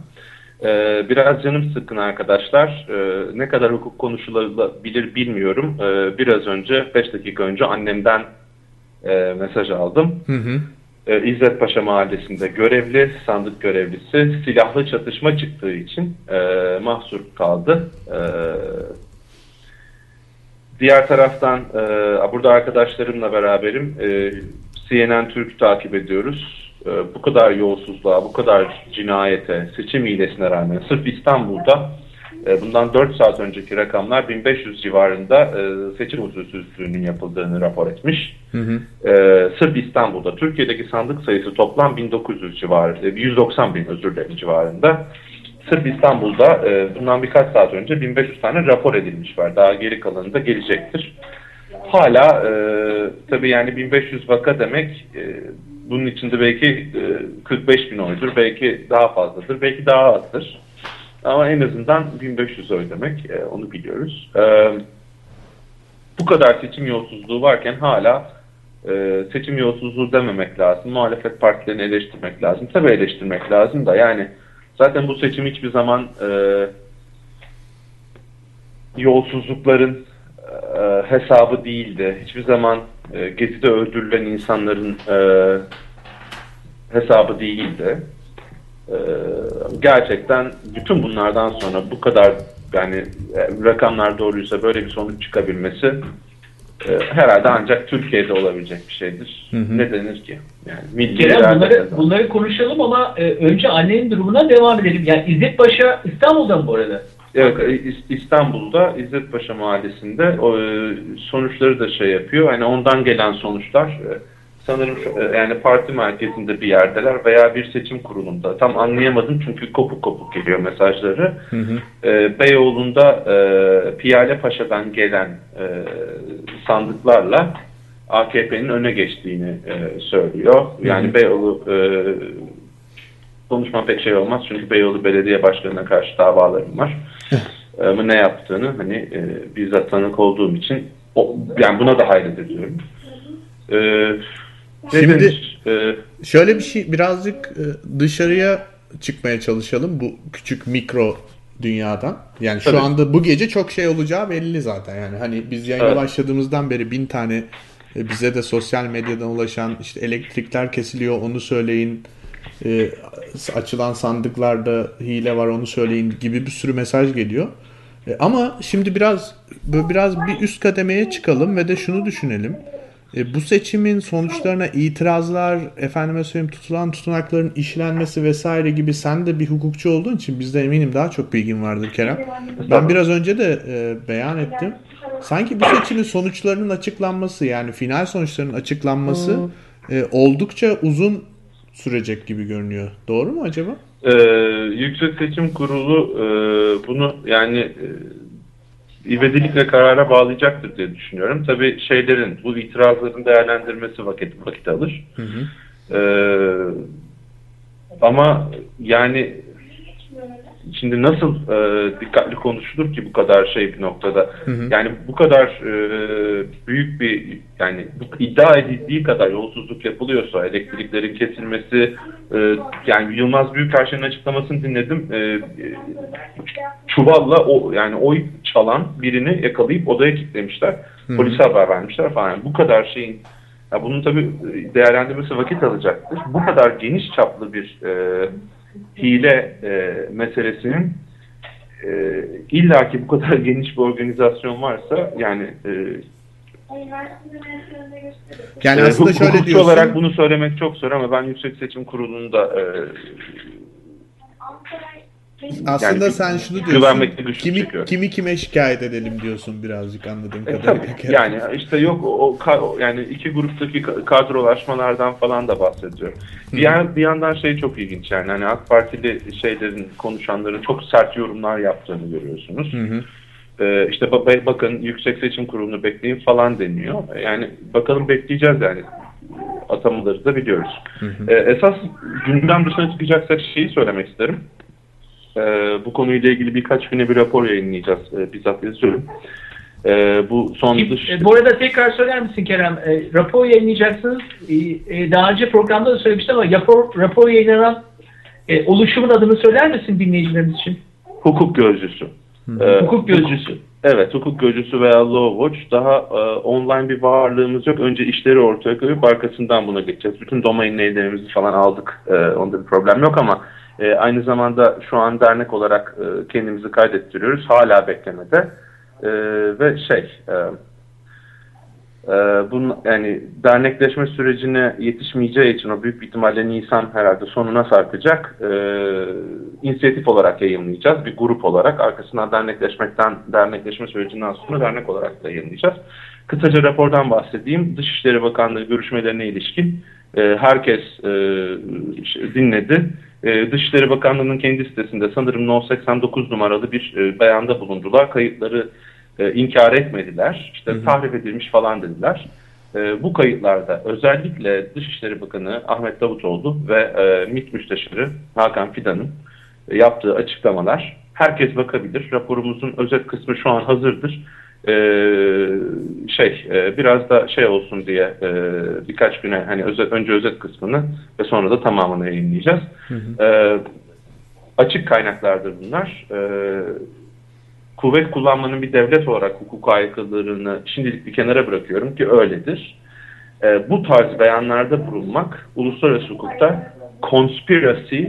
Ee, biraz canım sıkkın arkadaşlar. Ee, ne kadar hukuk konuşulabilir bilmiyorum. Ee, biraz önce 5 dakika önce annemden e, mesaj aldım. Hı hı. Ee, İzzet Paşa Mahallesi'nde görevli, sandık görevlisi silahlı çatışma çıktığı için e, mahsur kaldı. E, diğer taraftan e, burada arkadaşlarımla beraberim. E, CNN Türk takip ediyoruz. E, bu kadar yolsuzluğa, bu kadar cinayete, seçim hilesine rağmen sırf İstanbul'da e, bundan 4 saat önceki rakamlar 1500 civarında e, seçim usulsüzlüğünün yapıldığını rapor etmiş. Hı hı. Ee, sırf İstanbul'da. Türkiye'deki sandık sayısı toplam 1900 civarı, 190 bin özür dilerim civarında. Sırf İstanbul'da e, bundan birkaç saat önce 1500 tane rapor edilmiş var. Daha geri kalanı da gelecektir. Hala e, tabii yani 1500 vaka demek e, bunun içinde belki e, 45 bin oydur, belki daha fazladır, belki daha azdır. Ama en azından 1500 oy demek e, onu biliyoruz. E, bu kadar seçim yolsuzluğu varken hala e, seçim yolsuzluğu dememek lazım. Muhalefet partilerini eleştirmek lazım. Tabii eleştirmek lazım da yani zaten bu seçim hiçbir zaman e, yolsuzlukların e, hesabı değildi. Hiçbir zaman e, Gezi'de öldürülen insanların e, hesabı değildi. E, gerçekten bütün bunlardan sonra bu kadar yani e, rakamlar doğruysa böyle bir sonuç çıkabilmesi e, herhalde ancak Türkiye'de olabilecek bir şeydir. Hı hı. Ne denir ki? Yani milli Kerem bunları, bunları konuşalım ama e, önce annenin durumuna devam edelim. Yani İzzet Paşa İstanbul'da mı bu arada? Evet, İs- İstanbul'da İzzet Paşa Mahallesi'nde o, sonuçları da şey yapıyor. Hani ondan gelen sonuçlar sanırım şu- e, yani parti merkezinde bir yerdeler veya bir seçim kurulunda. Tam anlayamadım çünkü kopuk kopuk geliyor mesajları. Hı hı. E, Beyoğlu'nda e, Piyale Paşa'dan gelen e, sandıklarla AKP'nin öne geçtiğini e, söylüyor. Yani Beyoğlu e, konuşma pek şey olmaz çünkü Beyoğlu Belediye Başkanı'na karşı davalarım var. E, Ama ne yaptığını hani e, bizzat tanık olduğum için o, yani buna da hayret ediyorum. E, Şimdi-? E, Şöyle bir şey birazcık e, dışarıya çıkmaya çalışalım bu küçük mikro dünyadan. Yani şu Tabii. anda bu gece çok şey olacağı belli zaten. Yani hani biz yayına Evet. başladığımızdan beri bin tane e, bize de sosyal medyadan ulaşan işte elektrikler kesiliyor onu söyleyin. e, açılan sandıklarda hile var onu söyleyin gibi bir sürü mesaj geliyor. E, ama şimdi biraz biraz bir üst kademeye çıkalım ve de şunu düşünelim. E, bu seçimin sonuçlarına itirazlar, efendime söyleyeyim tutulan tutunakların işlenmesi vesaire gibi sen de bir hukukçu olduğun için bizde eminim daha çok bilgin vardır Kerem. Ben biraz önce de e, beyan ettim. sanki bu seçimin sonuçlarının açıklanması yani final sonuçlarının açıklanması e, oldukça uzun sürecek gibi görünüyor. Doğru mu acaba? Ee, Yüksek Seçim Kurulu e, bunu yani e, ivedilikle karara bağlayacaktır diye düşünüyorum. Tabii şeylerin, bu itirazların değerlendirmesi vakit vakit alır. Hı hı. Ee, ama yani şimdi nasıl e, dikkatli konuşulur ki bu kadar şey bir noktada? Hı hı. Yani bu kadar e, büyük bir yani bu iddia edildiği kadar yolsuzluk yapılıyorsa elektriklerin kesilmesi e, yani Yılmaz Büyükerşen'in açıklamasını dinledim. E, çuvalla o yani oy çalan birini yakalayıp odaya kilitlemişler. Hı. Polise haber vermişler falan. Yani bu kadar şeyin ya bunun tabii değerlendirmesi vakit alacaktır. Bu kadar geniş çaplı bir e, hile e, meselesinin e, illaki bu kadar geniş bir organizasyon varsa yani e, Yani e, aslında şöyle diyorsun. olarak bunu söylemek çok zor ama ben Yüksek Seçim Kurulu'nda e, Aslında yani sen şunu diyorsun. Kimi, kimi kime şikayet edelim diyorsun birazcık anladığım E, kadarıyla. tabii. Yani işte yok o, o yani iki gruptaki ka- kadrolaşmalardan falan da bahsediyor. Bir, yan, bir yandan şey çok ilginç yani hani AK Partili şeylerin konuşanların çok sert yorumlar yaptığını görüyorsunuz. Hı hı. Ee, işte ba- bakın Yüksek Seçim Kurulu'nu bekleyin falan deniyor. Yani bakalım bekleyeceğiz yani atamaları da biliyoruz. Ee, esas gündem dışına çıkacaksa şeyi söylemek isterim. Ee, bu konuyla ilgili birkaç güne bir rapor yayınlayacağız. Ee, bizzat yazıyorum. Ee, bu son dış... E, Bu arada tekrar söyler misin Kerem? E, rapor yayınlayacaksınız. E, e, daha önce programda da söylemiştim ama rapor, rapor yayınlanan e, oluşumun adını söyler misin dinleyicilerimiz için? Hukuk gözcüsü. Ee, Hukuk gözcüsü. Evet, hukuk gözcüsü veya law watch. Daha e, online bir varlığımız yok. Önce işleri ortaya koyup arkasından buna geçeceğiz. Bütün domain neylerimizi falan aldık. E, onda bir problem yok ama e, aynı zamanda şu an dernek olarak e, kendimizi kaydettiriyoruz. Hala beklemede. E, ve şey... E, e, bunun, yani dernekleşme sürecine yetişmeyeceği için o büyük bir ihtimalle Nisan herhalde sonuna sarkacak. E, inisiyatif olarak yayınlayacağız. Bir grup olarak. Arkasından dernekleşmekten, dernekleşme sürecinden sonra dernek olarak da yayınlayacağız. Kısaca rapordan bahsedeyim. Dışişleri Bakanlığı görüşmelerine ilişkin e, herkes e, dinledi. E, Dışişleri Bakanlığı'nın kendi sitesinde sanırım No 89 numaralı bir e, beyanda bulundular. Kayıtları e, inkar etmediler. İşte tahrip edilmiş falan dediler. E, bu kayıtlarda özellikle Dışişleri Bakanı Ahmet Davutoğlu ve e, MİT Müsteşarı Hakan Fidan'ın e, yaptığı açıklamalar herkes bakabilir. Raporumuzun özet kısmı şu an hazırdır. E, şey e, biraz da şey olsun diye e, birkaç güne hani özet, önce özet kısmını ve sonra da tamamını yayınlayacağız. E, açık kaynaklardır bunlar. E, kuvvet kullanmanın bir devlet olarak hukuk aykırılığını şimdilik bir kenara bırakıyorum ki öyledir. E, bu tarz beyanlarda bulunmak uluslararası hukukta conspiracy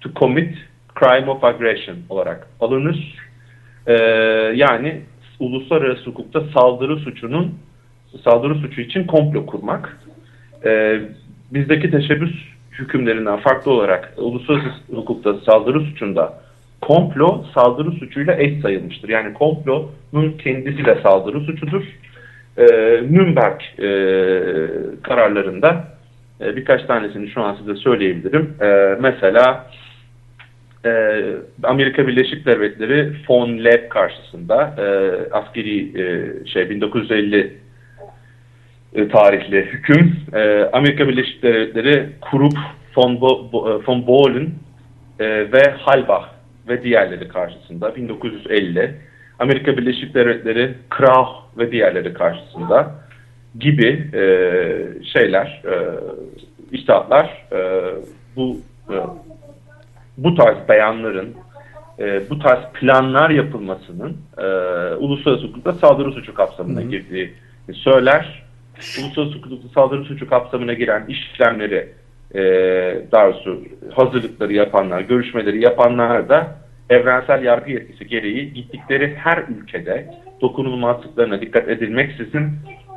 to commit crime of aggression olarak alınır. E, yani uluslararası hukukta saldırı suçunun saldırı suçu için komplo kurmak. E, bizdeki teşebbüs hükümlerinden farklı olarak uluslararası hukukta saldırı suçunda komplo saldırı suçuyla eş sayılmıştır. Yani komplonun kendisi de saldırı suçudur. Ee, Nürnberg e, kararlarında e, birkaç tanesini şu an size söyleyebilirim. E, mesela e, Amerika Birleşik Devletleri Von Leb karşısında e, askeri e, şey 1950 e, tarihli hüküm e, Amerika Birleşik Devletleri Krupp, von, Bo, von Bohlen e, ve Halbach ve diğerleri karşısında 1950 Amerika Birleşik Devletleri Krah ve diğerleri karşısında gibi e, şeyler e, iştahatlar e, bu e, bu tarz beyanların e, bu tarz planlar yapılmasının e, uluslararası hukukta saldırı suçu kapsamına girdiği söyler. Uluslararası hukukta saldırı suçu kapsamına giren işlemleri e, daha doğrusu hazırlıkları yapanlar, görüşmeleri yapanlar da evrensel yargı yetkisi gereği gittikleri her ülkede dokunulmazlıklarına dikkat edilmeksizin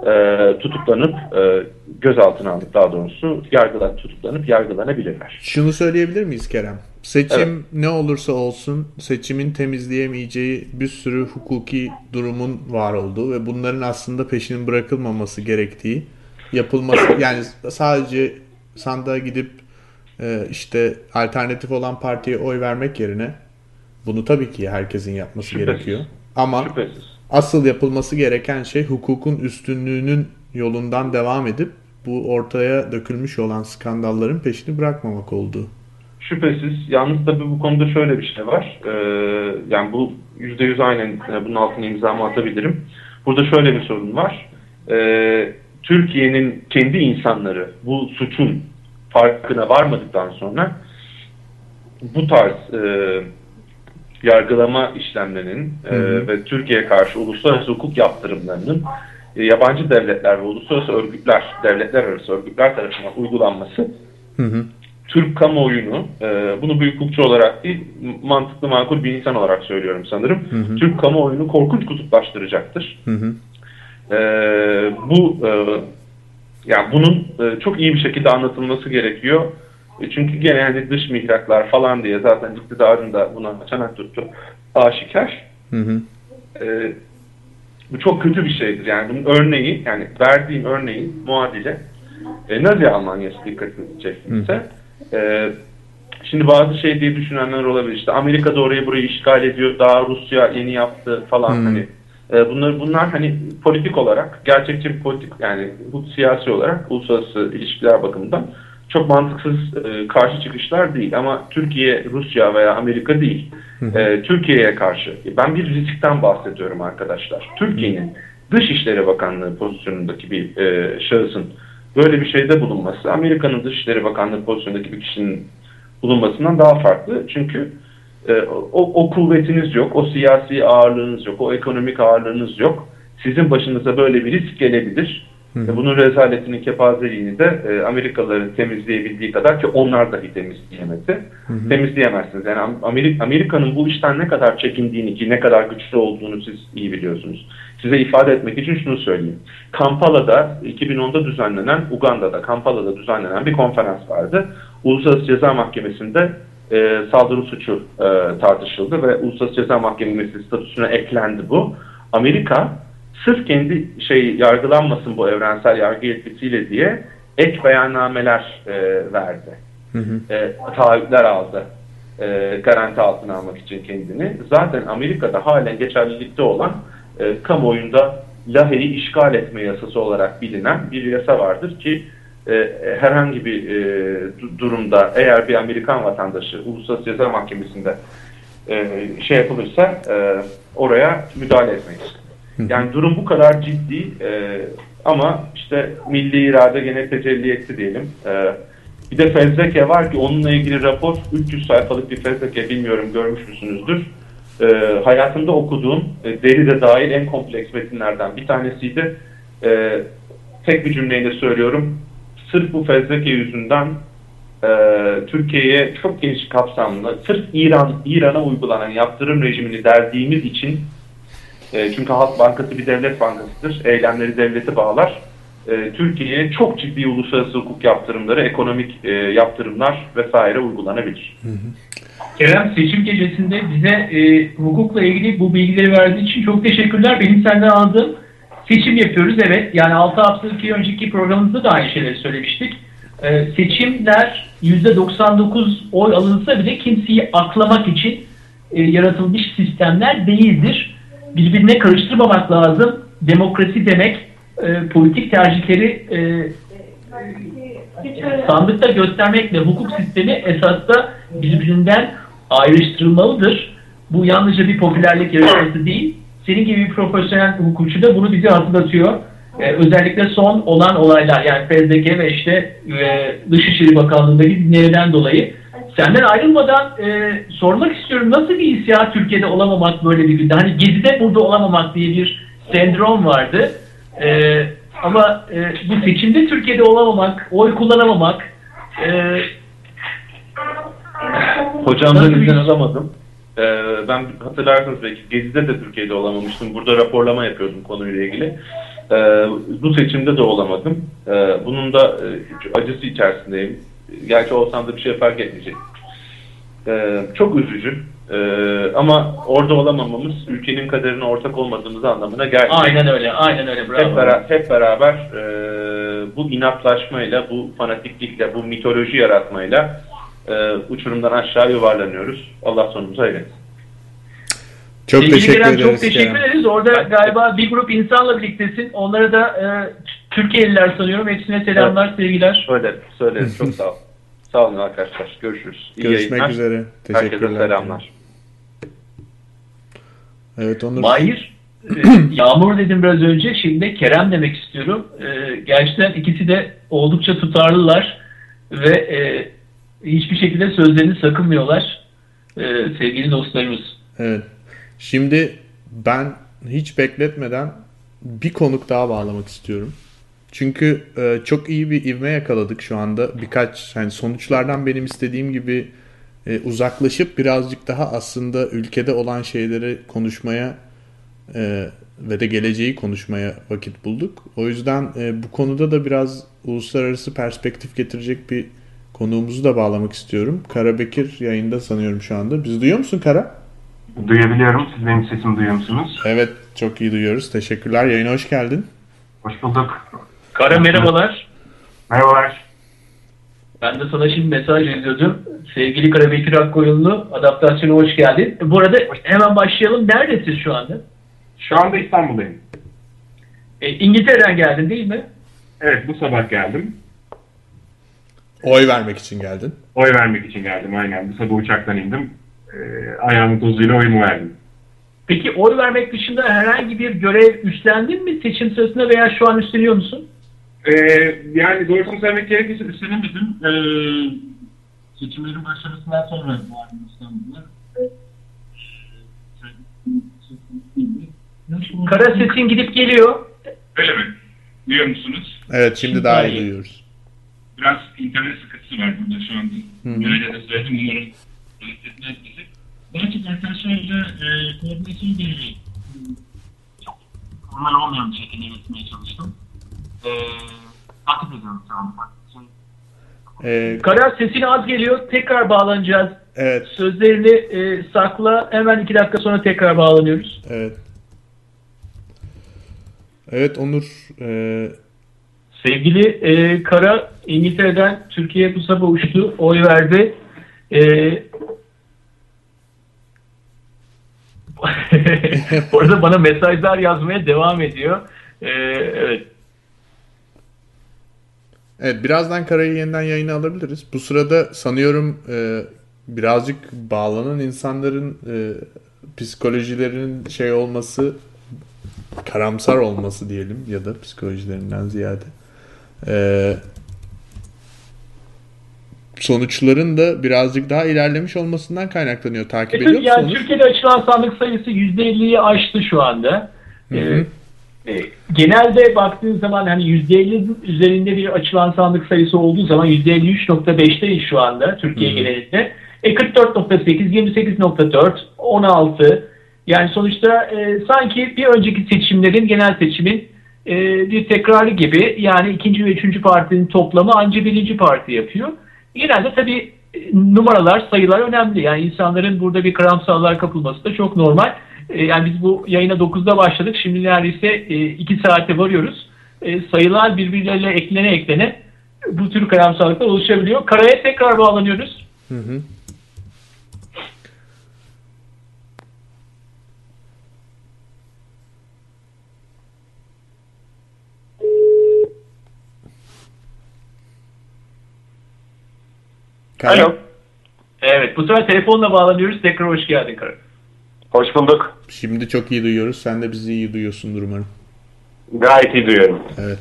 e, tutuklanıp e, gözaltına alınıp daha doğrusu yargılan, tutuklanıp yargılanabilirler. Şunu söyleyebilir miyiz Kerem? Seçim evet. ne olursa olsun seçimin temizleyemeyeceği bir sürü hukuki durumun var olduğu ve bunların aslında peşinin bırakılmaması gerektiği yapılması yani sadece sandığa gidip e, işte alternatif olan partiye oy vermek yerine bunu tabii ki herkesin yapması Şüphesiz. gerekiyor. Ama Şüphesiz. Asıl yapılması gereken şey hukukun üstünlüğünün yolundan devam edip bu ortaya dökülmüş olan skandalların peşini bırakmamak olduğu. Şüphesiz. Yalnız tabii bu konuda şöyle bir şey var. Ee, yani bu %100 aynen e, bunun altına imzamı atabilirim. Burada şöyle bir sorun var. Ee, Türkiye'nin kendi insanları bu suçun farkına varmadıktan sonra bu tarz e, yargılama işlemlerinin e, ve Türkiye'ye karşı uluslararası hukuk yaptırımlarının e, yabancı devletler ve uluslararası örgütler, devletler arası örgütler tarafından uygulanması hı hı. Türk kamuoyunu, e, bunu bir hukukçu olarak değil, mantıklı makul bir insan olarak söylüyorum sanırım. Hı hı. Türk kamuoyunu korkunç kutuplaştıracaktır. Hı hı. E, bu e, yani bunun e, çok iyi bir şekilde anlatılması gerekiyor. E, çünkü gene yani dış mihraklar falan diye zaten iktidarın da buna çanak tuttu. Aşikar. Hı hı. E, bu çok kötü bir şeydir. Yani bunun örneği, yani verdiğim örneğin muadili e, Nazi Almanya'sı dikkatinizi çektiyse e, şimdi bazı şey diye düşünenler olabilir. İşte Amerika da orayı burayı işgal ediyor. Daha Rusya yeni yaptı falan hmm. hani e, bunlar bunlar hani politik olarak gerçekçi bir politik yani bu siyasi olarak uluslararası ilişkiler bakımından çok mantıksız e, karşı çıkışlar değil ama Türkiye, Rusya veya Amerika değil. E, Türkiye'ye karşı. Ben bir riskten bahsediyorum arkadaşlar. Türkiye'nin Dışişleri Bakanlığı pozisyonundaki bir e, şahısın böyle bir şeyde bulunması Amerika'nın Dışişleri Bakanlığı pozisyonundaki bir kişinin bulunmasından daha farklı. Çünkü e, o, o kuvvetiniz yok, o siyasi ağırlığınız yok, o ekonomik ağırlığınız yok. Sizin başınıza böyle bir risk gelebilir. Hı. Bunun rezaletini, kepazeliğini de e, Amerikalıların temizleyebildiği kadar ki onlar dahi temizleyemedi. Hı hı. Temizleyemezsiniz. Yani Amerika, Amerika'nın bu işten ne kadar çekindiğini ki ne kadar güçlü olduğunu siz iyi biliyorsunuz. Size ifade etmek için şunu söyleyeyim. Kampala'da 2010'da düzenlenen, Uganda'da Kampala'da düzenlenen bir konferans vardı. Uluslararası Ceza Mahkemesi'nde e, saldırı suçu e, tartışıldı ve Uluslararası Ceza Mahkemesi statüsüne eklendi bu. Amerika sırf kendi şey yargılanmasın bu evrensel yargı yetkisiyle diye ek beyannameler e, verdi. Hı hı. E, taahhütler aldı. E, garanti altına almak için kendini. Zaten Amerika'da halen geçerlilikte olan e, kamuoyunda Lahey'i işgal etme yasası olarak bilinen bir yasa vardır ki e, herhangi bir e, durumda eğer bir Amerikan vatandaşı Uluslararası Ceza Mahkemesi'nde e, şey yapılırsa e, oraya müdahale etmek yani durum bu kadar ciddi e, ama işte milli irade gene tecelli etti diyelim. E, bir de fezleke var ki onunla ilgili rapor 300 sayfalık bir fezleke bilmiyorum görmüş müsünüzdür. E, hayatımda okuduğum e, deri de dahil en kompleks metinlerden bir tanesiydi. E, tek bir cümleyle söylüyorum. Sırf bu fezleke yüzünden e, Türkiye'ye çok geniş kapsamlı, sırf İran İran'a uygulanan yaptırım rejimini derdiğimiz için e, çünkü Halk Bankası bir devlet bankasıdır. Eylemleri devleti bağlar. E, Türkiye'ye çok ciddi uluslararası hukuk yaptırımları, ekonomik e, yaptırımlar vesaire uygulanabilir. Hı hı. Kerem seçim gecesinde bize e, hukukla ilgili bu bilgileri verdiği için çok teşekkürler. Benim senden aldığım seçim yapıyoruz evet. Yani 6 haftalık önceki programımızda da aynı şeyleri söylemiştik. E, seçimler %99 oy alınsa bile kimseyi aklamak için e, yaratılmış sistemler değildir birbirine karıştırmamak lazım. Demokrasi demek e, politik tercihleri e, e, sandıkta göstermekle hukuk sistemi esas da birbirinden ayrıştırılmalıdır. Bu yalnızca bir popülerlik yarışması değil. Senin gibi bir profesyonel hukukçu da bunu bize hatırlatıyor. Ee, özellikle son olan olaylar yani fezleke ve işte e, Dışişleri Bakanlığı'ndaki dinlerinden dolayı Senden ayrılmadan e, sormak istiyorum. Nasıl bir hissiyat Türkiye'de olamamak böyle bir günde? Hani Gezi'de burada olamamak diye bir sendrom vardı. E, ama e, bu seçimde Türkiye'de olamamak, oy kullanamamak e, Hocamdan izin alamadım. Ee, ben hatırlarsınız belki Gezi'de de Türkiye'de olamamıştım. Burada raporlama yapıyordum konuyla ilgili. E, bu seçimde de olamadım. E, bunun da e, acısı içerisindeyim. Gerçi olsam da bir şey fark etmeyecek. E, çok üzücü. E, ama orada olamamamız ülkenin kaderine ortak olmadığımız anlamına gelmiyor. Aynen öyle, aynen öyle. Bravo. Hep, bera- hep beraber e, bu inatlaşmayla, bu fanatiklikle, bu mitoloji yaratmayla e, uçurumdan aşağı yuvarlanıyoruz. Allah sonumuzu hayretsin. Çok Sevgili teşekkür Kerem, ederiz. Çok teşekkür ederiz. Orada galiba bir grup insanla birliktesin. Onlara da e, Türkiye'liler sanıyorum. Hepsine selamlar, sevgiler. Söyle, söyle. Çok sağ ol. Sağ olun arkadaşlar. Görüşürüz. İyi Görüşmek yayınlar. üzere. Herkese Teşekkürler. selamlar. Evet Onur. Mahir, e, Yağmur dedim biraz önce. Şimdi Kerem demek istiyorum. E, gerçekten ikisi de oldukça tutarlılar ve e, hiçbir şekilde sözlerini sakınmıyorlar. E, sevgili dostlarımız. Evet. Şimdi ben hiç bekletmeden bir konuk daha bağlamak istiyorum. Çünkü e, çok iyi bir ivme yakaladık şu anda. Birkaç hani sonuçlardan benim istediğim gibi e, uzaklaşıp birazcık daha aslında ülkede olan şeyleri konuşmaya e, ve de geleceği konuşmaya vakit bulduk. O yüzden e, bu konuda da biraz uluslararası perspektif getirecek bir konuğumuzu da bağlamak istiyorum. Kara Bekir yayında sanıyorum şu anda. Bizi duyuyor musun Kara? Duyabiliyorum. Siz benim sesimi duyuyor musunuz? Evet çok iyi duyuyoruz. Teşekkürler. Yayına hoş geldin. Hoş bulduk. Kara merhabalar. Merhabalar. Ben de sana şimdi mesaj yazıyordum. Sevgili Karabekir Akkoyunlu, adaptasyona hoş geldin. Bu arada hemen başlayalım. Neredesin şu anda? Şu anda İstanbul'dayım. E, İngiltere'den geldin değil mi? Evet bu sabah geldim. Oy vermek için geldin. Oy vermek için geldim aynen. Bu sabah uçaktan indim. Ee, ayağımın tozuyla oyumu verdim. Peki oy vermek dışında herhangi bir görev üstlendin mi seçim sırasında veya şu an üstleniyor musun? Ee, yani doğrusunu söylemek gerekirse üstlenemedim. Ee, seçimlerin başlamasından sonra vardım İstanbul'da. Kara sesin gidip geliyor. Öyle mi? Duyuyor musunuz? Evet şimdi daha iyi duyuyoruz. Biraz internet sıkıntısı var burada şu anda. Öyle de söyledim. Umarım rahatsız etmez bizi. Daha çok arkadaşlarla e, koordinasyon görevi çok normal olmayan bir şekilde yönetmeye çalıştım. E, takip ediyorum şu anda. Ee, Kara sesin az geliyor. Tekrar bağlanacağız. evet, Sözlerini e, sakla. Hemen iki dakika sonra tekrar bağlanıyoruz. evet. Evet Onur, e, Sevgili e, Kara İngiltere'den Türkiye'ye bu sabah uçtu. Oy verdi. E, Orada bana mesajlar yazmaya devam ediyor. E, evet. Evet birazdan Kara'yı yeniden yayına alabiliriz. Bu sırada sanıyorum e, birazcık bağlanan insanların e, psikolojilerinin şey olması, karamsar olması diyelim ya da psikolojilerinden ziyade. E, sonuçların da birazcık daha ilerlemiş olmasından kaynaklanıyor. Takip ediyor Evet, yani musunuz? Türkiye'de açılan sandık sayısı %50'yi aştı şu anda. Hı E, hı. e, genelde baktığın zaman hani %50 üzerinde bir açılan sandık sayısı olduğu zaman %53.5'teyiz şu anda Türkiye hı. genelinde. E 44.8, 28.4, 16 yani sonuçta e, sanki bir önceki seçimlerin genel seçimin e, bir tekrarı gibi yani ikinci ve üçüncü partinin toplamı anca birinci parti yapıyor. Genelde tabii e, numaralar, sayılar önemli. Yani insanların burada bir karamsarlığa kapılması da çok normal. E, yani biz bu yayına 9'da başladık. Şimdi neredeyse 2 saate varıyoruz. E, sayılar birbirleriyle eklene eklene bu tür karamsarlıklar oluşabiliyor. Karaya tekrar bağlanıyoruz. Hı hı. Kara, Alo. Evet bu sefer telefonla bağlanıyoruz. Tekrar hoş geldin Kara. Hoş bulduk. Şimdi çok iyi duyuyoruz. Sen de bizi iyi duyuyorsundur umarım. Gayet iyi duyuyorum. Evet.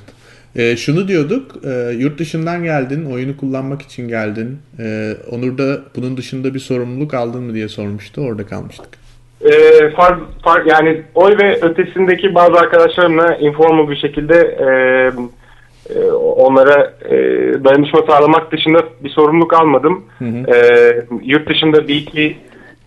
Ee, şunu diyorduk. e, yurt dışından geldin. Oyunu kullanmak için geldin. Ee, Onur da bunun dışında bir sorumluluk aldın mı diye sormuştu. Orada kalmıştık. Ee, far, far, yani oy ve ötesindeki bazı arkadaşlarımla informal bir şekilde e, e, onlara e, dayanışma sağlamak dışında bir sorumluluk almadım. Hı hı. E, yurt dışında bir iki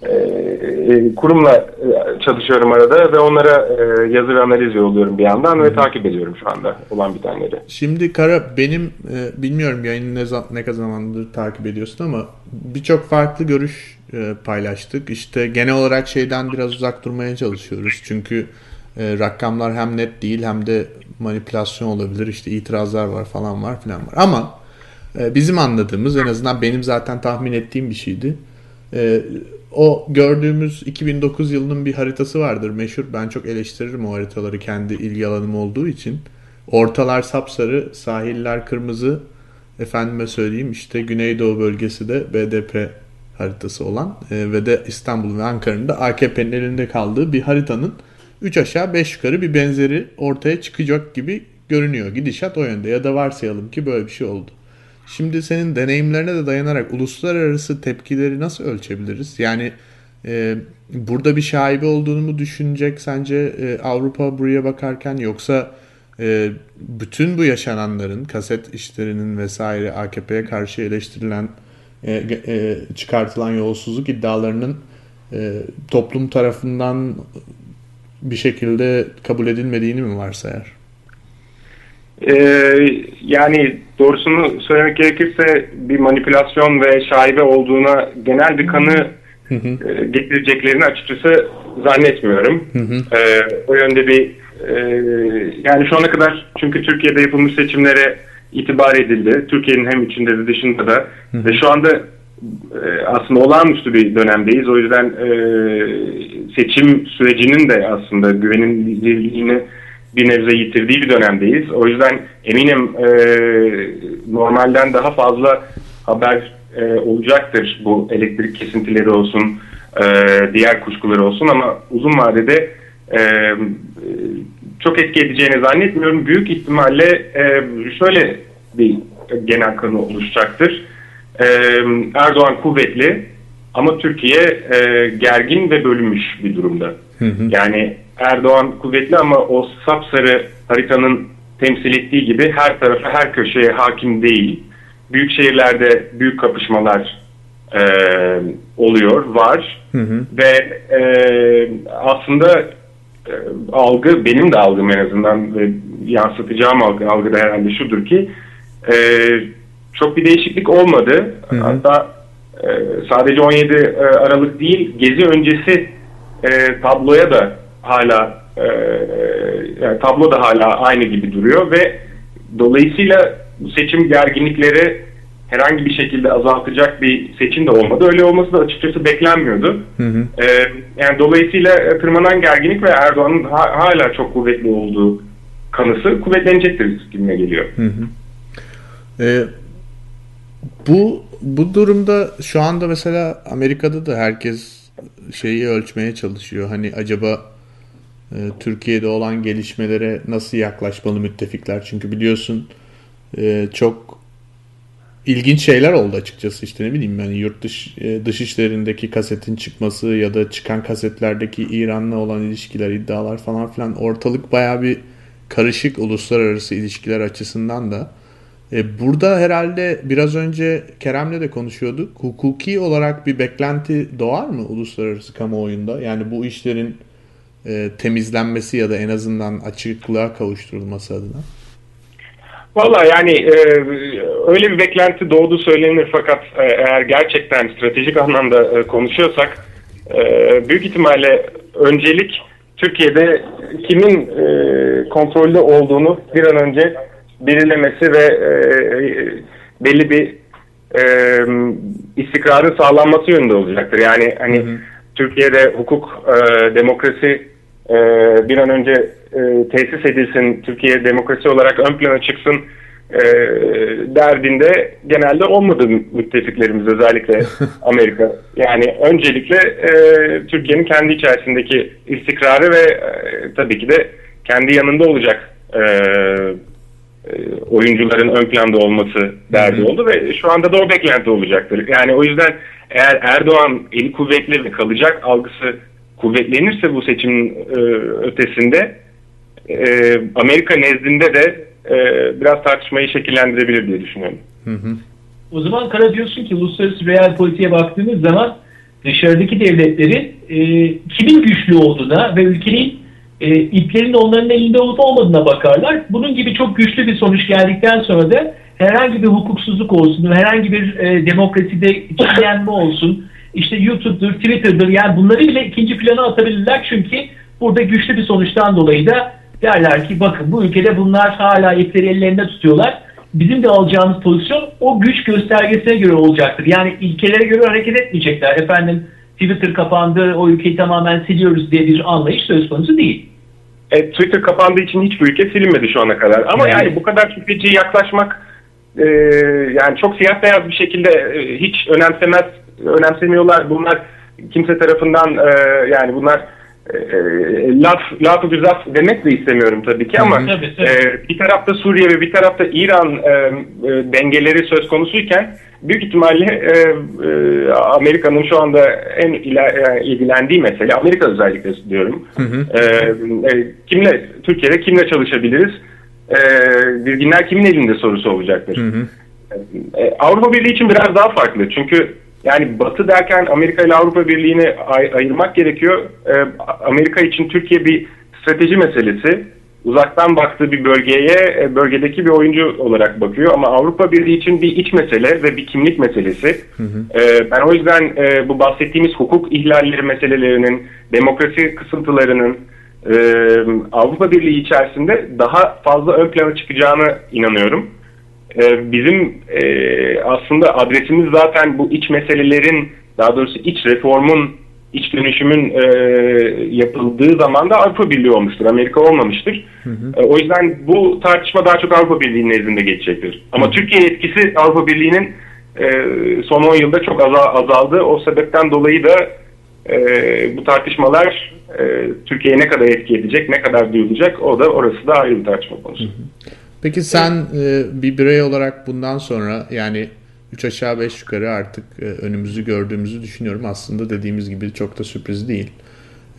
e, kurumla e, çalışıyorum arada ve onlara e, yazı ve analiz yolluyorum bir yandan ve takip ediyorum şu anda olan bitenleri. Şimdi Kara benim e, bilmiyorum yayını ne, ne kadar zamandır takip ediyorsun ama birçok farklı görüş e, paylaştık. İşte genel olarak şeyden biraz uzak durmaya çalışıyoruz. Çünkü e, rakamlar hem net değil hem de manipülasyon olabilir. İşte itirazlar var falan var filan var. Ama e, bizim anladığımız en azından benim zaten tahmin ettiğim bir şeydi. E, o gördüğümüz 2009 yılının bir haritası vardır meşhur. Ben çok eleştiririm o haritaları kendi ilgi alanım olduğu için. Ortalar sapsarı, sahiller kırmızı. Efendime söyleyeyim işte Güneydoğu bölgesi de BDP haritası olan e, ve de İstanbul ve Ankara'nın da AKP'nin elinde kaldığı bir haritanın 3 aşağı 5 yukarı bir benzeri ortaya çıkacak gibi görünüyor. Gidişat o yönde ya da varsayalım ki böyle bir şey oldu. Şimdi senin deneyimlerine de dayanarak uluslararası tepkileri nasıl ölçebiliriz? Yani e, burada bir şaibe olduğunu mu düşünecek sence e, Avrupa buraya bakarken yoksa e, bütün bu yaşananların kaset işlerinin vesaire AKP'ye karşı eleştirilen e, e, çıkartılan yolsuzluk iddialarının e, toplum tarafından bir şekilde kabul edilmediğini mi varsayar? Ee, yani doğrusunu söylemek gerekirse bir manipülasyon ve şaibe olduğuna genel bir kanı hı hı. E, getireceklerini açıkçası zannetmiyorum. Hı hı. Ee, o yönde bir e, yani şu ana kadar çünkü Türkiye'de yapılmış seçimlere itibar edildi. Türkiye'nin hem içinde de dışında da hı hı. ve şu anda e, aslında olağanüstü bir dönemdeyiz. O yüzden e, seçim sürecinin de aslında güvenilirliğini bir nebze yitirdiği bir dönemdeyiz. O yüzden eminim e, normalden daha fazla haber e, olacaktır bu elektrik kesintileri olsun, e, diğer kuşkuları olsun ama uzun vadede e, çok etki edeceğini zannetmiyorum. Büyük ihtimalle e, şöyle bir genel kanı oluşacaktır. E, Erdoğan kuvvetli ama Türkiye e, gergin ve bölünmüş bir durumda. Hı hı. Yani Erdoğan kuvvetli ama o sapsarı haritanın temsil ettiği gibi her tarafa her köşeye hakim değil. Büyük şehirlerde büyük kapışmalar e, oluyor, var hı hı. ve e, aslında e, algı benim de algım en azından ve yansıtacağım algı, algı da herhalde şudur ki e, çok bir değişiklik olmadı. Hı hı. Hatta e, sadece 17 e, Aralık değil gezi öncesi e, tabloya da hala e, yani tablo da hala aynı gibi duruyor ve dolayısıyla bu seçim gerginlikleri herhangi bir şekilde azaltacak bir seçim de olmadı. Öyle olması da açıkçası beklenmiyordu. Hı hı. E, yani dolayısıyla tırmanan gerginlik ve Erdoğan'ın ha, hala çok kuvvetli olduğu kanısı kuvvetlenecektir gibime geliyor. Hı hı. E, bu bu durumda şu anda mesela Amerika'da da herkes şeyi ölçmeye çalışıyor. Hani acaba e, Türkiye'de olan gelişmelere nasıl yaklaşmalı müttefikler? Çünkü biliyorsun e, çok ilginç şeyler oldu açıkçası işte ne bileyim yani yurt dış, e, dış işlerindeki kasetin çıkması ya da çıkan kasetlerdeki İran'la olan ilişkiler, iddialar falan filan ortalık baya bir karışık uluslararası ilişkiler açısından da. E, burada herhalde biraz önce Kerem'le de konuşuyorduk. Hukuki olarak bir beklenti doğar mı uluslararası kamuoyunda? Yani bu işlerin e, temizlenmesi ya da en azından açıklığa kavuşturulması adına? Valla yani e, öyle bir beklenti doğdu söylenir fakat e, eğer gerçekten stratejik anlamda e, konuşuyorsak e, büyük ihtimalle öncelik Türkiye'de kimin e, kontrolde olduğunu bir an önce belirlemesi ve e, belli bir e, istikrarın sağlanması yönünde olacaktır. Yani hani hı hı. Türkiye'de hukuk, e, demokrasi e, bir an önce e, tesis edilsin, Türkiye demokrasi olarak ön plana çıksın e, derdinde genelde olmadı müttefiklerimiz özellikle Amerika. Yani öncelikle e, Türkiye'nin kendi içerisindeki istikrarı ve e, tabii ki de kendi yanında olacak e, e oyuncuların ön planda olması derdi oldu ve şu anda da o beklenti olacaktır. Yani o yüzden eğer Erdoğan eli kuvvetli ve kalacak algısı kuvvetlenirse bu seçimin e, ötesinde e, Amerika nezdinde de e, biraz tartışmayı şekillendirebilir diye düşünüyorum. Hı hı. O zaman Kara diyorsun ki uluslararası real politiğe baktığımız zaman dışarıdaki devletlerin e, kimin güçlü olduğuna ve ülkenin e, iplerin onların elinde olup olmadığına bakarlar. Bunun gibi çok güçlü bir sonuç geldikten sonra da herhangi bir hukuksuzluk olsun, herhangi bir e, demokraside kirlenme olsun, işte YouTube'dur, Twitter'dır yani bunları bile ikinci plana atabilirler çünkü burada güçlü bir sonuçtan dolayı da derler ki bakın bu ülkede bunlar hala ipleri ellerinde tutuyorlar. Bizim de alacağımız pozisyon o güç göstergesine göre olacaktır. Yani ilkelere göre hareket etmeyecekler. Efendim Twitter kapandı, o ülkeyi tamamen siliyoruz diye bir anlayış söz konusu değil. E, Twitter kapandığı için hiçbir ülke silinmedi şu ana kadar. Ama Evet. yani bu kadar şüpheci yaklaşmak e, yani çok siyah beyaz bir şekilde e, hiç önemsemez önemsemiyorlar. Bunlar kimse tarafından e, yani bunlar e, e, laf lafı güzaf demek de istemiyorum tabii ki ama Tabii, tabii. e, bir tarafta Suriye ve bir tarafta İran e, e, dengeleri söz konusuyken büyük ihtimalle e, e, Amerika'nın şu anda en ila- e, ilgilendiği mesele Amerika özellikle diyorum. E, e, kimle Türkiye'de kimle çalışabiliriz? E, bilginler kimin elinde sorusu olacaktır. E, Avrupa Birliği için biraz daha farklı. Çünkü yani Batı derken Amerika ile Avrupa Birliği'ni ay- ayırmak gerekiyor. E, Amerika için Türkiye bir strateji meselesi. Uzaktan baktığı bir bölgeye e, bölgedeki bir oyuncu olarak bakıyor ama Avrupa Birliği için bir iç mesele ve bir kimlik meselesi. E, ben o yüzden e, bu bahsettiğimiz hukuk ihlalleri meselelerinin, demokrasi kısıntılarının e, Avrupa Birliği içerisinde daha fazla ön plana çıkacağını inanıyorum. Ee, bizim e, aslında adresimiz zaten bu iç meselelerin daha doğrusu iç reformun iç dönüşümün e, yapıldığı zaman da Avrupa Birliği olmuştur. Amerika olmamıştır. E, o yüzden bu tartışma daha çok Avrupa Birliği'nin nezdinde geçecektir. Ama Türkiye etkisi Avrupa Birliği'nin e, son 10 yılda çok aza- azaldı. O sebepten dolayı da e, bu tartışmalar e, Türkiye'ye ne kadar etki edecek, ne kadar duyulacak o da orası da ayrı bir tartışma konusu. Peki sen e, bir birey olarak bundan sonra yani 3 aşağı 5 yukarı artık e, önümüzü gördüğümüzü düşünüyorum. Aslında dediğimiz gibi çok da sürpriz değil.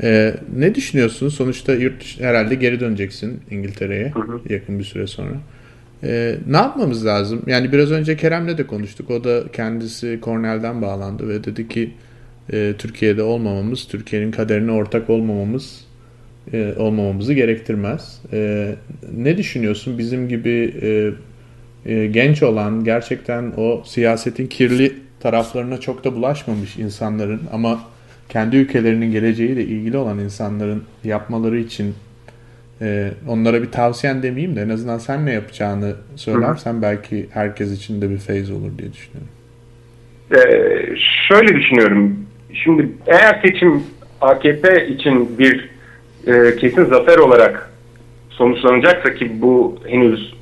E, ne düşünüyorsun? Sonuçta yurt dışı- herhalde geri döneceksin İngiltere'ye yakın bir süre sonra. E, ne yapmamız lazım? Yani biraz önce Kerem'le de konuştuk. O da kendisi Cornell'den bağlandı ve dedi ki e, Türkiye'de olmamamız, Türkiye'nin kaderine ortak olmamamız e, olmamamızı gerektirmez. E, ne düşünüyorsun bizim gibi e, genç olan gerçekten o siyasetin kirli taraflarına çok da bulaşmamış insanların ama kendi ülkelerinin geleceğiyle ilgili olan insanların yapmaları için onlara bir tavsiyen demeyeyim de en azından sen ne yapacağını söylersen belki herkes için de bir feyz olur diye düşünüyorum. Ee, şöyle düşünüyorum. Şimdi eğer seçim AKP için bir e, kesin zafer olarak sonuçlanacaksa ki bu henüz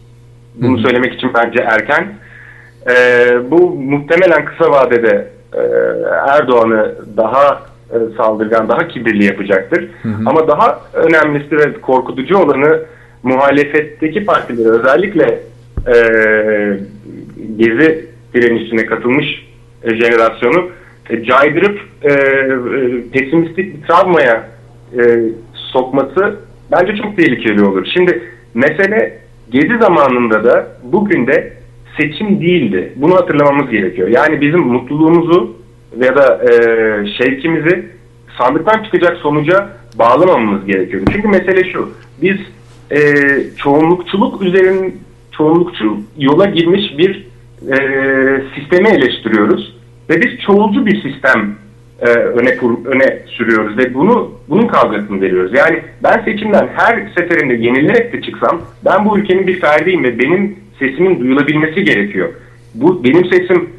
bunu söylemek için bence erken. e, bu muhtemelen kısa vadede e, Erdoğan'ı daha e, saldırgan, daha kibirli yapacaktır. Ama daha önemlisi ve korkutucu olanı muhalefetteki partileri özellikle e, gezi direnişine katılmış e, jenerasyonu e, caydırıp e, e, pesimistik bir travmaya e, sokması bence çok tehlikeli olur. Şimdi mesele gezi zamanında da bugün de seçim değildi. Bunu hatırlamamız gerekiyor. Yani bizim mutluluğumuzu ya da e, şevkimizi sandıktan çıkacak sonuca bağlamamamız gerekiyor. Çünkü mesele şu. Biz e, çoğunlukçuluk üzerin çoğunlukçu yola girmiş bir e, sistemi eleştiriyoruz ve biz çoğulcu bir sistem e, öne kur- öne sürüyoruz ve bunu bunun kavgasını veriyoruz. Yani ben seçimden her seferinde yenilerek de çıksam ben bu ülkenin bir ferdiyim ve benim sesimin duyulabilmesi gerekiyor. Bu benim sesim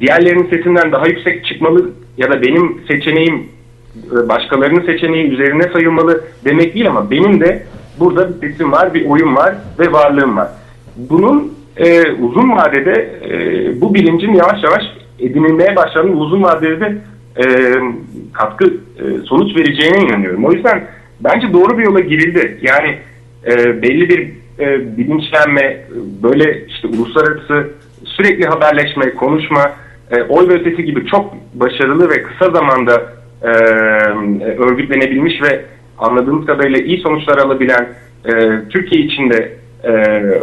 diğerlerinin sesinden daha yüksek çıkmalı ya da benim seçeneğim e, başkalarının seçeneği üzerine sayılmalı demek değil ama benim de burada bir sesim var, bir oyun var ve varlığım var. Bunun e, uzun vadede e, bu bilincin yavaş yavaş edinilmeye başladığını uzun vadede de e, katkı e, sonuç vereceğine inanıyorum. O yüzden bence doğru bir yola girildi. Yani e, belli bir e, bilinçlenme, böyle işte uluslararası sürekli haberleşme, konuşma, e, oy ve ötesi gibi çok başarılı ve kısa zamanda e, örgütlenebilmiş ve anladığımız kadarıyla iyi sonuçlar alabilen e, Türkiye içinde e,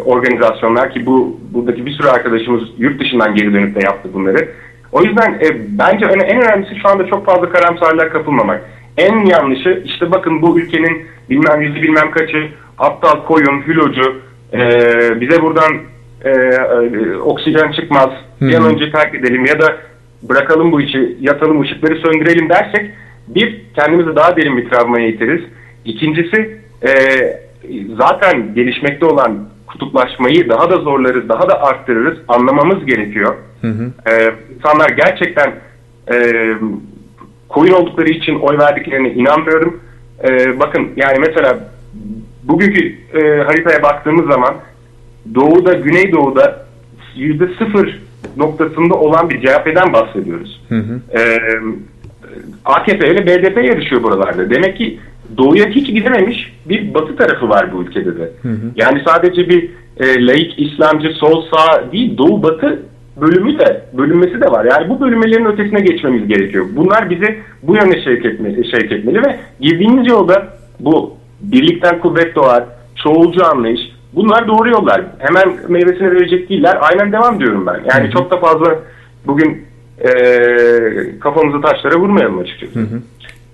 organizasyonlar ki bu buradaki bir sürü arkadaşımız yurt dışından geri dönüp de yaptı bunları. O yüzden e, bence en, önemlisi şu anda çok fazla karamsarlığa kapılmamak. En yanlışı işte bakın bu ülkenin bilmem yüzü bilmem kaçı aptal koyun, hülocu e, bize buradan e, e, oksijen çıkmaz bir an önce terk edelim ya da bırakalım bu işi yatalım ışıkları söndürelim dersek bir kendimizi daha derin bir travmaya iteriz. İkincisi e, zaten gelişmekte olan kutuplaşmayı daha da zorlarız, daha da arttırırız. Anlamamız gerekiyor. Hı hı. Ee, insanlar gerçekten e, koyun oldukları için oy verdiklerine inanmıyorum. Ee, bakın yani mesela bugünkü e, haritaya baktığımız zaman doğuda, güneydoğuda yüzde sıfır noktasında olan bir CHP'den bahsediyoruz. Hı hı. Ee, AKP ile BDP yarışıyor buralarda. Demek ki doğuya hiç gidememiş bir batı tarafı var bu ülkede de. Hı hı. Yani sadece bir e, laik, İslamcı, sol, sağ değil, doğu batı bölümü de, bölünmesi de var. Yani bu bölünmelerin ötesine geçmemiz gerekiyor. Bunlar bizi bu yöne şevk etmeli, şevk etmeli ve girdiğimiz yolda bu birlikten kuvvet doğar, çoğulcu anlayış, bunlar doğru yollar. Hemen meyvesini verecek değiller. Aynen devam diyorum ben. Yani çok da fazla bugün e, kafamızı taşlara vurmayalım açıkçası.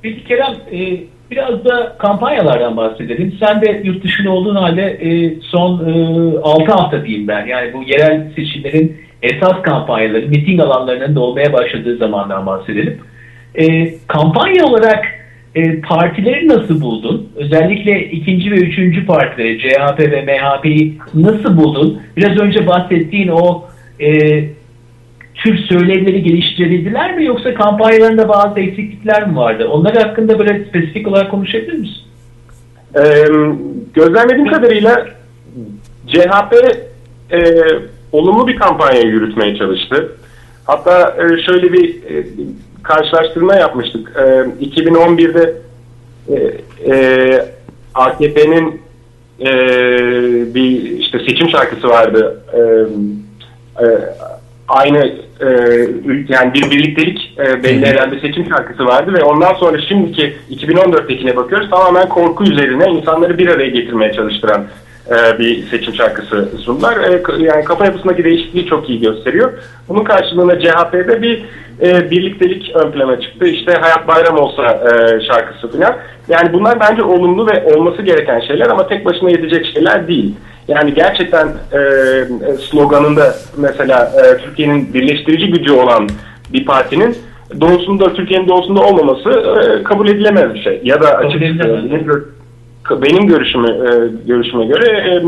Peki Kerem e, biraz da kampanyalardan bahsedelim. Sen de yurt dışında olduğun halde e, son e, 6 hafta diyeyim ben. Yani bu yerel seçimlerin esas kampanyaları, miting alanlarının dolmaya başladığı zamandan bahsedelim. E, kampanya olarak e, partileri nasıl buldun? Özellikle ikinci ve üçüncü partileri CHP ve MHP'yi nasıl buldun? Biraz önce bahsettiğin o e, tür söylevleri geliştirebildiler mi yoksa kampanyalarında bazı eksiklikler mi vardı? Onlar hakkında böyle spesifik olarak konuşabilir misin? Ee, gözlemlediğim kadarıyla CHP e, olumlu bir kampanya yürütmeye çalıştı. Hatta e, şöyle bir e, karşılaştırma yapmıştık. E, 2011'de e, e, AKP'nin e, bir işte seçim şarkısı vardı. E, e, aynı e, yani bir birliktelik e, belli bir seçim şarkısı vardı ve ondan sonra şimdiki 2014'tekine bakıyoruz tamamen korku üzerine insanları bir araya getirmeye çalıştıran e, bir seçim şarkısı sundular. E, yani kafa yapısındaki değişikliği çok iyi gösteriyor. Bunun karşılığında CHP'de bir e, birliktelik ön plana çıktı. İşte Hayat Bayram olsa e, şarkısı falan. Yani bunlar bence olumlu ve olması gereken şeyler ama tek başına yetecek şeyler değil. Yani gerçekten e, sloganında mesela e, Türkiye'nin birleştirici gücü olan bir partinin doğusunda Türkiye'nin doğusunda olmaması e, kabul edilemez bir şey. Ya da açıkçası benim, gör, benim görüşümü e, görüşüme göre e,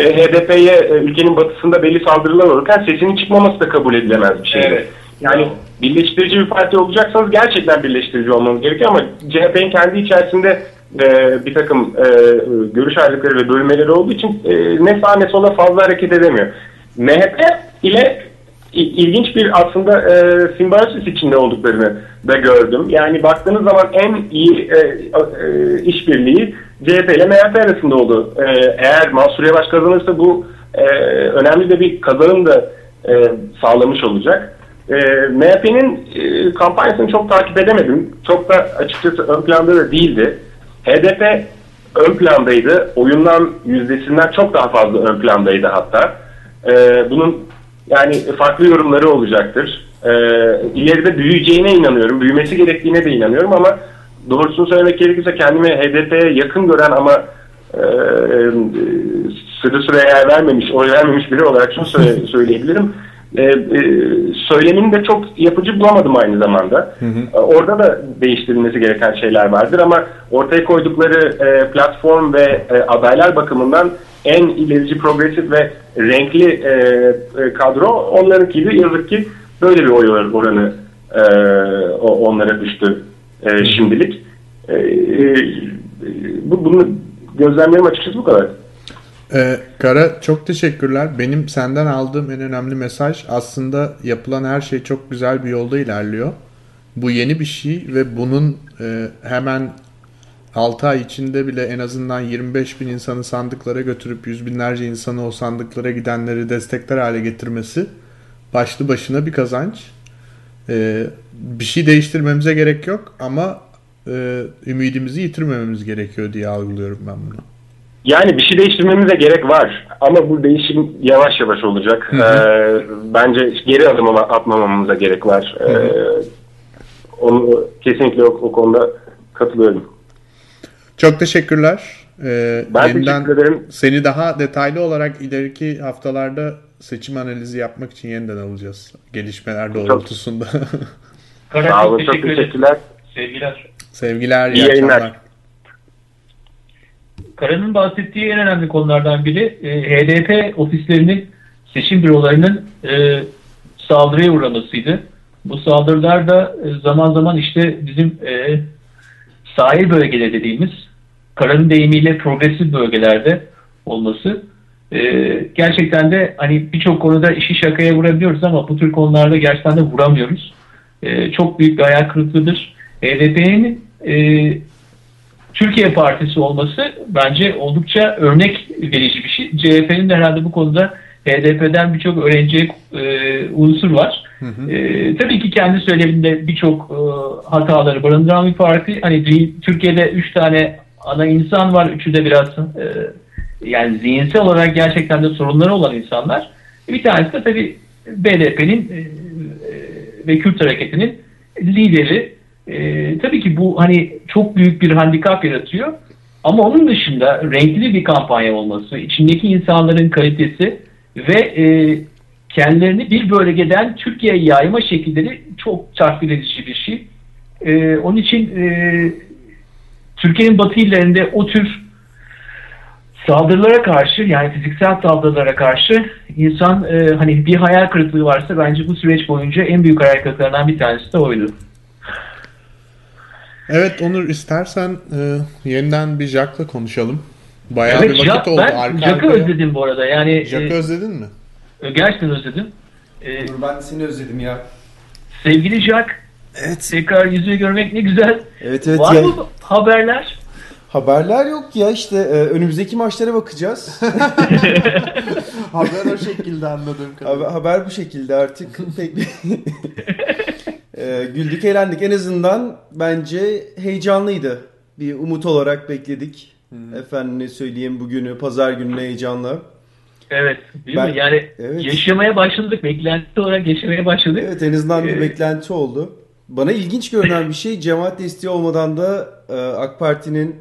e, HDP'ye e, ülkenin batısında belli saldırılar olurken sesinin çıkmaması da kabul edilemez bir şey. Evet. Yani birleştirici bir parti olacaksanız gerçekten birleştirici olmanız gerekiyor ama CHP'nin kendi içerisinde e, bir takım e, görüş ayrılıkları ve bölmeleri olduğu için e, ne sağa ne sola fazla hareket edemiyor. MHP ile ilginç bir aslında e, simbiosis içinde olduklarını da gördüm. Yani baktığınız zaman en iyi e, e, işbirliği CHP ile MHP arasında oldu. E, eğer Mansur Yavaş kazanırsa bu e, önemli de bir kazanım da e, sağlamış olacak. E, MHP'nin e, kampanyasını çok takip edemedim. Çok da açıkçası ön planda da değildi. HDP ön plandaydı. Oyundan yüzdesinden çok daha fazla ön plandaydı hatta. E, bunun yani farklı yorumları olacaktır. E, ileride büyüyeceğine inanıyorum. Büyümesi gerektiğine de inanıyorum ama doğrusunu söylemek gerekirse kendimi HDP'ye yakın gören ama e, sırı sıraya yer vermemiş, oy vermemiş biri olarak şunu söyle, söyleyebilirim. E, e, söylemini de çok yapıcı bulamadım aynı zamanda. Hı hı. E, Orada da değiştirilmesi gereken şeyler vardır ama ortaya koydukları e, platform ve e, adaylar bakımından en ilerici, progresif ve renkli e, e, kadro onlarınkiydi. Yazık ki böyle bir oy oranı e, onlara düştü e, şimdilik. E, e, bu, bunu gözlemlerim açıkçası bu kadar. Ee, Kara çok teşekkürler. Benim senden aldığım en önemli mesaj aslında yapılan her şey çok güzel bir yolda ilerliyor. Bu yeni bir şey ve bunun e, hemen 6 ay içinde bile en azından 25 bin insanı sandıklara götürüp yüz binlerce insanı o sandıklara gidenleri destekler hale getirmesi başlı başına bir kazanç. Ee, bir şey değiştirmemize gerek yok ama e, ümidimizi yitirmememiz gerekiyor diye algılıyorum ben bunu. Yani bir şey değiştirmemize gerek var ama bu değişim yavaş yavaş olacak. Ee, bence geri adım ama- atmamamıza gerek var. Ee, onu kesinlikle o, o konuda katılıyorum. Çok teşekkürler. Ee, Ben teşekkür ederim. Seni daha detaylı olarak ileriki haftalarda seçim analizi yapmak için yeniden alacağız. Gelişmeler doğrultusunda. Karan Sağ çok olun, çok teşekkür ederim. teşekkürler. Sevgiler. Sevgiler, iyi, İyi yayınlar. Karan'ın bahsettiği en önemli konulardan biri e, HDP ofislerinin seçim bürolarının e, saldırıya uğramasıydı. Bu saldırılar da e, zaman zaman işte bizim sahil bölgeleri dediğimiz Karan'ın deyimiyle progresif bölgelerde olması. Gerçekten de hani birçok konuda işi şakaya vurabiliyoruz ama bu tür konularda gerçekten de vuramıyoruz. Çok büyük bir hayal kırıklığıdır. HDP'nin Türkiye Partisi olması bence oldukça örnek verici bir şey. CHP'nin de herhalde bu konuda HDP'den birçok öğrenecek e, unsur var. E, tabii ki kendi söyleminde birçok e, hataları barındıran bir parti. Hani Türkiye'de üç tane ana insan var. Üçü de biraz e, yani zihinsel olarak gerçekten de sorunları olan insanlar. Bir tanesi de tabii BDP'nin e, e, ve Kürt hareketinin lideri. E, tabii ki bu hani çok büyük bir handikap yaratıyor. Ama onun dışında renkli bir kampanya olması, içindeki insanların kalitesi ve e, kendilerini bir bölgeden Türkiye'ye yayma şekilleri çok takdir edici bir şey. E, onun için e, Türkiye'nin batı illerinde o tür saldırılara karşı yani fiziksel saldırılara karşı insan e, hani bir hayal kırıklığı varsa bence bu süreç boyunca en büyük hayal kırıklarından bir tanesi de oydu. Evet Onur istersen e, yeniden bir Jack'la konuşalım. Bayağı evet, bir vakit Jack, oldu. ben Arka Jack'ı özledim bu arada. Yani Jack'ı e, özledin mi? gerçekten özledim. E, Dur ben de seni özledim ya. sevgili Jack, Evet. tekrar yüzünü görmek ne güzel. Evet evet Var ya. mı haberler? Haberler yok ya işte e, önümüzdeki maçlara bakacağız. Haber o şekilde anladığım haber, haber bu şekilde artık. Pek E, güldük eğlendik en azından bence heyecanlıydı. Bir umut olarak bekledik. Efendim ne söyleyeyim bugünü pazar gününü heyecanla. Evet. Değil Ben- mi? Yani Evet. yaşamaya başladık. Beklenti olarak yaşamaya başladık. Evet en azından bir Ee, beklenti oldu. Bana ilginç görünen bir şey cemaat desteği olmadan da e, AK Parti'nin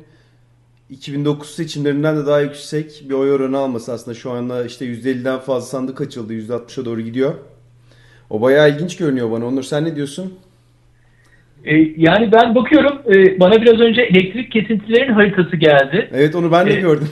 2009 seçimlerinden de daha yüksek bir oy oranı alması aslında şu anda işte %50'den fazla sandık açıldı %60'a doğru gidiyor. O bayağı ilginç görünüyor bana. Onur sen ne diyorsun? E, yani ben bakıyorum e, bana biraz önce elektrik kesintilerin haritası geldi. Evet onu ben de Ee, gördüm.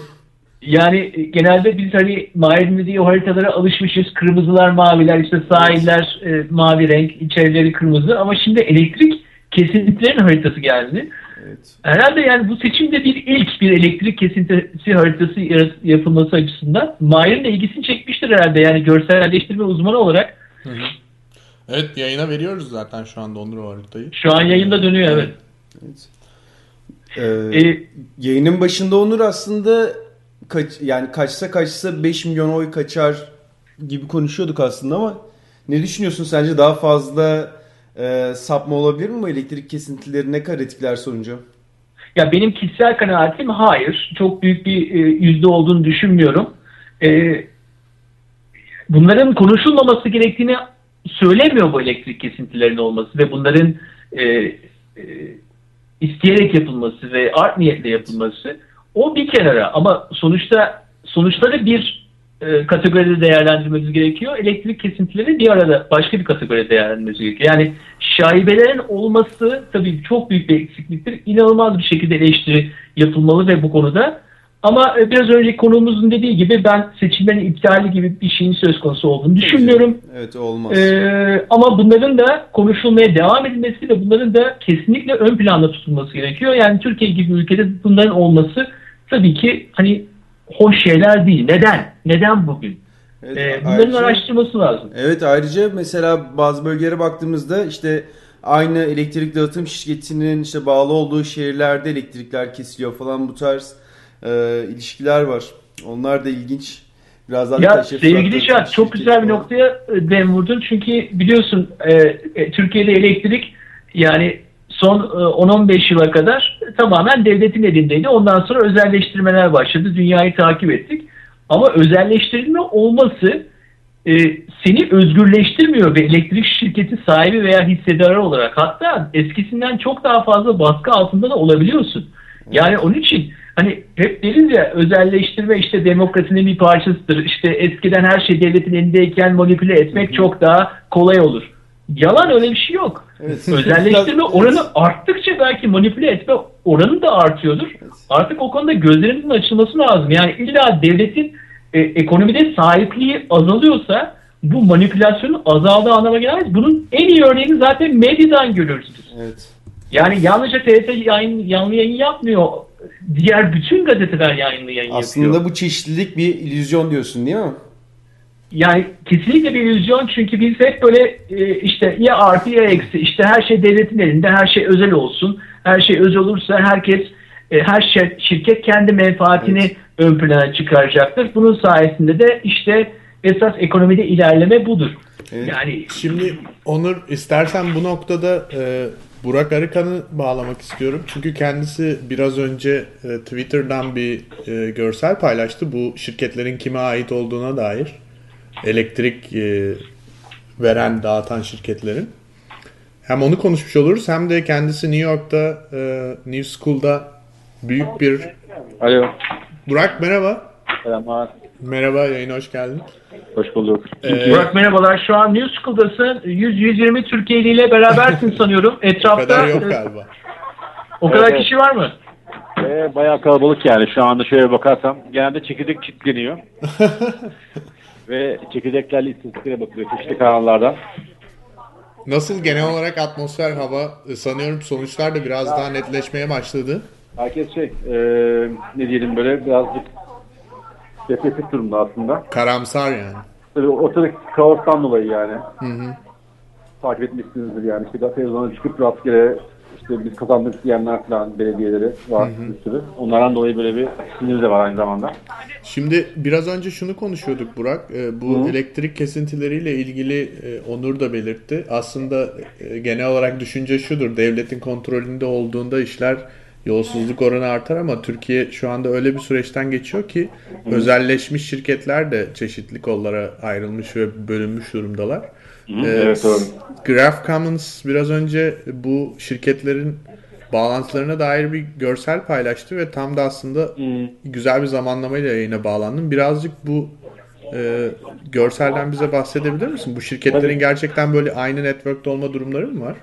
Yani e, genelde biz hani Mahir'in dediği o haritalara alışmışız. Kırmızılar, maviler, işte sahiller e, mavi renk, içerileri kırmızı. Ama şimdi elektrik kesintilerin haritası geldi. Evet. Herhalde yani bu seçimde bir ilk bir elektrik kesintisi haritası yapılması açısından Mahir'in de ilgisini çekmiştir herhalde. Yani görselleştirme uzmanı olarak Evet yayına veriyoruz zaten şu anda Onur haritayı. şu an yayında dönüyor evet. Ee, E, yayının başında Onur aslında kaç, yani kaçsa kaçsa 5 milyon oy kaçar gibi konuşuyorduk aslında ama ne düşünüyorsun sence daha fazla e, sapma olabilir mi bu elektrik kesintileri ne kadar etkiler sonucu? Ya benim kişisel kanaatim hayır. Çok büyük bir e, yüzde olduğunu düşünmüyorum. E, bunların konuşulmaması gerektiğini söylemiyor bu elektrik kesintilerinin olması ve bunların e, e, isteyerek yapılması ve art niyetle yapılması. O bir kenara ama sonuçta sonuçları bir e, kategoride değerlendirmemiz gerekiyor. Elektrik kesintileri bir arada başka bir kategoride değerlendirmemiz gerekiyor. Yani şaibelerin olması tabii çok büyük bir eksikliktir. İnanılmaz bir şekilde eleştiri yapılmalı ve bu konuda. Ama e, biraz önceki konuğumuzun dediği gibi ben seçimlerin iptali gibi bir şeyin söz konusu olduğunu düşünmüyorum. Evet olmaz. Ee, ama bunların da konuşulmaya devam edilmesi ve bunların da kesinlikle ön planda tutulması gerekiyor. Yani Türkiye gibi ülkede bunların olması tabii ki hani hoş şeyler değil. Neden? Neden bugün? Evet, Ee, bunların ayrıca- araştırması lazım. Evet ayrıca mesela bazı bölgelere baktığımızda işte aynı elektrik dağıtım şirketinin işte bağlı olduğu şehirlerde elektrikler kesiliyor falan bu tarz e, ilişkiler var. Onlar da ilginç. Birazdan Ya da teşekkür sevgili ederim. Şah çok güzel bir noktaya e, dem vurdun. Çünkü biliyorsun e, e, Türkiye'de elektrik yani son e, 10-15 yıla kadar tamamen devletin elindeydi. Ondan sonra özelleştirmeler başladı. Dünyayı takip ettik. Ama özelleştirilme olması e, seni özgürleştirmiyor ve elektrik şirketi sahibi veya hissedarı olarak hatta eskisinden çok daha fazla baskı altında da olabiliyorsun. Yani onun için hani hep deriz ya özelleştirme işte demokrasinin bir parçasıdır. İşte eskiden her şey devletin elindeyken manipüle etmek çok daha kolay olur. Yalan öyle bir şey yok. Evet. Özelleştirme oranı arttıkça belki manipüle etme oranı da artıyordur. Artık o konuda gözlerimizin açılması lazım. Yani illa devletin e, ekonomide sahipliği azalıyorsa bu manipülasyonun azaldığı anlamına gelmez. Bunun en iyi örneğini zaten medyadan görürsünüz. Evet. Yani yalnızca TRT yayın, yanlı yayın yapmıyor. Diğer bütün gazeteler yayınlı yayın Aslında yapıyor. bu çeşitlilik bir illüzyon diyorsun değil mi? Yani kesinlikle bir illüzyon çünkü biz hep böyle e, işte ya artı ya eksi işte her şey devletin elinde her şey özel olsun. Her şey özel olursa herkes e, her şey, şirket kendi menfaatini ön plana çıkaracaktır. Bunun sayesinde de işte esas ekonomide ilerleme budur. Yani Şimdi Onur istersen bu noktada e, Burak Arıkan'ı bağlamak istiyorum. Çünkü kendisi biraz önce e, Twitter'dan bir e, görsel paylaştı. Bu şirketlerin kime ait olduğuna dair. Elektrik e, veren, dağıtan şirketlerin. Hem onu konuşmuş oluruz hem de kendisi New York'ta e, New School'da büyük bir... Alo. Burak merhaba. Selamlar. Merhaba yayına hoş geldin. Hoş bulduk. Ee, Burak merhabalar. Şu an New School'dasın. 100-120 Türkiye'li ile berabersin sanıyorum. O Etrafta kadar yok galiba. o kadar Evet, kişi var mı? Ee, bayağı kalabalık yani şu anda şöyle bakarsam. Genelde çekirdek çitleniyor. Ve çekirdeklerle istatistiklere bakılıyor çeşitli kanallardan. Nasıl genel olarak atmosfer, hava e, sanıyorum sonuçlar da biraz daha netleşmeye başladı. Herkes şey e, ne diyelim böyle birazcık depresif durumda aslında. Karamsar yani. Tabii ortadaki kaostan dolayı yani. Hı hı. Takip etmişsinizdir yani. İşte televizyona çıkıp rastgele işte biz kazandık diyenler falan belediyeleri var Hı hı. bir sürü. Onlardan dolayı böyle bir sinir de var aynı zamanda. Şimdi biraz önce şunu konuşuyorduk Burak. E, bu Hı. elektrik kesintileriyle ilgili e, Onur da belirtti. Aslında e, genel olarak düşünce şudur. Devletin kontrolünde olduğunda işler yolsuzluk oranı artar ama Türkiye şu anda öyle bir süreçten geçiyor ki Hı. özelleşmiş şirketler de çeşitli kollara ayrılmış ve bölünmüş durumdalar. Hı, evet, doğru. Graph Commons biraz önce bu şirketlerin bağlantılarına dair bir görsel paylaştı ve tam da aslında güzel bir zamanlamayla yayına bağlandım. Birazcık bu e, görselden bize bahsedebilir misin? Bu şirketlerin Tabii. gerçekten böyle aynı network'te olma durumları mı var?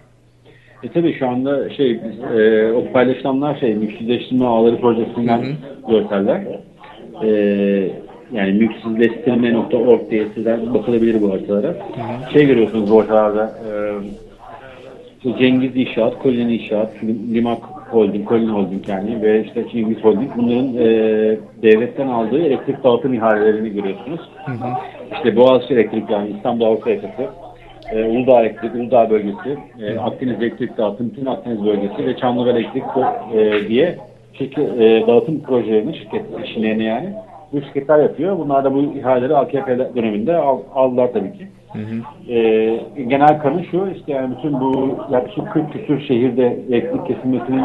E tabii şu anda şey biz, e, o paylaşılanlar şey mülksüzleştirme ağları projesinden görseller. E, yani mülksüzleştirme.org diye sizden bakılabilir bu haritalara. Şey görüyorsunuz bu haritalarda e, Cengiz İnşaat, Kolin İnşaat, Limak Holding, Kolin Holding yani ve işte Cengiz Holding bunların e, devletten aldığı elektrik dağıtım ihalelerini görüyorsunuz. İşte Boğaziçi Elektrik yani İstanbul Avrupa Yakası, e, Uludağ Elektrik, Uludağ Bölgesi, e, Akdeniz Elektrik Dağıtım, bütün Akdeniz Bölgesi ve Çamlıca Elektrik e, diye şirket, e, dağıtım projelerini, şirket işlerini yani bu şirketler yapıyor. Bunlar da bu ihaleleri AKP döneminde al, aldılar tabii ki. E, genel kanı şu işte yani bütün bu yaklaşık 40 küsur şehirde elektrik kesilmesinin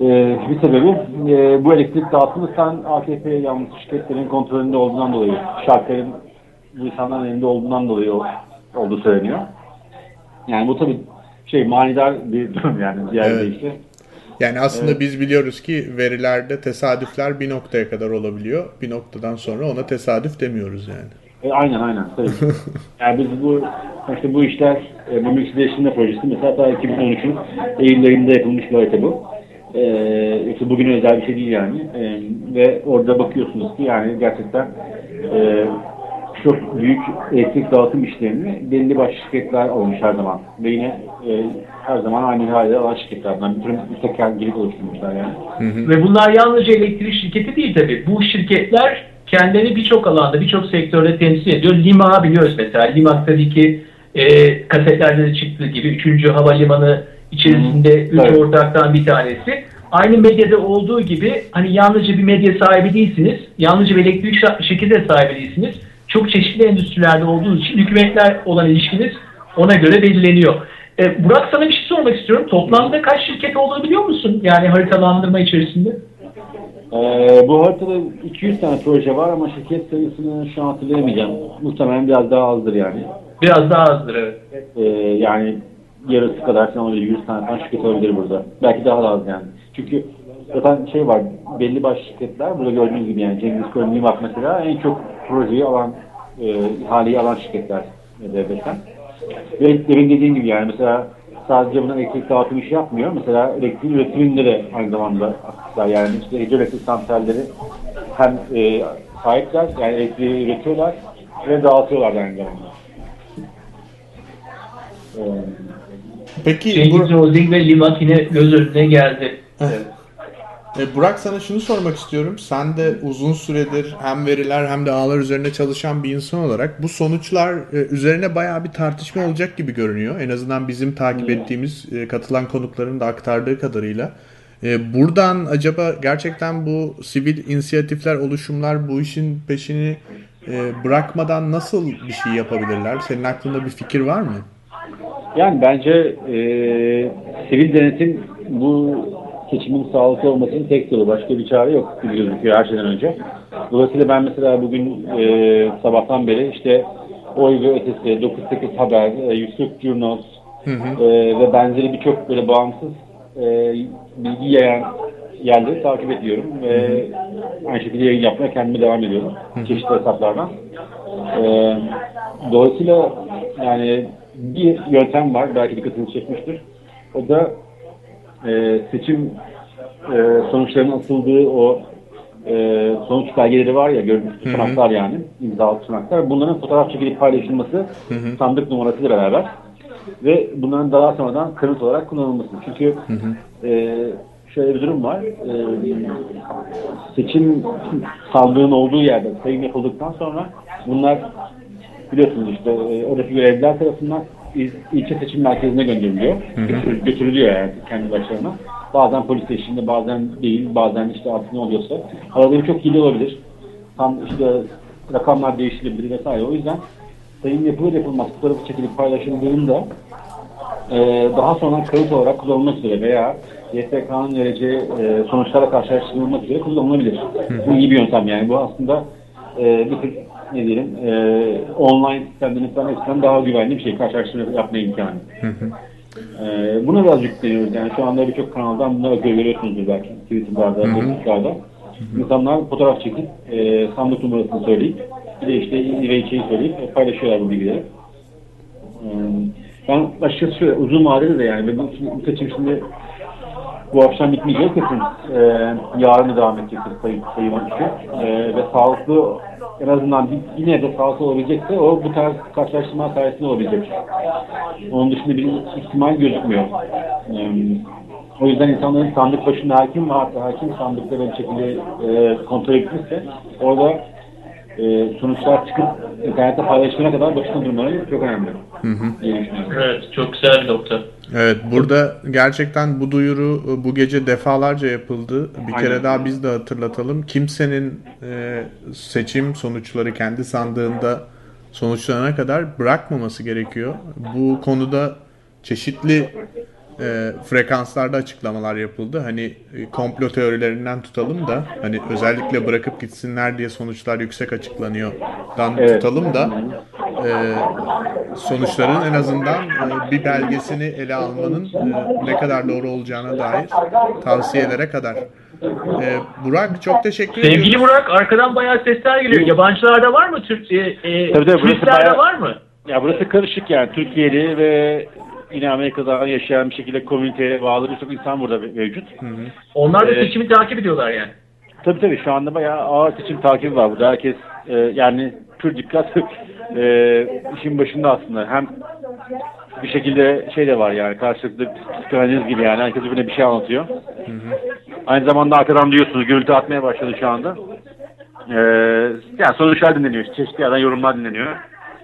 e, bir sebebi e, bu elektrik dağıtımı sen AKP yalnız şirketlerin kontrolünde olduğundan dolayı şartların bu insanların elinde olduğundan dolayı ol- olduğu söyleniyor. Yani bu tabii şey manidar bir durum yani diğer Evet. deyişle. Yani aslında Evet. biz biliyoruz ki verilerde tesadüfler bir noktaya kadar olabiliyor. Bir noktadan sonra ona tesadüf demiyoruz yani. E, aynen aynen tabii. yani biz bu işte bu işler e, bu mülksüzleştirme projesi mesela ta 2013'ün Eylül ayında yapılmış bir harita bu. E, işte bugün özel bir şey değil yani. E, ve orada bakıyorsunuz ki yani gerçekten e, çok büyük elektrik dağıtım işlerini belli başlı şirketler olmuş her zaman. Ve yine e, her zaman aynı halde alan şirketlerden bir tür mütekellik oluşturmuşlar yani. Ve bunlar yalnızca elektrik şirketi değil tabii. Bu şirketler kendilerini birçok alanda, birçok sektörde temsil ediyor. Lima biliyoruz mesela. Lima tabii ki e, kasetlerde de çıktığı gibi 3. havalimanı içerisinde 3 Evet. ortaktan bir tanesi. Aynı medyada olduğu gibi hani yalnızca bir medya sahibi değilsiniz. Yalnızca bir elektrik şirketi de sahibi değilsiniz. Çok çeşitli endüstrilerde olduğunuz için hükümetler olan ilişkiniz ona göre belirleniyor. E, Burak sana bir şey sormak istiyorum. Toplamda kaç şirket olduğunu biliyor musun? Yani haritalandırma içerisinde. Ee, bu haritada 200 tane proje var ama şirket sayısını şu an hatırlayamayacağım. Muhtemelen biraz daha azdır yani. Biraz daha azdır evet. Ee, yani yarısı kadar falan olabilir. 100 tane falan şirket olabilir burada. Belki daha da az yani. Çünkü zaten şey var, belli başlı şirketler, burada gördüğünüz gibi yani Cengiz Köln'ü bak mesela en çok projeyi alan, e, ihaleyi alan şirketler e, devletten. Ve demin dediğim gibi yani mesela sadece buna elektrik dağıtım işi yapmıyor. Mesela elektrik üretiminde de aynı zamanda aktifler. Yani işte hidroelektrik santralleri hem e, sahipler, yani elektriği üretiyorlar ve dağıtıyorlar da aynı zamanda. Ee, Peki Cengiz Holding ve Limak yine göz önüne geldi. E, Burak sana şunu sormak istiyorum. Sen de uzun süredir hem veriler hem de ağlar üzerine çalışan bir insan olarak bu sonuçlar e, üzerine bayağı bir tartışma olacak gibi görünüyor. En azından bizim takip ettiğimiz e, katılan konukların da aktardığı kadarıyla. E, buradan acaba gerçekten bu sivil inisiyatifler, oluşumlar bu işin peşini e, bırakmadan nasıl bir şey yapabilirler? Senin aklında bir fikir var mı? Yani bence e, sivil denetim bu seçimin sağlıklı olmasının tek yolu. Başka bir çare yok gibi gözüküyor her şeyden önce. Dolayısıyla ben mesela bugün e, sabahtan beri işte Oy ve Ötesi, 98 Haber, e, Yusuf Hı hı. e, ve benzeri birçok böyle bağımsız e, bilgi yayan yerleri takip ediyorum ve aynı şekilde yayın yapmaya kendime devam ediyorum. Çeşitli hesaplardan. E, dolayısıyla yani bir yöntem var, belki dikkatinizi çekmiştir. O da e, seçim e, sonuçlarının asıldığı o e, sonuç belgeleri var ya, hı. tutanaklar yani, imzalı tutanaklar. Bunların fotoğraf çekilip paylaşılması Hı hı. sandık numarasıyla beraber ve bunların daha sonradan kanıt olarak kullanılması. Çünkü Hı hı. e, şöyle bir durum var. E, seçim sandığın olduğu yerde sayım yapıldıktan sonra bunlar biliyorsunuz işte e, oradaki görevliler tarafından il- ilçe seçim merkezine gönderiliyor. Hı hı. Götür- götürülüyor yani kendi başlarına. Bazen polis eşliğinde, bazen değil, bazen işte artık ne oluyorsa. Arada birçok hile olabilir. Tam işte rakamlar değiştirebilir vesaire. O yüzden sayım yapılır yapılmaz fotoğrafı çekilip paylaşıldığında e, daha sonra kayıt olarak kullanılmak üzere veya YSK'nın vereceği e, sonuçlara karşılaştırılmak üzere kullanılabilir. Bu iyi bir yöntem yani. Bu aslında e, bir tür ne diyelim e, online sistemlerin falan hepsinden daha güvenli bir şey karşılaştırma yapma imkanı. Hı hı. E, buna biraz yükleniyoruz yani şu anda birçok kanaldan bunları görüyorsunuzdur belki Twitter'da. Facebook'larda. İnsanlar fotoğraf çekip e, sandık numarasını söyleyip bir de işte ilçeyi söyleyip paylaşıyorlar bu bilgileri. E, ben açıkçası şöyle uzun vadede de yani bu, bu seçim şimdi bu akşam bitmeyecek kesin. E, yarın devam edecektir sayı, sayıma işi. E, ve sağlıklı en azından bir, yine de sağlıklı olabilecekse o bu tarz karşılaştırma sayesinde olabilecek. Onun dışında bir ihtimal gözükmüyor. E, o yüzden insanların sandık başında hakim varsa, hakim sandıkları bir şekilde e, kontrol etmişse orada e, sonuçlar çıkıp internette paylaşılana kadar başında durmaları çok önemli. Hı hı. Evet çok güzel bir nokta. Evet burada gerçekten bu duyuru e, bu gece defalarca yapıldı. Bir Aynen. kere daha biz de hatırlatalım. Kimsenin e, seçim sonuçları kendi sandığında sonuçlanana kadar bırakmaması gerekiyor. Bu konuda çeşitli e, frekanslarda açıklamalar yapıldı. Hani e, komplo teorilerinden tutalım da hani özellikle bırakıp gitsinler diye sonuçlar yüksek açıklanıyordan Evet. tutalım da e, sonuçların en azından e, bir belgesini ele almanın e, ne kadar doğru olacağına dair tavsiyelere kadar. E, Burak çok teşekkür ediyorum. Sevgili Burak arkadan bayağı sesler geliyor. Yabancılarda var mı? Türk, e, e, Tabii turistlerde bayağı- var mı? Ya burası karışık yani Türkiye'li ve yine Amerika'da yaşayan bir şekilde komüniteye bağlı birçok insan burada mevcut. Onlar da Evet. seçimi takip ediyorlar yani. Tabii tabii şu anda bayağı ağır seçim takibi var burada. Herkes e, yani pür dikkat e, işin başında aslında. Hem bir şekilde şey de var yani karşılıklı psikanaliz gibi yani herkes birbirine bir şey anlatıyor. Aynı zamanda arkadan duyuyorsunuz gürültü atmaya başladı şu anda. E, yani sonuçlar dinleniyor. Çeşitli yerden yorumlar dinleniyor.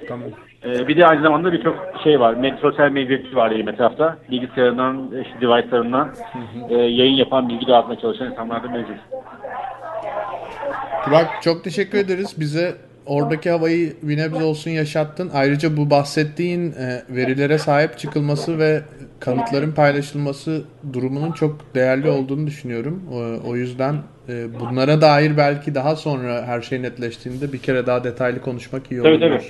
Tamam. Ee, bir de aynı zamanda birçok şey var. Med sosyal medya var elim etrafta. Bilgisayarından, işte device'larından e, yayın yapan, bilgi dağıtmaya çalışan insanlar da mevcut. Burak çok teşekkür ederiz. Bize oradaki havayı bir nebze olsun yaşattın. Ayrıca bu bahsettiğin e, verilere sahip çıkılması ve kanıtların paylaşılması durumunun çok değerli olduğunu düşünüyorum. O, o yüzden e, bunlara dair belki daha sonra her şey netleştiğinde bir kere daha detaylı konuşmak iyi olur. Tabii tabii.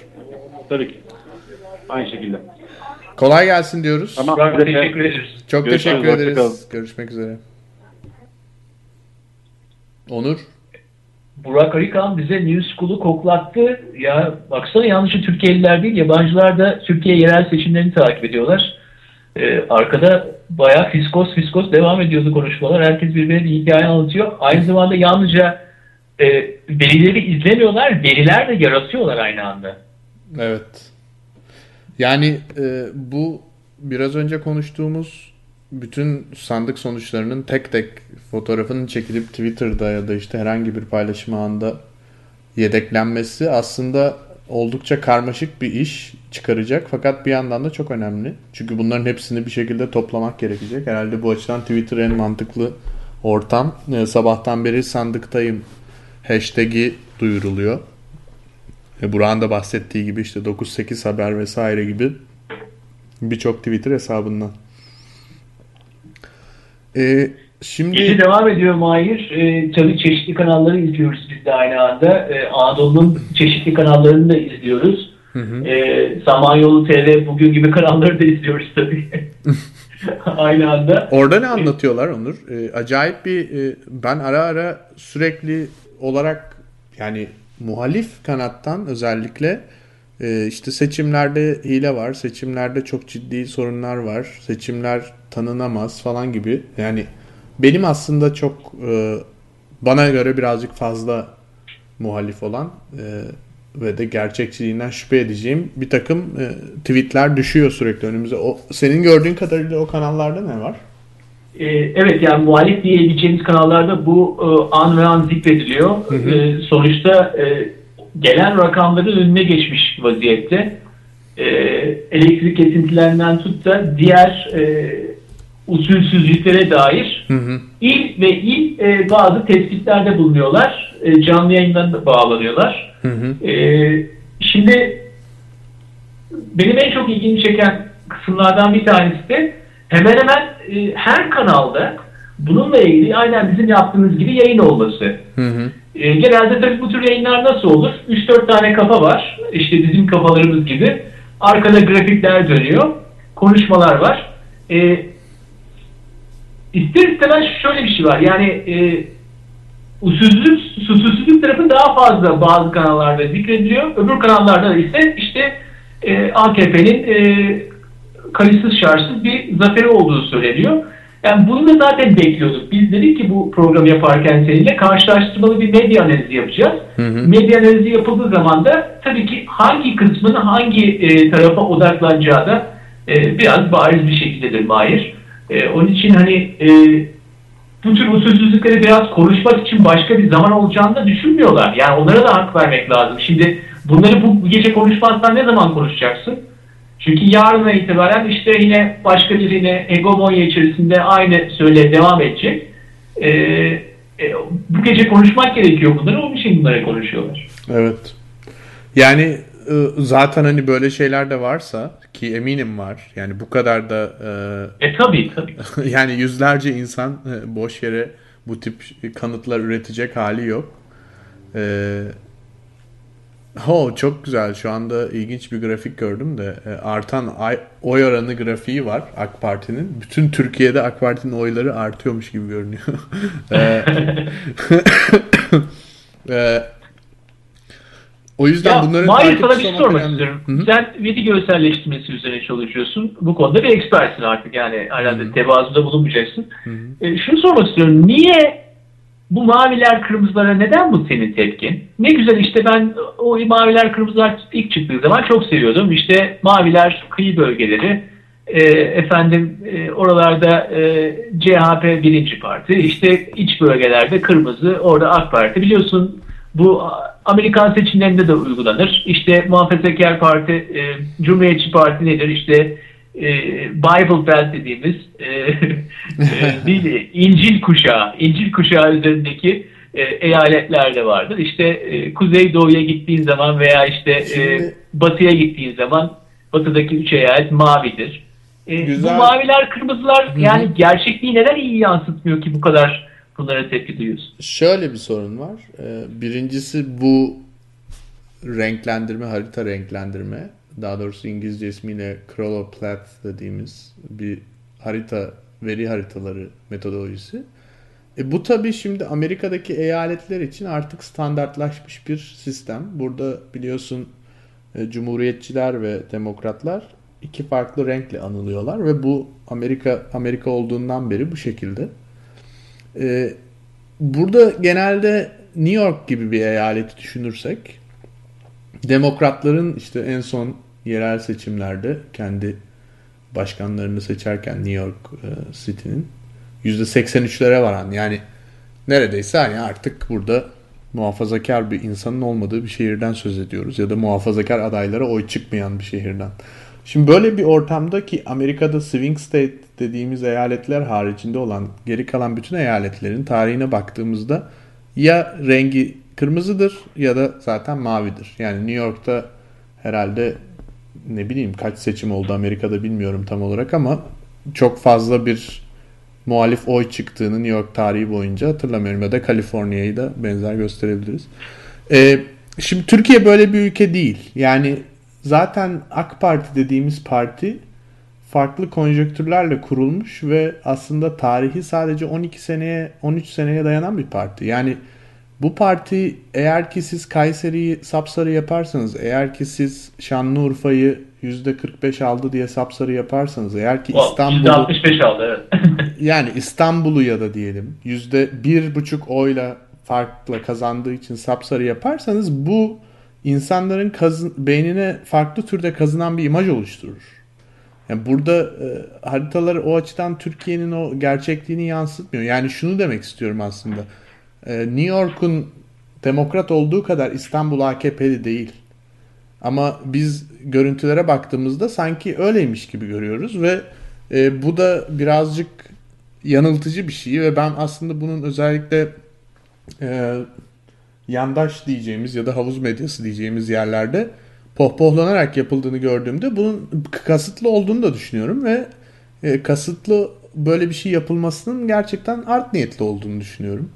Tabii ki. Aynı şekilde. Kolay gelsin diyoruz. Tamam. Teşekkür ederiz. Çok Görüşürüz, teşekkür hoşça ederiz. Görüşmek üzere. Onur. Burak Arıkan bize New School'u koklattı. Ya baksana yalnızca Türkiye'liler değil, yabancılar da Türkiye yerel seçimlerini takip ediyorlar. Ee, arkada bayağı fiskos fiskos devam ediyordu konuşmalar. Herkes birbirine bir hikaye anlatıyor. Aynı zamanda yalnızca e, verileri izlemiyorlar, veriler de yaratıyorlar aynı anda. Evet. Yani e, bu biraz önce konuştuğumuz bütün sandık sonuçlarının tek tek fotoğrafının çekilip Twitter'da ya da işte herhangi bir paylaşım ağında yedeklenmesi aslında oldukça karmaşık bir iş çıkaracak fakat bir yandan da çok önemli. Çünkü bunların hepsini bir şekilde toplamak gerekecek. Herhalde bu açıdan Twitter en mantıklı ortam. E, sabahtan beri sandıktayım hashtag'i duyuruluyor. E, Burak'ın da bahsettiği gibi işte 9-8 haber vesaire gibi birçok Twitter hesabından. E, şimdi Gezi devam ediyor Mahir. Ee, tabii çeşitli kanalları izliyoruz biz de aynı anda. Ee, Anadolu'nun çeşitli kanallarını da izliyoruz. Hı hı. Ee, Samanyolu TV bugün gibi kanalları da izliyoruz tabii. aynı anda. Orada ne anlatıyorlar Onur? E, acayip bir e, ben ara ara sürekli olarak yani muhalif kanattan özellikle e, işte seçimlerde hile var, seçimlerde çok ciddi sorunlar var, seçimler tanınamaz falan gibi. Yani benim aslında çok e, bana göre birazcık fazla muhalif olan e, ve de gerçekçiliğinden şüphe edeceğim bir takım e, tweetler düşüyor sürekli önümüze. O, senin gördüğün kadarıyla o kanallarda ne var? Ee, evet yani muhalif diyebileceğimiz kanallarda bu e, an ve an zikrediliyor. Hı hı. Ee, sonuçta e, gelen rakamların önüne geçmiş vaziyette. Ee, elektrik kesintilerinden tut da diğer e, usulsüzlüklere dair Hı hı. il ve il e, bazı tespitlerde bulunuyorlar. E, canlı yayından da bağlanıyorlar. Hı hı. Ee, şimdi benim en çok ilgimi çeken kısımlardan bir tanesi de hemen hemen e, her kanalda bununla ilgili aynen bizim yaptığımız gibi yayın olması. Hı hı. E, genelde tabii bu tür yayınlar nasıl olur? 3-4 tane kafa var. İşte bizim kafalarımız gibi. Arkada grafikler dönüyor. Konuşmalar var. E, ister istemez şöyle bir şey var. Yani e, usulsüzlük, usulsüzlük tarafı daha fazla bazı kanallarda zikrediliyor. Öbür kanallarda da ise işte e, AKP'nin e, kayıtsız şartsız bir zaferi olduğu söyleniyor. Yani bunu da zaten bekliyorduk. Biz dedik ki bu programı yaparken seninle karşılaştırmalı bir medya analizi yapacağız. Hı hı. Medya analizi yapıldığı zaman da tabii ki hangi kısmını hangi e, tarafa odaklanacağı da e, biraz bariz bir şekildedir Mahir. E, onun için hani e, bu tür usulsüzlükleri biraz konuşmak için başka bir zaman olacağını da düşünmüyorlar. Yani onlara da hak vermek lazım. Şimdi bunları bu gece konuşmazsan ne zaman konuşacaksın? Çünkü yarına itibaren işte yine başka bir yine hegemonya içerisinde aynı söyle devam edecek. Ee, e, bu gece konuşmak gerekiyor bunları. Onun için bunları konuşuyorlar. Evet. Yani e, zaten hani böyle şeyler de varsa ki eminim var. Yani bu kadar da E tabii tabii. e, yani yüzlerce insan e, boş yere bu tip kanıtlar üretecek hali yok. E, Ho çok güzel. Şu anda ilginç bir grafik gördüm de e, artan oy oranı grafiği var AK Parti'nin. Bütün Türkiye'de AK Parti'nin oyları artıyormuş gibi görünüyor. E, e, o yüzden Ya, bunların Mahir sana bir şey sormak istiyorum. Sen veri görselleştirmesi üzerine çalışıyorsun. Bu konuda bir ekspersin artık. Yani herhalde tevazuda bulunmayacaksın. E, şunu sormak istiyorum. Niye bu maviler kırmızılara neden bu senin tepkin? Ne güzel işte ben o maviler kırmızılar ilk çıktığı zaman çok seviyordum. İşte maviler kıyı bölgeleri e, efendim e, oralarda e, CHP birinci parti işte iç bölgelerde kırmızı orada AK Parti biliyorsun bu Amerikan seçimlerinde de uygulanır. İşte Muhafazakar Parti, e, Cumhuriyetçi Parti nedir? İşte e, Bible Belt dediğimiz e, e, değil, İncil kuşağı, İncil kuşağı üzerindeki e, eyaletler de vardır. İşte e, Kuzeydoğu'ya gittiğin zaman veya işte e, Şimdi- Batı'ya gittiğin zaman Batı'daki üç eyalet mavidir. E, Güzel. Bu maviler, kırmızılar yani gerçekliği neden iyi yansıtmıyor ki bu kadar bunlara tepki duyuyorsun? Şöyle bir sorun var. Ee, Birincisi bu renklendirme, harita renklendirme. Daha doğrusu İngilizce ismiyle Chronoplat dediğimiz bir harita, veri haritaları metodolojisi. E bu tabii şimdi Amerika'daki eyaletler için artık standartlaşmış bir sistem. Burada biliyorsun e, Cumhuriyetçiler ve Demokratlar iki farklı renkle anılıyorlar ve bu Amerika Amerika olduğundan beri bu şekilde. E, burada genelde New York gibi bir eyaleti düşünürsek Demokratların işte en son yerel seçimlerde kendi başkanlarını seçerken New York e, City'nin %83'lere varan yani neredeyse hani artık burada muhafazakar bir insanın olmadığı bir şehirden söz ediyoruz ya da muhafazakar adaylara oy çıkmayan bir şehirden. Şimdi böyle bir ortamda ki Amerika'da swing state dediğimiz eyaletler haricinde olan geri kalan bütün eyaletlerin tarihine baktığımızda ya rengi kırmızıdır ya da zaten mavidir. Yani New York'ta herhalde ne bileyim kaç seçim oldu Amerika'da bilmiyorum tam olarak ama çok fazla bir muhalif oy çıktığını New York tarihi boyunca hatırlamıyorum ya da Kaliforniya'yı da benzer gösterebiliriz. Ee, şimdi Türkiye böyle bir ülke değil. Yani zaten AK Parti dediğimiz parti farklı konjonktürlerle kurulmuş ve aslında tarihi sadece 12 seneye 13 seneye dayanan bir parti. Yani bu parti eğer ki siz Kayseri'yi sapsarı yaparsanız, eğer ki siz Şanlıurfa'yı %45 aldı diye sapsarı yaparsanız, eğer ki İstanbul'u %65 aldı evet. yani İstanbul'u ya da diyelim yüzde bir buçuk oyla farkla kazandığı için sapsarı yaparsanız bu insanların kazın, beynine farklı türde kazınan bir imaj oluşturur. Yani burada e, haritalar o açıdan Türkiye'nin o gerçekliğini yansıtmıyor. Yani şunu demek istiyorum aslında. E, New York'un demokrat olduğu kadar İstanbul AKP'li değil. Ama biz görüntülere baktığımızda sanki öyleymiş gibi görüyoruz ve e, bu da birazcık yanıltıcı bir şey ve ben aslında bunun özellikle e, yandaş diyeceğimiz ya da havuz medyası diyeceğimiz yerlerde pohpohlanarak yapıldığını gördüğümde bunun kasıtlı olduğunu da düşünüyorum ve e, kasıtlı böyle bir şey yapılmasının gerçekten art niyetli olduğunu düşünüyorum.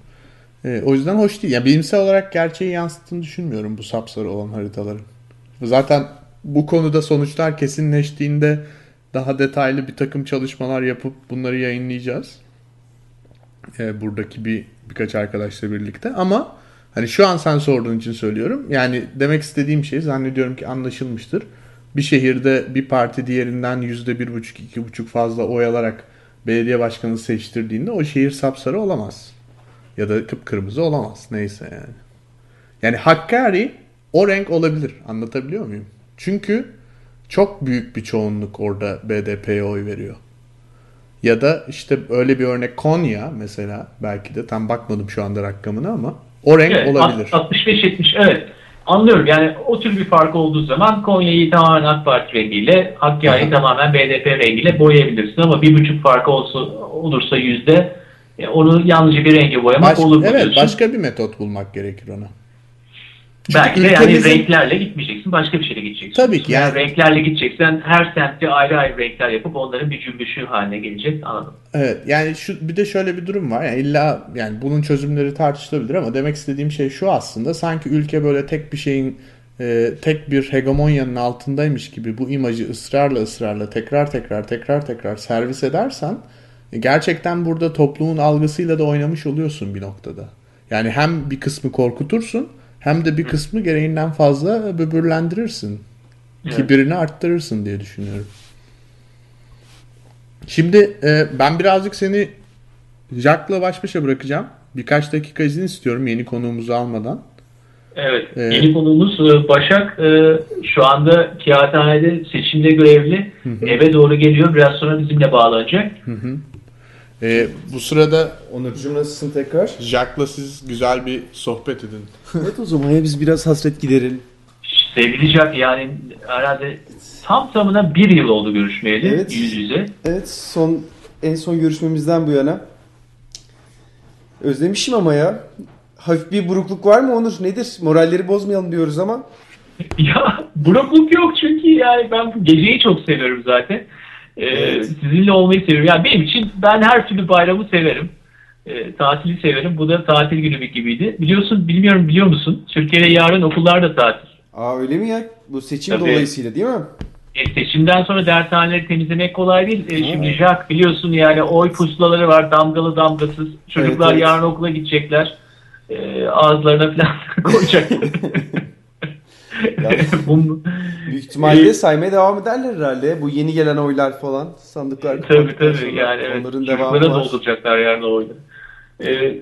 E, o yüzden hoş değil. Yani bilimsel olarak gerçeği yansıttığını düşünmüyorum bu sapsarı olan haritaların. Zaten bu konuda sonuçlar kesinleştiğinde daha detaylı bir takım çalışmalar yapıp bunları yayınlayacağız. E, buradaki bir birkaç arkadaşla birlikte ama hani şu an sen sorduğun için söylüyorum. Yani demek istediğim şey zannediyorum ki anlaşılmıştır. Bir şehirde bir parti diğerinden yüzde bir buçuk iki buçuk fazla oy alarak belediye başkanı seçtirdiğinde o şehir sapsarı olamaz. Ya da kıpkırmızı olamaz. Neyse yani. Yani Hakkari o renk olabilir. Anlatabiliyor muyum? Çünkü çok büyük bir çoğunluk orada BDP'ye oy veriyor. Ya da işte öyle bir örnek Konya mesela belki de tam bakmadım şu anda rakamına ama o renk Evet, olabilir. 65-70 evet. Anlıyorum yani o tür bir fark olduğu zaman Konya'yı tamamen AK Parti rengiyle, Hakkari'yi tamamen BDP rengiyle boyayabilirsin ama bir buçuk farkı olsa, olursa yüzde e, onu yalnızca bir renge boyamak Baş- olur mu evet diyorsun? başka bir metot bulmak gerekir ona. Belki de yani ülkemizin- renklerle gitmeyeceksin, başka bir şeyle gideceksin. Tabii ki Yani, renklerle gideceksen her semtte ayrı ayrı renkler yapıp onların bir cümbüşü haline gelecek. Anladım. Evet yani şu bir de şöyle bir durum var. Yani illa yani bunun çözümleri tartışılabilir ama demek istediğim şey şu aslında. Sanki ülke böyle tek bir şeyin e, tek bir hegemonyanın altındaymış gibi bu imajı ısrarla ısrarla tekrar tekrar tekrar tekrar servis edersen gerçekten burada toplumun algısıyla da oynamış oluyorsun bir noktada. Yani hem bir kısmı korkutursun hem de bir kısmı gereğinden fazla böbürlendirirsin. Evet. Kibirini arttırırsın diye düşünüyorum. Şimdi e, ben birazcık seni Jack'la baş başa bırakacağım. Birkaç dakika izin istiyorum yeni konuğumuzu almadan. Evet. Ee, Yeni konuğumuz e, Başak. E, Şu anda kağıthanede seçimde görevli. Eve doğru geliyor. Biraz sonra bizimle bağlanacak. Hı hı. E, bu sırada Onurcuğum nasılsın tekrar? Jack'la siz güzel bir sohbet edin. Evet o zaman ya biz biraz hasret giderelim. Sevgili Jack yani herhalde tam tamına bir yıl oldu görüşmeyeli Evet. yüz yüze. Evet son en son görüşmemizden bu yana. Özlemişim ama ya. hafif bir burukluk var mı Onur? Nedir? Moralleri bozmayalım diyoruz ama. ya burukluk yok çünkü yani ben geceyi çok seviyorum zaten. Evet. Sizinle olmayı seviyorum. Yani benim için ben her türlü bayramı severim. Ee, tatili severim. Bu da tatil günü gibiydi. Biliyorsun, bilmiyorum biliyor musun? Türkiye'de yarın okullar da tatil. Aa öyle mi ya? Bu seçim Tabii. dolayısıyla değil mi? E, seçimden sonra dershaneleri temizlemek kolay değil. E, şimdi Jack biliyorsun yani oy pusulaları var damgalı damgasız. Çocuklar evet, evet. yarın okula gidecekler. E, ağızlarına falan koyacaklar. Bunu, büyük ihtimalle saymaya devam ederler herhalde. Bu yeni gelen oylar falan sandıklar. Tabii tabii yani evet. Onların devamı var. dolduracaklar yani oyunu. Ee,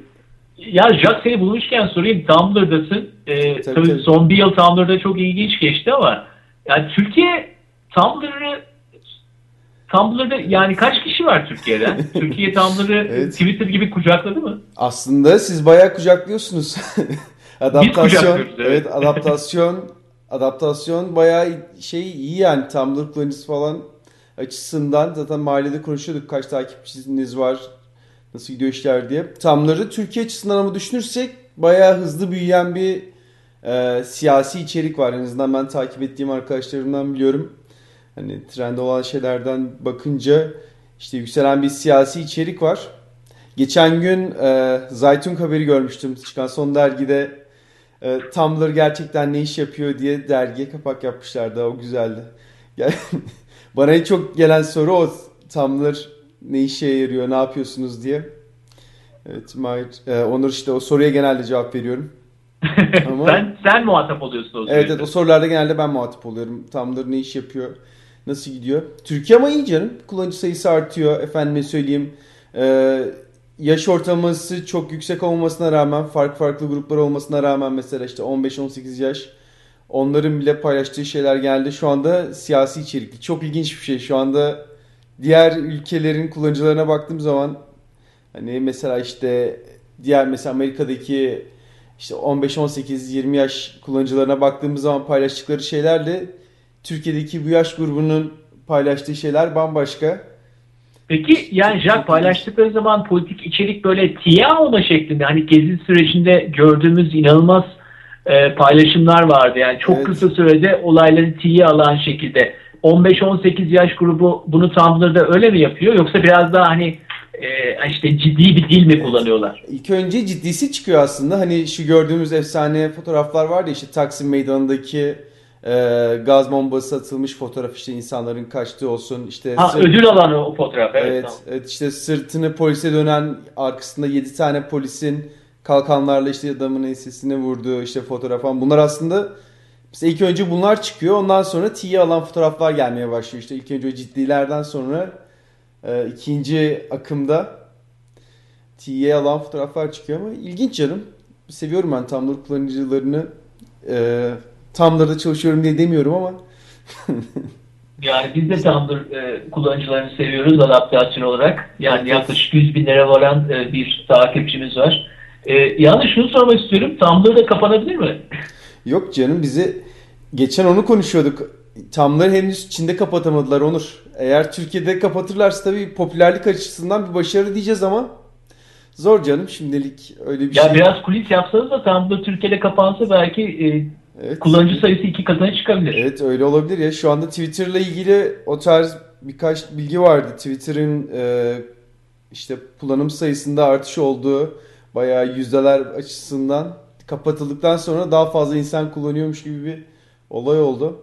ya Jack seni bulmuşken sorayım. Tumblr'dasın. Ee, tabii, tabii, tabii. Son bir yıl Tumblr'da çok ilginç geçti ama yani Türkiye Tumblr'ı Tumblr'da yani kaç kişi var Türkiye'de? Türkiye Tumblr'ı evet. Twitter gibi kucakladı mı? Aslında siz bayağı kucaklıyorsunuz. adaptasyon, evet. evet adaptasyon adaptasyon bayağı şey iyi yani kullanıcısı falan açısından zaten mahallede konuşuyorduk kaç takipçiniz var nasıl gidiyor işler diye. Tumblr'ı Türkiye açısından ama düşünürsek bayağı hızlı büyüyen bir e, siyasi içerik var. En azından ben takip ettiğim arkadaşlarımdan biliyorum. Hani trende olan şeylerden bakınca işte yükselen bir siyasi içerik var. Geçen gün e, Zaytun haberi görmüştüm. Çıkan son dergide e, Tumblr gerçekten ne iş yapıyor diye dergiye kapak yapmışlardı. O güzeldi. Yani, bana en çok gelen soru o. Tumblr ne işe yarıyor, ne yapıyorsunuz diye. Evet Mahir. E, Onur işte o soruya genelde cevap veriyorum. Ama, sen, sen muhatap oluyorsun o Evet, evet o sorularda genelde ben muhatap oluyorum. Tumblr ne iş yapıyor, nasıl gidiyor. Türkiye ama iyi canım. Kullanıcı sayısı artıyor. Efendime söyleyeyim. E, yaş ortalaması çok yüksek olmasına rağmen farklı farklı gruplar olmasına rağmen mesela işte 15-18 yaş onların bile paylaştığı şeyler geldi. Şu anda siyasi içerikli. Çok ilginç bir şey. Şu anda diğer ülkelerin kullanıcılarına baktığım zaman hani mesela işte diğer mesela Amerika'daki işte 15-18-20 yaş kullanıcılarına baktığımız zaman paylaştıkları şeylerle Türkiye'deki bu yaş grubunun paylaştığı şeyler bambaşka. Peki yani Jack paylaştıkları zaman politik içerik böyle tiye olma şeklinde hani gezi sürecinde gördüğümüz inanılmaz e, paylaşımlar vardı. Yani çok evet. kısa sürede olayları tiye alan şekilde 15-18 yaş grubu bunu Tumblr'da öyle mi yapıyor yoksa biraz daha hani e, işte ciddi bir dil mi kullanıyorlar? İlk önce ciddisi çıkıyor aslında. Hani şu gördüğümüz efsane fotoğraflar vardı işte Taksim Meydanı'ndaki e, gaz bombası atılmış fotoğraf işte insanların kaçtığı olsun. işte ha, sırt... ödül alanı o fotoğraf. Evet, evet, tamam. evet işte sırtını polise dönen arkasında 7 tane polisin kalkanlarla işte adamın ensesini vurduğu işte fotoğraf falan. Bunlar aslında mesela ilk önce bunlar çıkıyor. Ondan sonra T'ye alan fotoğraflar gelmeye başlıyor. İşte ilk önce o ciddilerden sonra e, ikinci akımda T'ye alan fotoğraflar çıkıyor ama ilginç canım. Seviyorum ben Tumblr kullanıcılarını. E, Tumblr'da çalışıyorum diye demiyorum ama. yani biz de Tumblr e, kullanıcılarını seviyoruz adaptasyon olarak. Yani evet. yaklaşık 100 bin lira varan e, bir takipçimiz var. E, yalnız şunu sormak istiyorum. Tumblr'da kapanabilir mi? Yok canım bizi geçen onu konuşuyorduk. Tumblr henüz Çin'de kapatamadılar Onur. Eğer Türkiye'de kapatırlarsa tabii popülerlik açısından bir başarı diyeceğiz ama zor canım şimdilik öyle bir ya şey. Ya biraz kulis yapsanız da Tumblr Türkiye'de kapansa belki e, Evet. Kullanıcı sayısı iki katına çıkabilir. Evet öyle olabilir ya. Şu anda Twitter'la ilgili o tarz birkaç bilgi vardı. Twitter'ın e, işte kullanım sayısında artış olduğu bayağı yüzdeler açısından kapatıldıktan sonra daha fazla insan kullanıyormuş gibi bir olay oldu.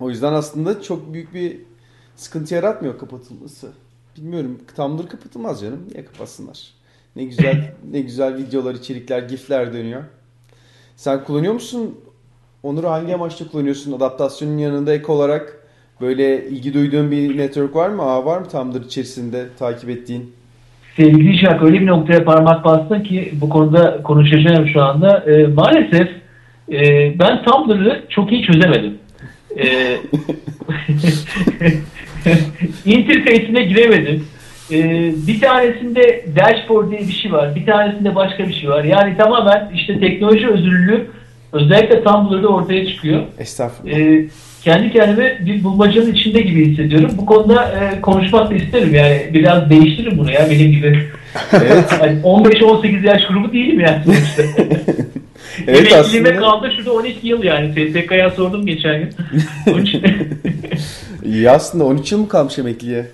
O yüzden aslında çok büyük bir sıkıntı yaratmıyor kapatılması. Bilmiyorum Tumblr kapatılmaz canım. Niye kapatsınlar? Ne güzel ne güzel videolar, içerikler, gifler dönüyor. Sen kullanıyor musun Onur'u hangi amaçla kullanıyorsun? Adaptasyonun yanında ek olarak böyle ilgi duyduğun bir network var mı? Ağ var mı Tumblr içerisinde takip ettiğin? Sevgili Jack öyle bir noktaya parmak bastın ki bu konuda konuşacağım şu anda. E, maalesef e, ben Tumblr'ı çok iyi çözemedim. E, interface'ine giremedim. E, bir tanesinde dashboard diye bir şey var. Bir tanesinde başka bir şey var. Yani tamamen işte teknoloji özürlülüğü Özellikle Tumblr'da ortaya çıkıyor. Estağfurullah. Ee, kendi kendime bir bulmacanın içinde gibi hissediyorum. Bu konuda e, konuşmak da isterim. Yani biraz değiştirin bunu ya benim gibi Evet. Hani 15-18 yaş grubu değilim yani. Evet, aslında- kaldı şurada 12 yıl yani. SSK'ya sordum geçen gün. İyi aslında 13 yıl mı kalmış emekliye?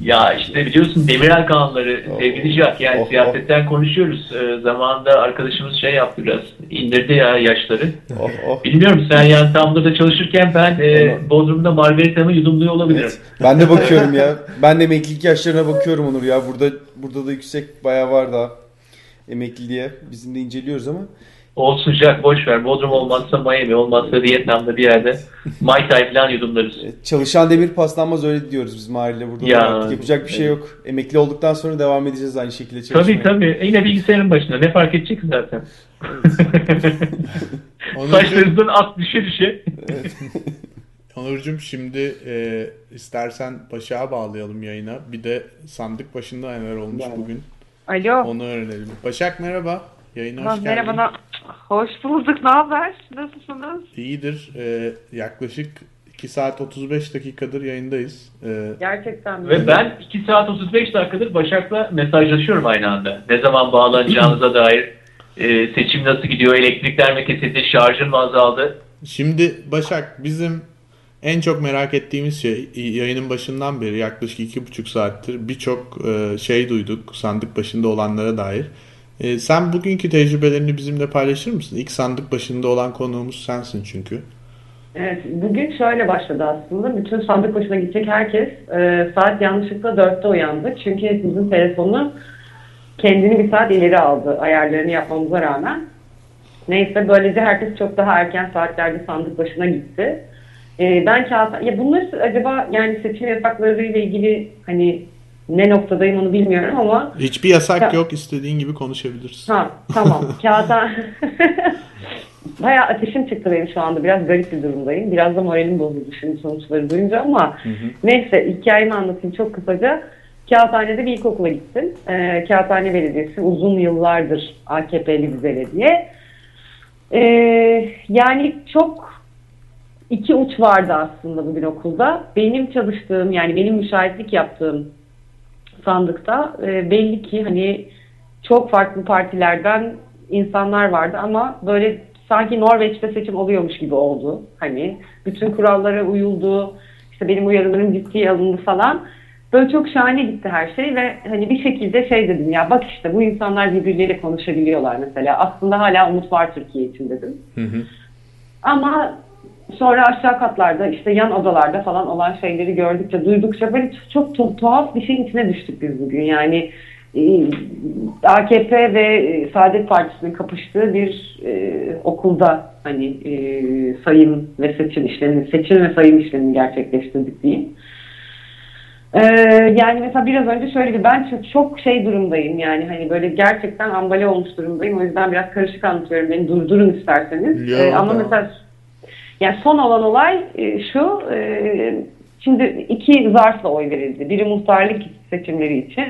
Ya işte biliyorsun Demirel kanunları Oh, sevgili Jack yani oh, siyasetten konuşuyoruz. Ee, zamanında arkadaşımız şey yaptı biraz indirdi ya yaşları. Oh oh. Bilmiyorum sen yani Tumblr'da çalışırken ben e, Bodrum'da Margarita'mı yudumluyor olabilirim. Ben de bakıyorum ya. Ben de emeklilik yaşlarına bakıyorum Onur ya. Burada burada da yüksek bayağı var daha emekliliğe. Bizim de inceliyoruz ama. Olsun Jack boş ver. Bodrum olmazsa Miami olmazsa Vietnam'da bir yerde Mai Tai falan yudumlarız. Çalışan demir paslanmaz öyle diyoruz biz mahalle burada. Ya, Artık yapacak bir şey yok. Emekli olduktan sonra devam edeceğiz aynı şekilde çalışmaya. Tabii tabii. Yine bilgisayarın başında. Ne fark edecek ki zaten? Onurcuğum, Saçlarınızdan at düşe düşe. Onurcuğum şimdi e, istersen Başak'a bağlayalım yayına. Bir de sandık başında neler olmuş bugün. Alo. Onu öğrenelim. Başak merhaba. Yayına hoş geldin. merhaba. Hoş bulduk. Ne haber? Nasılsınız? İyidir. E, yaklaşık 2 saat 35 dakikadır yayındayız. E, Gerçekten mi? Ve ben 2 saat 35 dakikadır Başak'la mesajlaşıyorum aynı anda. Ne zaman bağlanacağınıza dair. e, seçim nasıl gidiyor? Elektrikler mi kesildi? Şarjın mı azaldı? Şimdi Başak bizim en çok merak ettiğimiz şey yayının başından beri yaklaşık iki buçuk saattir birçok e, şey duyduk sandık başında olanlara dair. E, sen bugünkü tecrübelerini bizimle paylaşır mısın? İlk sandık başında olan konuğumuz sensin çünkü. Evet, bugün şöyle başladı aslında. Bütün sandık başına gidecek herkes e, saat yanlışlıkla dörtte uyandı. Çünkü hepimizin telefonu kendini bir saat ileri aldı ayarlarını yapmamıza rağmen. Neyse böylece herkes çok daha erken saatlerde sandık başına gitti. E, ben kağıt... Ya bunları acaba yani seçim yasaklarıyla ilgili hani ne noktadayım onu bilmiyorum ama Hiçbir yasak Ya- yok. istediğin gibi konuşabilirsin. Ha tamam. Kağıda Bayağı ateşim çıktı benim şu anda. Biraz garip bir durumdayım. Biraz da moralim bozuldu şimdi sonuçları duyunca ama neyse hikayemi anlatayım çok kısaca. Kağıthane'de bir ilkokula gittim. Ee, Kağıthane Belediyesi uzun yıllardır AKP'li bir belediye. Ee, yani çok iki uç vardı aslında bugün okulda. Benim çalıştığım yani benim müşahitlik yaptığım sandıkta e, belli ki hani çok farklı partilerden insanlar vardı ama böyle sanki Norveç'te seçim oluyormuş gibi oldu. Hani bütün kurallara uyuldu. işte benim uyarılarım ciddiye alındı falan. Böyle çok şahane gitti her şey ve hani bir şekilde şey dedim ya bak işte bu insanlar birbirleriyle konuşabiliyorlar mesela. Aslında hala umut var Türkiye için dedim. Ama sonra aşağı katlarda işte yan odalarda falan olan şeyleri gördükçe, duydukça böyle çok tu- tuhaf bir şeyin içine düştük biz bugün. Yani e, AKP ve e, Saadet Partisi'nin kapıştığı bir e, okulda hani e, sayım ve seçim işlemini, seçim ve sayım işlemini gerçekleştirdik diyeyim. Ee, yani mesela biraz önce şöyle bir ben çok, çok şey durumdayım yani hani böyle gerçekten ambale olmuş durumdayım o yüzden biraz karışık anlatıyorum beni durdurun isterseniz Yok, Ee, ama tamam. mesela yani son olan olay e, şu e, şimdi iki zarfla oy verildi biri muhtarlık seçimleri için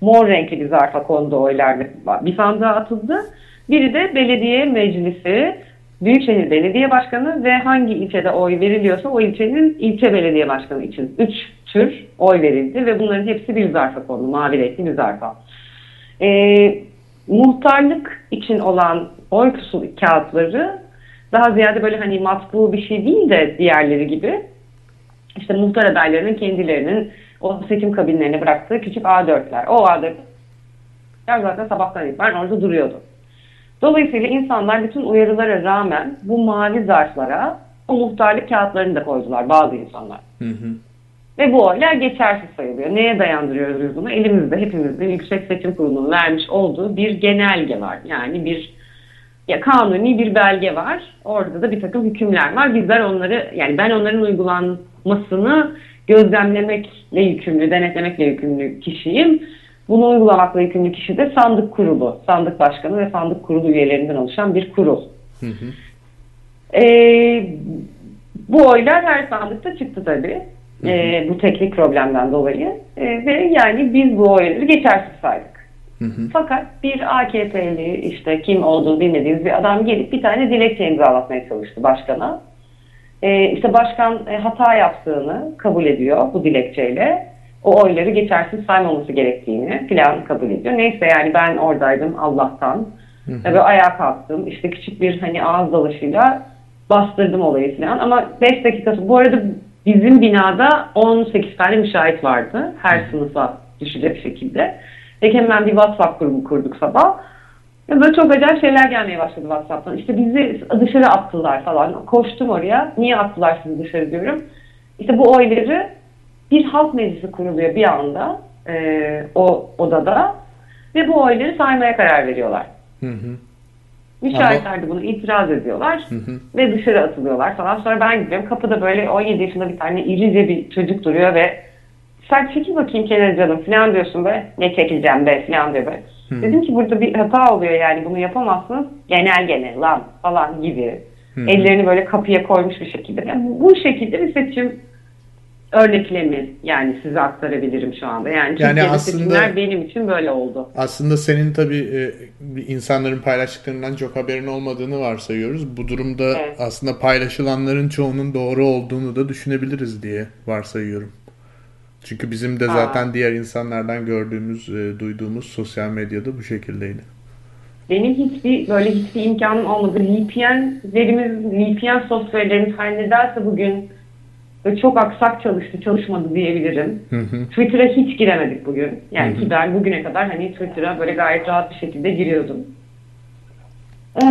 mor renkli bir zarfa kondu oylar bir sandığa atıldı biri de belediye meclisi Büyükşehir Belediye Başkanı ve hangi ilçede oy veriliyorsa o ilçenin ilçe belediye başkanı için üç tür oy verildi ve bunların hepsi bir zarfa kondu. Mavi renkli bir zarfa. Ee, muhtarlık için olan oy pusu kağıtları daha ziyade böyle hani matbu bir şey değil de diğerleri gibi işte muhtar adaylarının kendilerinin o seçim kabinlerine bıraktığı küçük A4'ler. O A4'ler zaten sabahtan itibaren orada duruyordu. Dolayısıyla insanlar bütün uyarılara rağmen bu mavi zarflara o muhtarlık kağıtlarını da koydular bazı insanlar. Ve bu oylar geçersiz sayılıyor. Neye dayandırıyoruz bunu? Elimizde hepimizin Yüksek Seçim Kurulu'nun vermiş olduğu bir genelge var. Yani bir ya kanuni bir belge var. Orada da bir takım hükümler var. Bizler onları yani ben onların uygulanmasını gözlemlemekle yükümlü, denetlemekle yükümlü kişiyim. Bunu uygulamakla yükümlü kişi de sandık kurulu, sandık başkanı ve sandık kurulu üyelerinden oluşan bir kurul. Ee, bu oylar her sandıkta çıktı tabii. Ee, bu teknik problemden dolayı. Ee, ve yani biz bu oyları geçersiz saydık. Fakat bir AKP'li işte kim olduğunu bilmediğimiz bir adam gelip bir tane dilekçe imzalatmaya çalıştı başkana. Ee, işte başkan e, hata yaptığını kabul ediyor bu dilekçeyle. o oyları geçersiz saymaması gerektiğini falan kabul ediyor. Neyse yani ben oradaydım Allah'tan. Ve böyle ayağa kalktım. İşte küçük bir hani ağız dalaşıyla bastırdım olayı falan. Ama 5 dakikası bu arada bizim binada 18 tane müşahit vardı. Her sınıfa düşecek şekilde. Ve hemen bir WhatsApp grubu kurduk sabah. Ve böyle çok acayip şeyler gelmeye başladı WhatsApp'tan. İşte bizi dışarı attılar falan. Koştum oraya. Niye attılar sizi dışarı diyorum. İşte bu oyları bir halk meclisi kuruluyor bir anda e, o odada ve bu oyları saymaya karar veriyorlar. Hı hı. Müşahitler de bunu itiraz ediyorlar Hı hı. ve dışarı atılıyorlar falan. Sonra ben gidiyorum. Kapıda böyle 17 yaşında bir tane irice bir çocuk duruyor ve sen çekil bakayım kenara canım falan diyorsun be. Ne çekileceğim be falan diyor böyle. Hı. Dedim ki burada bir hata oluyor yani bunu yapamazsınız. Genel genel lan falan gibi. Hı. Ellerini böyle kapıya koymuş bir şekilde. Yani bu şekilde bir seçim örneklemi yani size aktarabilirim şu anda. Yani, Yani aslında- benim için böyle oldu. Aslında senin tabii e, insanların paylaştıklarından çok haberin olmadığını varsayıyoruz. Bu durumda Evet. aslında paylaşılanların çoğunun doğru olduğunu da düşünebiliriz diye varsayıyorum. Çünkü bizim de Aa. zaten diğer insanlardan gördüğümüz, e, duyduğumuz sosyal medyada bu şekildeydi. Benim hiçbir böyle hiçbir imkanım olmadı. VPN'lerimiz, VPN softwarelerimiz her nedense bugün böyle çok aksak çalıştı, çalışmadı diyebilirim. Hı hı. Twitter'a hiç giremedik bugün. Yani Hı hı. ki ben bugüne kadar hani Twitter'a böyle gayet rahat bir şekilde giriyordum. Ee,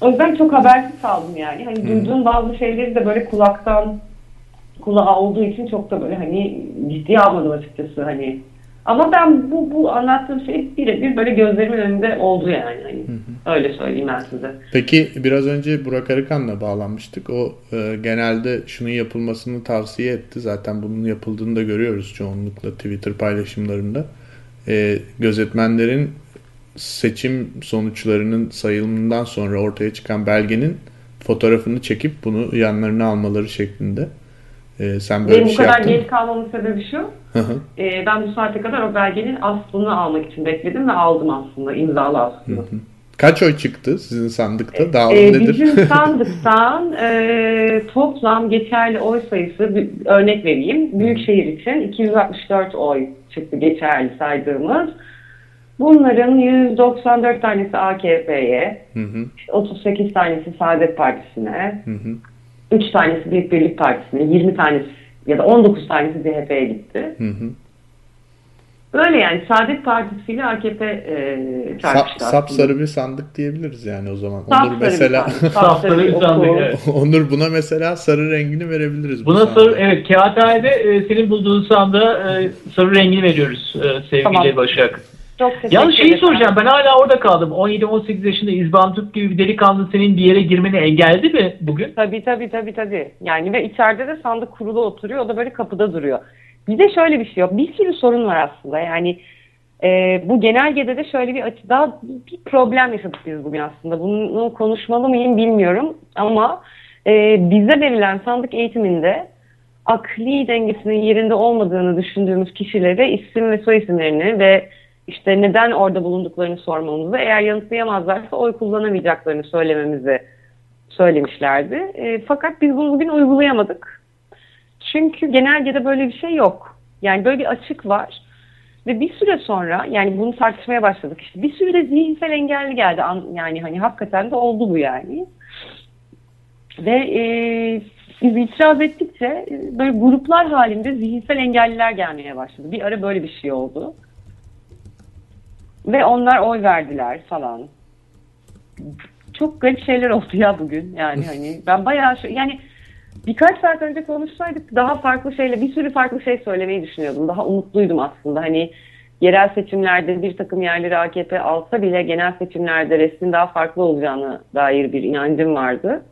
o yüzden çok habersiz kaldım yani. Hani duyduğum bazı şeyleri de böyle kulaktan kulağa olduğu için çok da böyle hani ciddiye almadım açıkçası hani. Ama ben bu, bu anlattığım şey birebir böyle gözlerimin önünde oldu yani. Hani öyle söyleyeyim ben size. Peki biraz önce Burak Arıkan'la bağlanmıştık. O e, genelde şunun yapılmasını tavsiye etti. Zaten bunun yapıldığını da görüyoruz çoğunlukla Twitter paylaşımlarında. E, gözetmenlerin seçim sonuçlarının sayılımından sonra ortaya çıkan belgenin fotoğrafını çekip bunu yanlarına almaları şeklinde. E, sen böyle Benim bir bu şey kadar yaptın mı? geç kalmamın sebebi şu. Hı hı. e, ben bu saate kadar o belgenin aslını almak için bekledim ve aldım aslında imzalı aslında. Kaç oy çıktı sizin sandıkta? Dağılım Ee, nedir? bizim sandıktan e, toplam geçerli oy sayısı bir örnek vereyim. Büyükşehir için 264 oy çıktı geçerli saydığımız. Bunların 194 tanesi AKP'ye, Hı hı. 38 tanesi Saadet Partisi'ne, Hı hı. 3 tanesi Büyük Birlik Partisi'ne, 20 tanesi ya da 19 tanesi CHP'ye gitti. Hı hı. Böyle yani Saadet Partisi ile AKP e, çarpıştı. sapsarı bir sandık diyebiliriz yani o zaman. Sapsarı Onur mesela sapsarı bir sandık, evet. Onur buna mesela sarı rengini verebiliriz. bu Buna sandığa. sarı, evet kağıthanede e, senin bulduğun sandığa e, sarı rengini veriyoruz e, sevgili Tamam. Başak. Çok teşekkür Yalnız şeyi ederim. soracağım ben hala orada kaldım. 17-18 yaşında İzban Türk gibi bir delikanlı senin bir yere girmeni engelledi mi bugün? Tabii tabii tabii tabii. Yani ve içeride de sandık kurulu oturuyor. O da böyle kapıda duruyor. Bir de şöyle bir şey yok. Bir sürü sorun var aslında. Yani e, bu genelgede de şöyle bir açı daha bir problem yaşadık biz bugün aslında. Bunu konuşmalı mıyım bilmiyorum. Ama e, bize verilen sandık eğitiminde akli dengesinin yerinde olmadığını düşündüğümüz kişilere isim ve soy isimlerini ve işte neden orada bulunduklarını sormamızı eğer yanıtlayamazlarsa oy kullanamayacaklarını söylememizi söylemişlerdi. E, fakat biz bunu bugün uygulayamadık. Çünkü genelgede böyle bir şey yok. Yani böyle bir açık var. Ve bir süre sonra yani bunu tartışmaya başladık işte. Bir sürü de zihinsel engelli geldi. An- Yani hani hakikaten de oldu bu yani. Ve e, biz itiraz ettikçe e, böyle gruplar halinde zihinsel engelliler gelmeye başladı. Bir ara böyle bir şey oldu. Ve onlar oy verdiler falan. Çok garip şeyler oldu ya bugün. Yani hani ben bayağı şu, yani birkaç saat önce konuşsaydık daha farklı şeyle bir sürü farklı şey söylemeyi düşünüyordum. Daha umutluydum aslında. Hani yerel seçimlerde bir takım yerleri AKP alsa bile genel seçimlerde resmin daha farklı olacağına dair bir inancım vardı.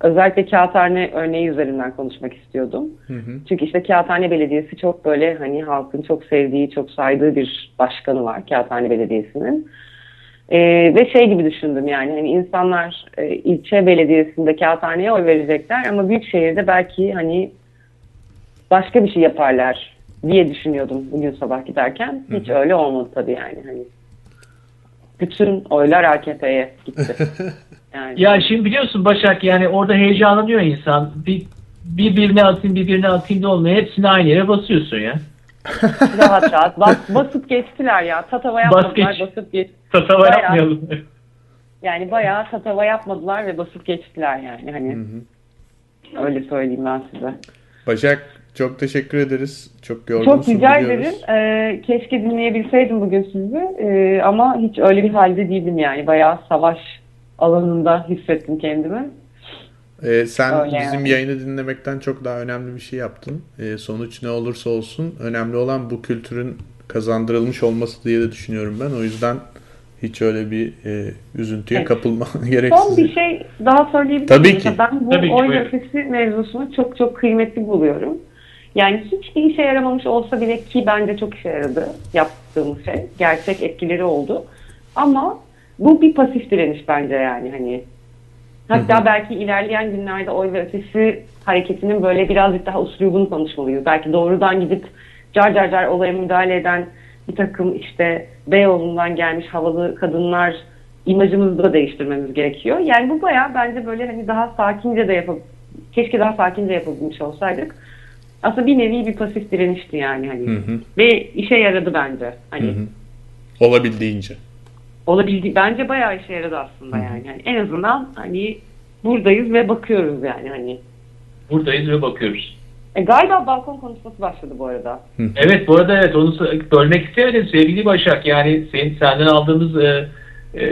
Özellikle Kağıthane örneği üzerinden konuşmak istiyordum. Hı hı. Çünkü işte Kağıthane Belediyesi çok böyle hani halkın çok sevdiği, çok saydığı bir başkanı var Kağıthane Belediyesi'nin. Ee, ve şey gibi düşündüm yani hani insanlar e, ilçe belediyesinde Kağıthane'ye oy verecekler ama büyük şehirde belki hani başka bir şey yaparlar diye düşünüyordum bugün sabah giderken. Hiç öyle olmadı tabii yani hani. Bütün oylar AKP'ye gitti. Yani. Ya şimdi biliyorsun Başak yani orada heyecanlanıyor insan. Bir birbirine atayım birbirine atayım da olmuyor. Hepsini aynı yere basıyorsun ya. rahat rahat bas, basıp geçtiler ya. Tatava yapmadılar, geç. basıp geç. Tatava Bayağı- yapmayalım. Yani bayağı tatava yapmadılar ve basıp geçtiler yani. Hani öyle söyleyeyim ben size. Başak çok teşekkür ederiz. Çok yorgunsun Çok rica ederim. Ee, keşke dinleyebilseydim bugün sizi. Ee, ama hiç öyle bir halde değildim yani. Bayağı savaş alanında hissettim kendimi. Ee, sen Öyle bizim yani. yayını dinlemekten çok daha önemli bir şey yaptın. Ee, sonuç ne olursa olsun önemli olan bu kültürün kazandırılmış olması diye de düşünüyorum ben. O yüzden hiç öyle bir e, üzüntüye Evet. kapılma Son gereksiz. bir şey daha söyleyebilir Tabii ki. Ben bu Tabii ki, oy buyurun. ötesi mevzusunu çok çok kıymetli buluyorum. Yani hiç bir işe yaramamış olsa bile ki bence çok işe yaradı yaptığımız şey. Gerçek etkileri oldu. Ama bu bir pasif direniş bence yani hani. Hatta belki ilerleyen günlerde oy ve ötesi hareketinin böyle birazcık daha uslubunu konuşmalıyız. Belki doğrudan gidip car car car olaya müdahale eden bir takım işte Beyoğlu'ndan gelmiş havalı kadınlar imajımızı da değiştirmemiz gerekiyor. Yani bu bayağı bence böyle hani daha sakince de yapıp keşke daha sakince yapabilmiş olsaydık. Aslında bir nevi bir pasif direnişti yani hani. Hı hı, Ve işe yaradı bence. Hani hı hı. Olabildiğince. olabildi bence bayağı işe yaradı aslında yani. yani. En azından hani buradayız ve bakıyoruz yani hani. Buradayız ve bakıyoruz. E, galiba balkon konuşması başladı bu arada. Evet bu arada evet onu bölmek istemedim sevgili Başak. Yani senin senden aldığımız e, e,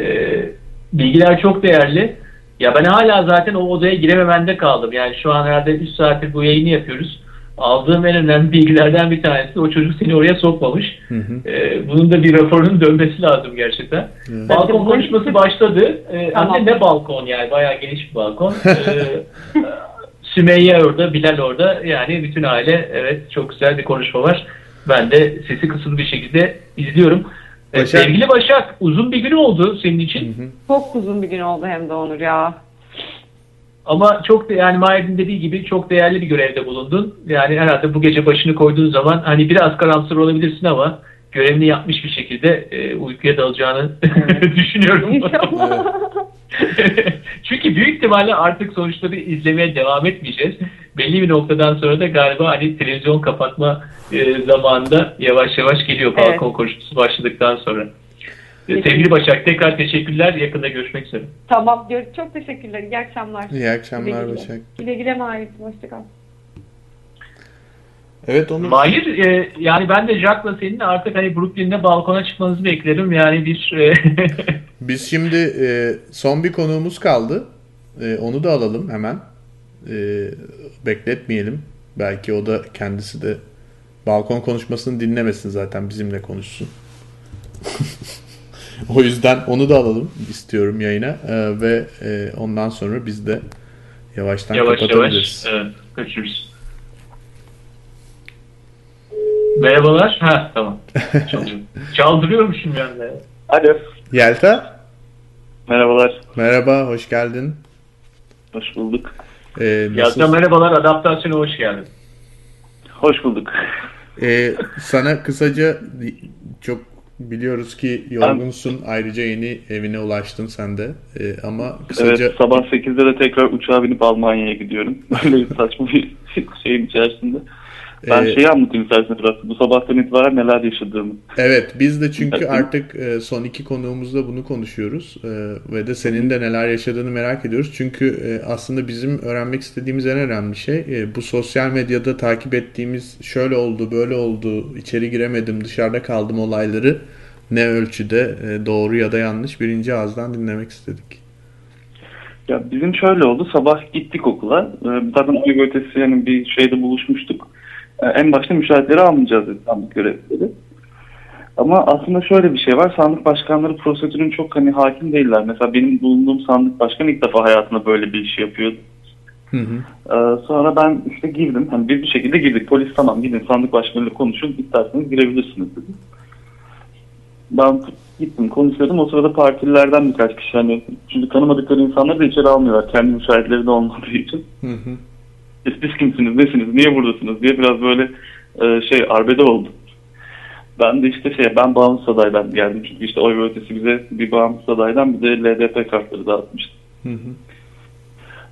bilgiler çok değerli. Ya ben hala zaten o odaya girememende kaldım. Yani şu an herhalde 3 saattir bu yayını yapıyoruz. Aldığım en önemli bilgilerden bir tanesi o çocuk seni oraya sokmamış. E, bunun da bir raporunun dönmesi lazım gerçekten. Evet. Balkon konuşması başladı. E, Tamam. De ne balkon yani bayağı geniş bir balkon. E, Sümeyye orada, Bilal orada. Yani bütün aile evet çok güzel bir konuşma var. Ben de sesi kısılı bir şekilde izliyorum. Başak- Sevgili Başak uzun bir gün oldu senin için. Çok uzun bir gün oldu hem de Onur ya. Ama çok de, yani Mahir'in dediği gibi çok değerli bir görevde bulundun. Yani herhalde bu gece başını koyduğun zaman hani biraz karamsar olabilirsin ama görevini yapmış bir şekilde e, uykuya dalacağını düşünüyorum. Çünkü büyük ihtimalle artık sonuçları izlemeye devam etmeyeceğiz. Belli bir noktadan sonra da galiba hani televizyon kapatma e, zamanında yavaş yavaş geliyor Evet. balkon konuşması başladıktan sonra. E, Kesinlikle. sevgili Başak tekrar teşekkürler. Yakında görüşmek üzere. Tamam çok teşekkürler. İyi akşamlar. İyi akşamlar Güle güle. Başak. Güle güle Mahir. Hoşçakal. Evet onu Mahir e, yani ben de Jack'la senin artık hani Brooklyn'de balkona çıkmanızı beklerim. Yani bir e, Biz şimdi e, son bir konuğumuz kaldı. E, onu da alalım hemen. E, bekletmeyelim. Belki o da kendisi de balkon konuşmasını dinlemesin zaten bizimle konuşsun. o yüzden onu da alalım istiyorum yayına E, ve e, ondan sonra biz de yavaştan yavaş kapatabiliriz. yavaş evet, kaçırırız. Merhabalar. Ha tamam. Çaldırıyormuşum yani. Alo. Yelta. Merhabalar. Merhaba, hoş geldin. Hoş bulduk. E, Yalçın merhabalar. Adaptasyona hoş geldin. Hoş bulduk. Ee, sana kısaca çok biliyoruz ki yorgunsun. Ayrıca yeni evine ulaştın sen de. Ee, ama kısaca Evet sabah 8'de de tekrar uçağa binip Almanya'ya gidiyorum. Böyle saçma bir şeyin içerisinde. Ben Ee, şeyi anlatayım isterseniz biraz. Bu sabahtan itibaren neler yaşadığımı. evet biz de çünkü artık e, son iki konuğumuzda bunu konuşuyoruz Ee, ve de senin de neler yaşadığını merak ediyoruz. Çünkü e, aslında bizim öğrenmek istediğimiz en önemli şey e, bu sosyal medyada takip ettiğimiz şöyle oldu, böyle oldu, içeri giremedim, dışarıda kaldım olayları ne ölçüde e, doğru ya da yanlış birinci ağızdan dinlemek istedik. Ya bizim şöyle oldu. Sabah gittik okula. Zaten ötesi yani bir şeyde buluşmuştuk. Ee, En başta müşahitleri almayacağız dedi sandık görevlileri. Ama aslında şöyle bir şey var. Sandık başkanları prosedürün çok hani hakim değiller. Mesela benim bulunduğum sandık başkanı ilk defa hayatında böyle bir iş yapıyordu. Hı hı. Ee, sonra ben işte girdim. Hani biz bir şekilde girdik. Polis tamam gidin sandık başkanıyla konuşun. İsterseniz girebilirsiniz dedi. Ben gittim konuşuyordum. O sırada partililerden birkaç kişi hani çünkü tanımadıkları insanları da içeri almıyorlar. Kendi müşahitleri de olmadığı için. Hı hı. Siz, kimsiniz, nesiniz, niye buradasınız diye biraz böyle e, şey arbede oldu. Ben de işte şey ben bağımsız adaydan geldim. Çünkü işte oy ve ötesi bize bir bağımsız adaydan bir de LDP kartları dağıtmıştı. Hı hı.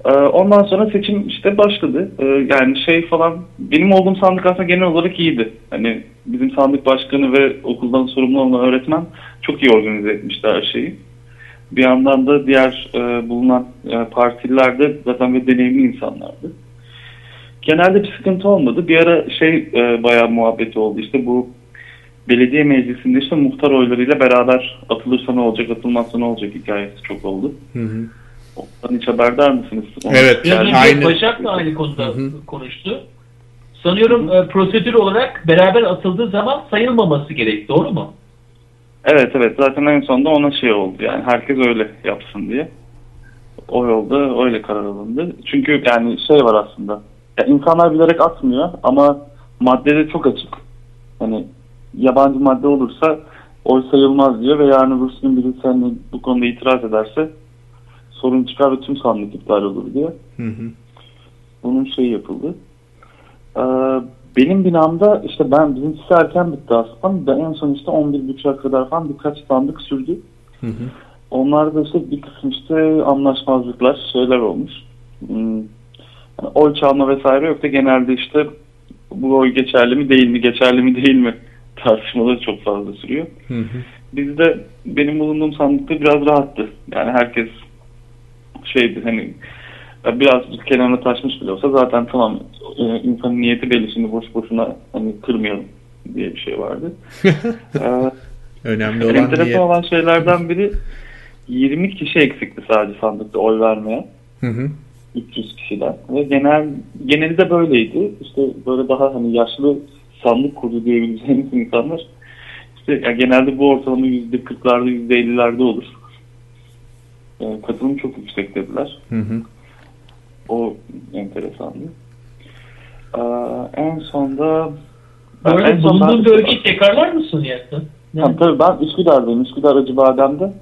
Ee, Ondan sonra seçim işte başladı. Ee, Yani şey falan benim olduğum sandık aslında genel olarak iyiydi. Hani bizim sandık başkanı ve okuldan sorumlu olan öğretmen çok iyi organize etmişti her şeyi. Bir yandan da diğer e, bulunan e, partililer de zaten ve deneyimli insanlardı. Genelde bir sıkıntı olmadı. Bir ara şey e, bayağı muhabbeti oldu. İşte bu belediye meclisinde işte muhtar oylarıyla beraber atılırsa ne olacak, atılmazsa ne olacak hikayesi çok oldu. Hı hı. Ondan hiç haberdar mısınız? Evet, Biraz yani önce aynı- Başak da aynı konuda konuştu. Sanıyorum e, prosedür olarak beraber atıldığı zaman sayılmaması gerek. Doğru mu? Evet evet zaten en sonunda ona şey oldu yani herkes öyle yapsın diye. O yolda öyle karar alındı. Çünkü yani şey var aslında. Ya insanlar bilerek atmıyor ama maddede çok açık. Hani yabancı madde olursa oy sayılmaz diyor ve yarın öbür gün birisi hani bu konuda itiraz ederse sorun çıkar ve tüm sandık iptal olur diye. Hı hı. Bunun şeyi yapıldı. Ee, benim binamda işte ben bizimkisi erken bitti aslında. Ben en son işte 11.30'a kadar falan birkaç sandık sürdü. Hı hı. Onlarda işte bir kısım işte anlaşmazlıklar şeyler olmuş. Hmm, yani oy çalma vesaire yok da genelde işte bu oy geçerli mi değil mi geçerli mi değil mi tartışmaları çok fazla sürüyor. Hı hı. Bizde benim bulunduğum sandıkta biraz rahattı. Yani herkes şeydi hani biraz kenarına taşmış bile olsa zaten tamam e, insanın niyeti belli şimdi boş boşuna hani kırmayalım diye bir şey vardı. Ee, Önemli olan enteresan olan şeylerden biri 20 kişi eksikti sadece sandıkta oy vermeye. Hı hı. 300 kişiden ve genel geneli de böyleydi. İşte böyle daha hani yaşlı sandık kurdu diyebileceğimiz insanlar işte ya genelde bu ortalama %40'larda %50'lerde olur. E, katılım çok yüksek dediler. Hı hı. O enteresandı. Ee, en sonda Bu arada en son bulunduğun bölgeyi tekrarlar mısın Yasin? Tabii, tabii ben Üsküdar'dayım. Üsküdar Acıbadem'de.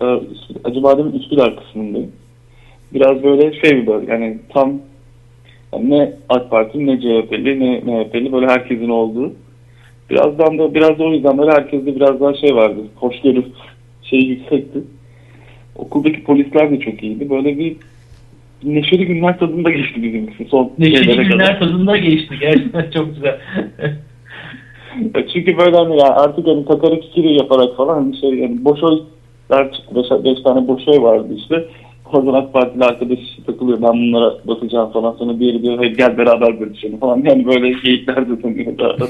E, Üskü- Acıbadem'in Üsküdar kısmındayım. Biraz böyle şey bir bölge. Yani tam yani ne AK Parti ne CHP'li ne MHP'li böyle herkesin olduğu. Birazdan da biraz da o yüzden böyle herkeste biraz daha şey vardı. Hoşgörü şey yüksekti. Okuldaki polisler de çok iyiydi. Böyle bir neşeli günler tadında geçti bizim için. Son Neşeli günler kadar. tadında geçti. Gerçekten çok güzel. Çünkü böyle hani ya artık hani takarak kiri yaparak falan hani şey yani boş oylar çıktı. Beş, beş tane boş oy vardı işte. AK Partili arkadaş takılıyor ben bunlara basacağım falan. Sonra diğeri diyor hey, gel beraber bölüşelim falan. Yani böyle geyikler de dönüyor da.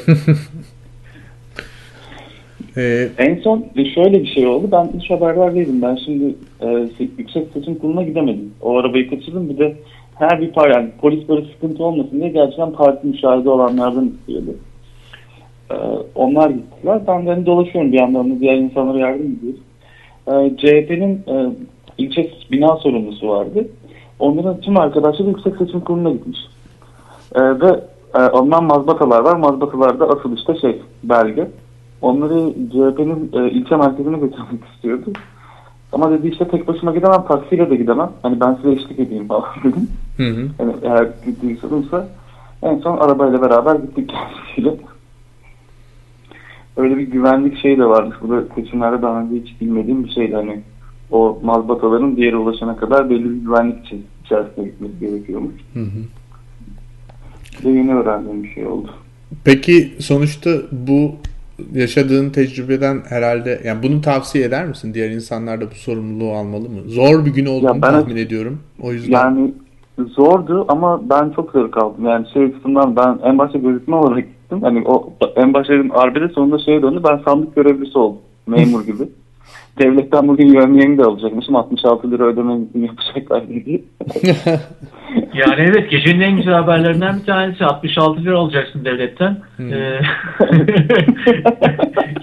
Ee, En son şöyle bir şey oldu. Ben hiç haberdar değilim. Ben şimdi e, se- yüksek seçim kuruluna gidemedim. O arabayı kaçırdım. Bir de her bir par yani polis böyle sıkıntı olmasın diye gerçekten parti müşahede olanlardan istiyordu. E, onlar gittiler. Ben de hani dolaşıyorum bir yandan da diğer insanlara yardım ediyorum. E, CHP'nin e, ilçe bina sorumlusu vardı. Onların tüm arkadaşları yüksek seçim kuruluna gitmiş. E, ve e, ondan mazbatalar var. Mazbatalarda asıl işte şey belge. Onları CHP'nin e, ilçe merkezine götürmek istiyordu. Ama dedi işte tek başıma gidemem, taksiyle de gidemem. Hani ben size eşlik edeyim falan dedim. Hı hı. Yani eğer gittiği sorunsa en son arabayla beraber gittik kendisiyle. Öyle bir güvenlik şeyi de varmış. Bu da seçimlerde daha önce hiç bilmediğim bir şeydi. Hani o mazbataların diğeri ulaşana kadar belli bir güvenlik için içerisine gitmesi gerekiyormuş. Hı hı. Ve yeni öğrendiğim bir şey oldu. Peki sonuçta bu yaşadığın tecrübeden herhalde yani bunu tavsiye eder misin? Diğer insanlar da bu sorumluluğu almalı mı? Zor bir gün olduğunu Ya ben- tahmin ediyorum. O yüzden Yani zordu ama ben çok zevk aldım. Yani şey açısından ben en başta gözükme olarak gittim. Hani o en başta arbede sonunda şeye döndü. Ben sandık görevlisi oldum. Memur gibi. Devletten bugün yövmeyemi de alacakmışım. 66 lira ödeme yapacaklar dedi. Yani evet gecenin en güzel haberlerinden bir tanesi 66 lira alacaksın devletten. Ee,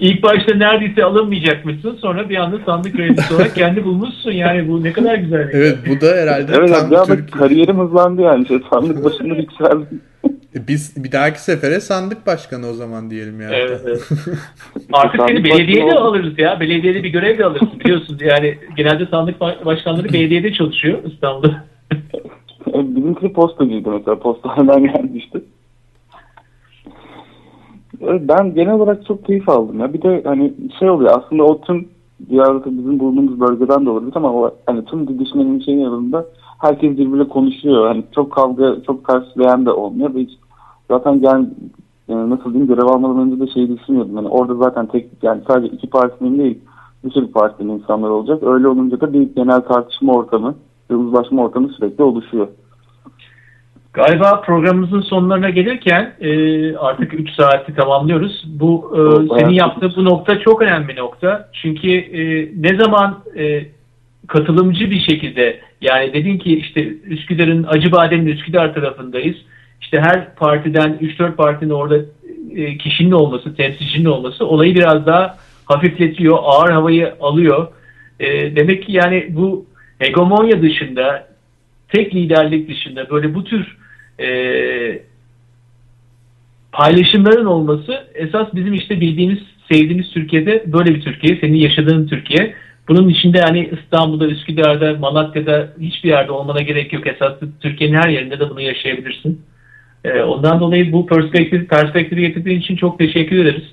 İlk başta neredeyse alınmayacakmışsın sonra bir anda sandık görevlisi olarak kendi bulmuşsun yani bu ne kadar güzel. bir şey. Evet bu da herhalde evet tam Türkiye. kariyerim hızlandı yani. Şey, sandık başında yükseldim. E, Biz bir dahaki sefere sandık başkanı o zaman diyelim yani. Evet, evet. Artık seni belediyeye de alırız ya. Belediyede bir görev de alırsın biliyorsun. Yani genelde sandık ba- başkanları belediyede çalışıyor İstanbul'da. Bizimki postacıydı mesela. Postaneden gelmişti. Evet, Ben genel olarak çok keyif aldım ya. Bir de hani şey oluyor aslında o tüm Diyarbakır bizim bulunduğumuz bölgeden de olabilir ama o, hani tüm didişmenin şeyin yanında herkes birbiriyle konuşuyor. Hani çok kavga, çok tersleyen de olmuyor ve hiç, zaten gel, e, nasıl diyeyim görev almadan önce de şeyi düşünüyordum. Yani orada zaten tek yani sadece iki partinin değil bir sürü partinin insanlar olacak. Öyle olunca da bir genel tartışma ortamı, bir uzlaşma ortamı sürekli oluşuyor. Galiba programımızın sonlarına gelirken e, artık 3 saati tamamlıyoruz. Bu e, senin yaptığın bu nokta çok önemli bir nokta. Çünkü e, ne zaman e, katılımcı bir şekilde yani dedin ki işte Üsküdar'ın Acıbadem'in Üsküdar tarafındayız. İşte her partiden 3-4 partinin orada e, kişinin olması, temsilcinin olması olayı biraz daha hafifletiyor, ağır havayı alıyor. E, demek ki yani bu hegemonya dışında tek liderlik dışında böyle bu tür e, paylaşımların olması esas bizim işte bildiğimiz, sevdiğimiz Türkiye'de böyle bir Türkiye, senin yaşadığın Türkiye. Bunun içinde hani İstanbul'da, Üsküdar'da, Malatya'da hiçbir yerde olmana gerek yok. Esas Türkiye'nin her yerinde de bunu yaşayabilirsin. E, ondan dolayı bu perspektif, perspektifi getirdiğin için çok teşekkür ederiz.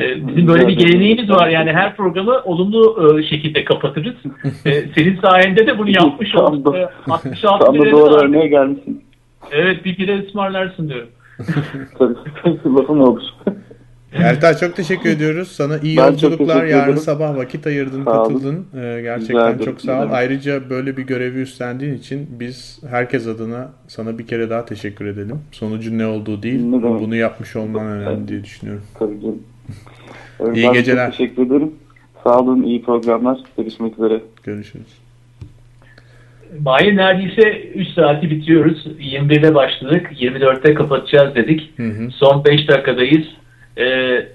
E, bizim böyle bir geleneğimiz var yani her programı olumlu e, şekilde kapatırız. E, senin sayende de bunu yapmış olduk. E, 66 Tam da doğru örneğe gelmişsin. Evet bir pide ısmarlarsın diyorum. Tabii, lafım olmuş. Ertay çok teşekkür ediyoruz. Sana iyi Ben yolculuklar. Yarın sabah vakit ayırdın, Sağ katıldın. Ee, gerçekten ederim. çok sağ ol. Ayrıca böyle bir görevi üstlendiğin için biz herkes adına sana bir kere daha teşekkür edelim. Sonucun ne olduğu değil, Ne demek. bunu yapmış olman önemli diye düşünüyorum. Tabii canım. İyi ben geceler. Çok teşekkür ederim. Sağ olun, iyi programlar. Görüşmek üzere. Görüşürüz. Mahir neredeyse 3 saati bitiriyoruz. 21'de başladık. 24'te kapatacağız dedik. Hı hı. Son 5 dakikadayız. Ee,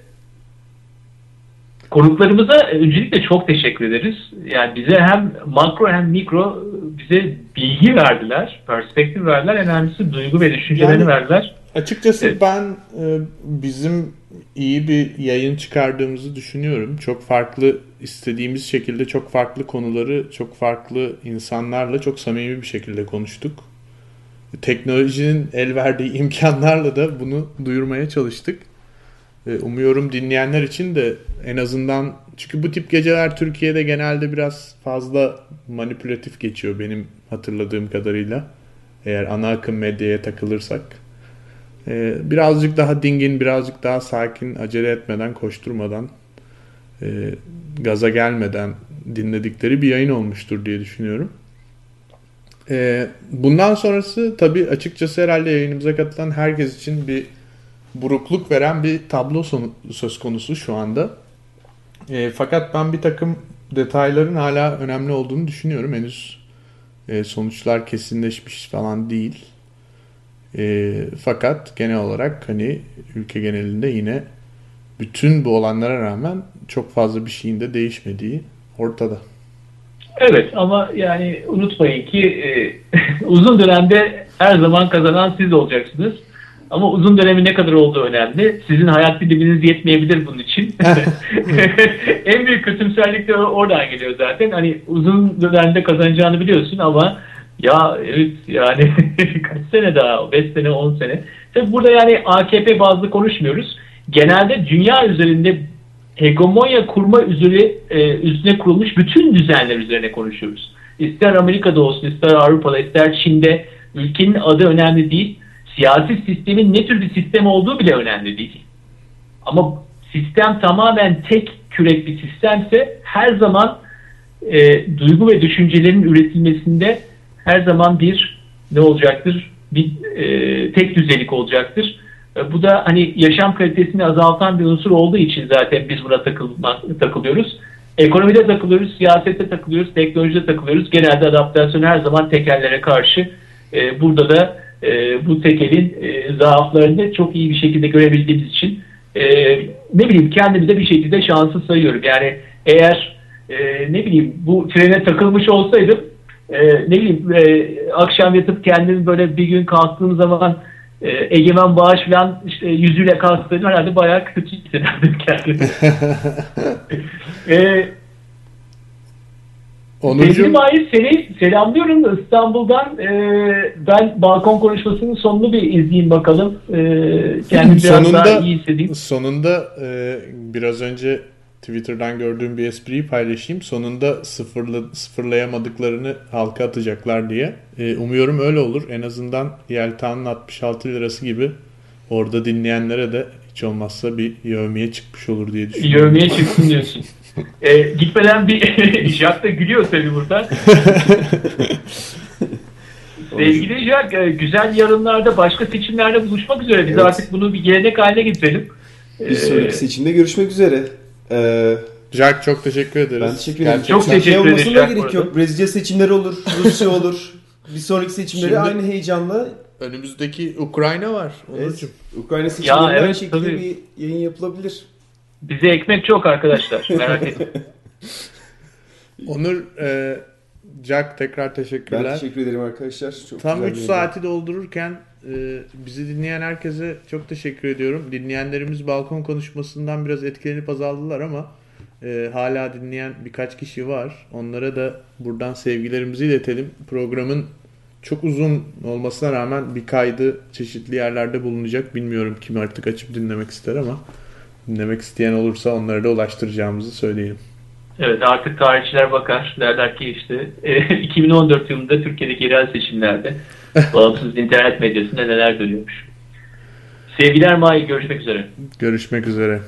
konuklarımıza öncelikle çok teşekkür ederiz. Yani bize hem makro hem mikro bize bilgi verdiler, perspektif verdiler. En önemlisi duygu ve düşüncelerini Yani- verdiler. Açıkçası ben e, bizim iyi bir yayın çıkardığımızı düşünüyorum. Çok farklı istediğimiz şekilde çok farklı konuları çok farklı insanlarla çok samimi bir şekilde konuştuk. Teknolojinin el verdiği imkanlarla da bunu duyurmaya çalıştık. E, Umuyorum dinleyenler için de en azından çünkü bu tip geceler Türkiye'de genelde biraz fazla manipülatif geçiyor benim hatırladığım kadarıyla. Eğer ana akım medyaya takılırsak. Ee, birazcık daha dingin, birazcık daha sakin, acele etmeden, koşturmadan, e, gaza gelmeden dinledikleri bir yayın olmuştur diye düşünüyorum. Bundan sonrası tabii açıkçası herhalde yayınımıza katılan herkes için bir burukluk veren bir tablo söz konusu şu anda. Ee, fakat ben bir takım detayların hala önemli olduğunu düşünüyorum. Henüz e, sonuçlar kesinleşmiş falan değil. E, fakat genel olarak hani ülke genelinde yine bütün bu olanlara rağmen çok fazla bir şeyin de değişmediği ortada. Evet ama yani unutmayın ki e, uzun dönemde her zaman kazanan siz olacaksınız. Ama uzun dönemi ne kadar olduğu önemli. Sizin hayat biliminiz yetmeyebilir bunun için. en büyük kötümserlik de oradan geliyor zaten. Hani uzun dönemde kazanacağını biliyorsun ama ya evet yani kaç sene daha? 5 sene 10 sene. Tabi burada yani AKP bazlı konuşmuyoruz. Genelde dünya üzerinde hegemonya kurma üzere, e, üstüne kurulmuş bütün düzenler üzerine konuşuyoruz. İster Amerika'da olsun, ister Avrupa'da, ister Çin'de ülkenin adı önemli değil. Siyasi sistemin ne tür bir sistem olduğu bile önemli değil. Ama sistem tamamen tek kürek bir sistemse her zaman e, duygu ve düşüncelerin üretilmesinde her zaman bir ne olacaktır? Bir e, tek düzelik olacaktır. E, bu da hani yaşam kalitesini azaltan bir unsur olduğu için zaten biz buna takılma, takılıyoruz. Ekonomide takılıyoruz, siyasette takılıyoruz, teknolojide takılıyoruz. Genelde adaptasyon her zaman tekerlere karşı. E, burada da e, bu tekelin e, zaaflarını çok iyi bir şekilde görebildiğimiz için e, ne bileyim kendimi de bir şekilde şanslı sayıyorum. Yani eğer e, ne bileyim bu trene takılmış olsaydım e, ne bileyim e, akşam yatıp kendimi böyle bir gün kalktığım zaman e, egemen bağış falan işte yüzüyle kalksaydım herhalde bayağı kötü hissederdim kendimi. e, Onurcuğum- Sevgili Mahir seni selamlıyorum İstanbul'dan. E, ben balkon konuşmasının sonunu bir izleyeyim bakalım. E, kendimi biraz daha iyi hissedeyim. sonunda e, biraz önce Twitter'dan gördüğüm bir espriyi paylaşayım. Sonunda sıfırla, sıfırlayamadıklarını halka atacaklar diye. E, umuyorum öyle olur. En azından Yelta'nın 66 lirası gibi orada dinleyenlere de hiç olmazsa bir yövmeye çıkmış olur diye düşünüyorum. Yövmeye çıksın diyorsun. E, gitmeden bir Jack da gülüyor tabii burada. Sevgili Jack, e, güzel yarınlarda başka seçimlerde buluşmak üzere. Biz Evet. artık bunu bir gelenek haline getirelim. Bir Ee, sonraki seçimde görüşmek üzere. Ee, Jack çok teşekkür ederiz. ben teşekkür ederim. Gerçekten- Çok teşekkür ederim olmasına Jack gerek yok. Brezilya seçimleri olur, Rusya olur. Bir sonraki seçimleri Şimdi- aynı heyecanla Önümüzdeki Ukrayna var. evet. Ukrayna seçimlerinde evet, aynı şekilde tabii. bir yayın yapılabilir. Bize ekmek çok arkadaşlar. Merak etmeyin. Onur, e, Jack tekrar teşekkürler. Ben teşekkür ederim arkadaşlar. Çok Tam güzel 3 bir yayın. saati doldururken e, bizi dinleyen herkese çok teşekkür ediyorum. Dinleyenlerimiz balkon konuşmasından biraz etkilenip azaldılar ama e, hala dinleyen birkaç kişi var. Onlara da buradan sevgilerimizi iletelim. Programın çok uzun olmasına rağmen bir kaydı çeşitli yerlerde bulunacak. Bilmiyorum kim artık açıp dinlemek ister ama dinlemek isteyen olursa onlara da ulaştıracağımızı söyleyelim. Evet artık tarihçiler bakar. Derler ki işte e, 2014 yılında Türkiye'deki yerel seçimlerde bağımsız internet medyasında neler dönüyormuş. Sevgiler Mahir görüşmek üzere. Görüşmek üzere.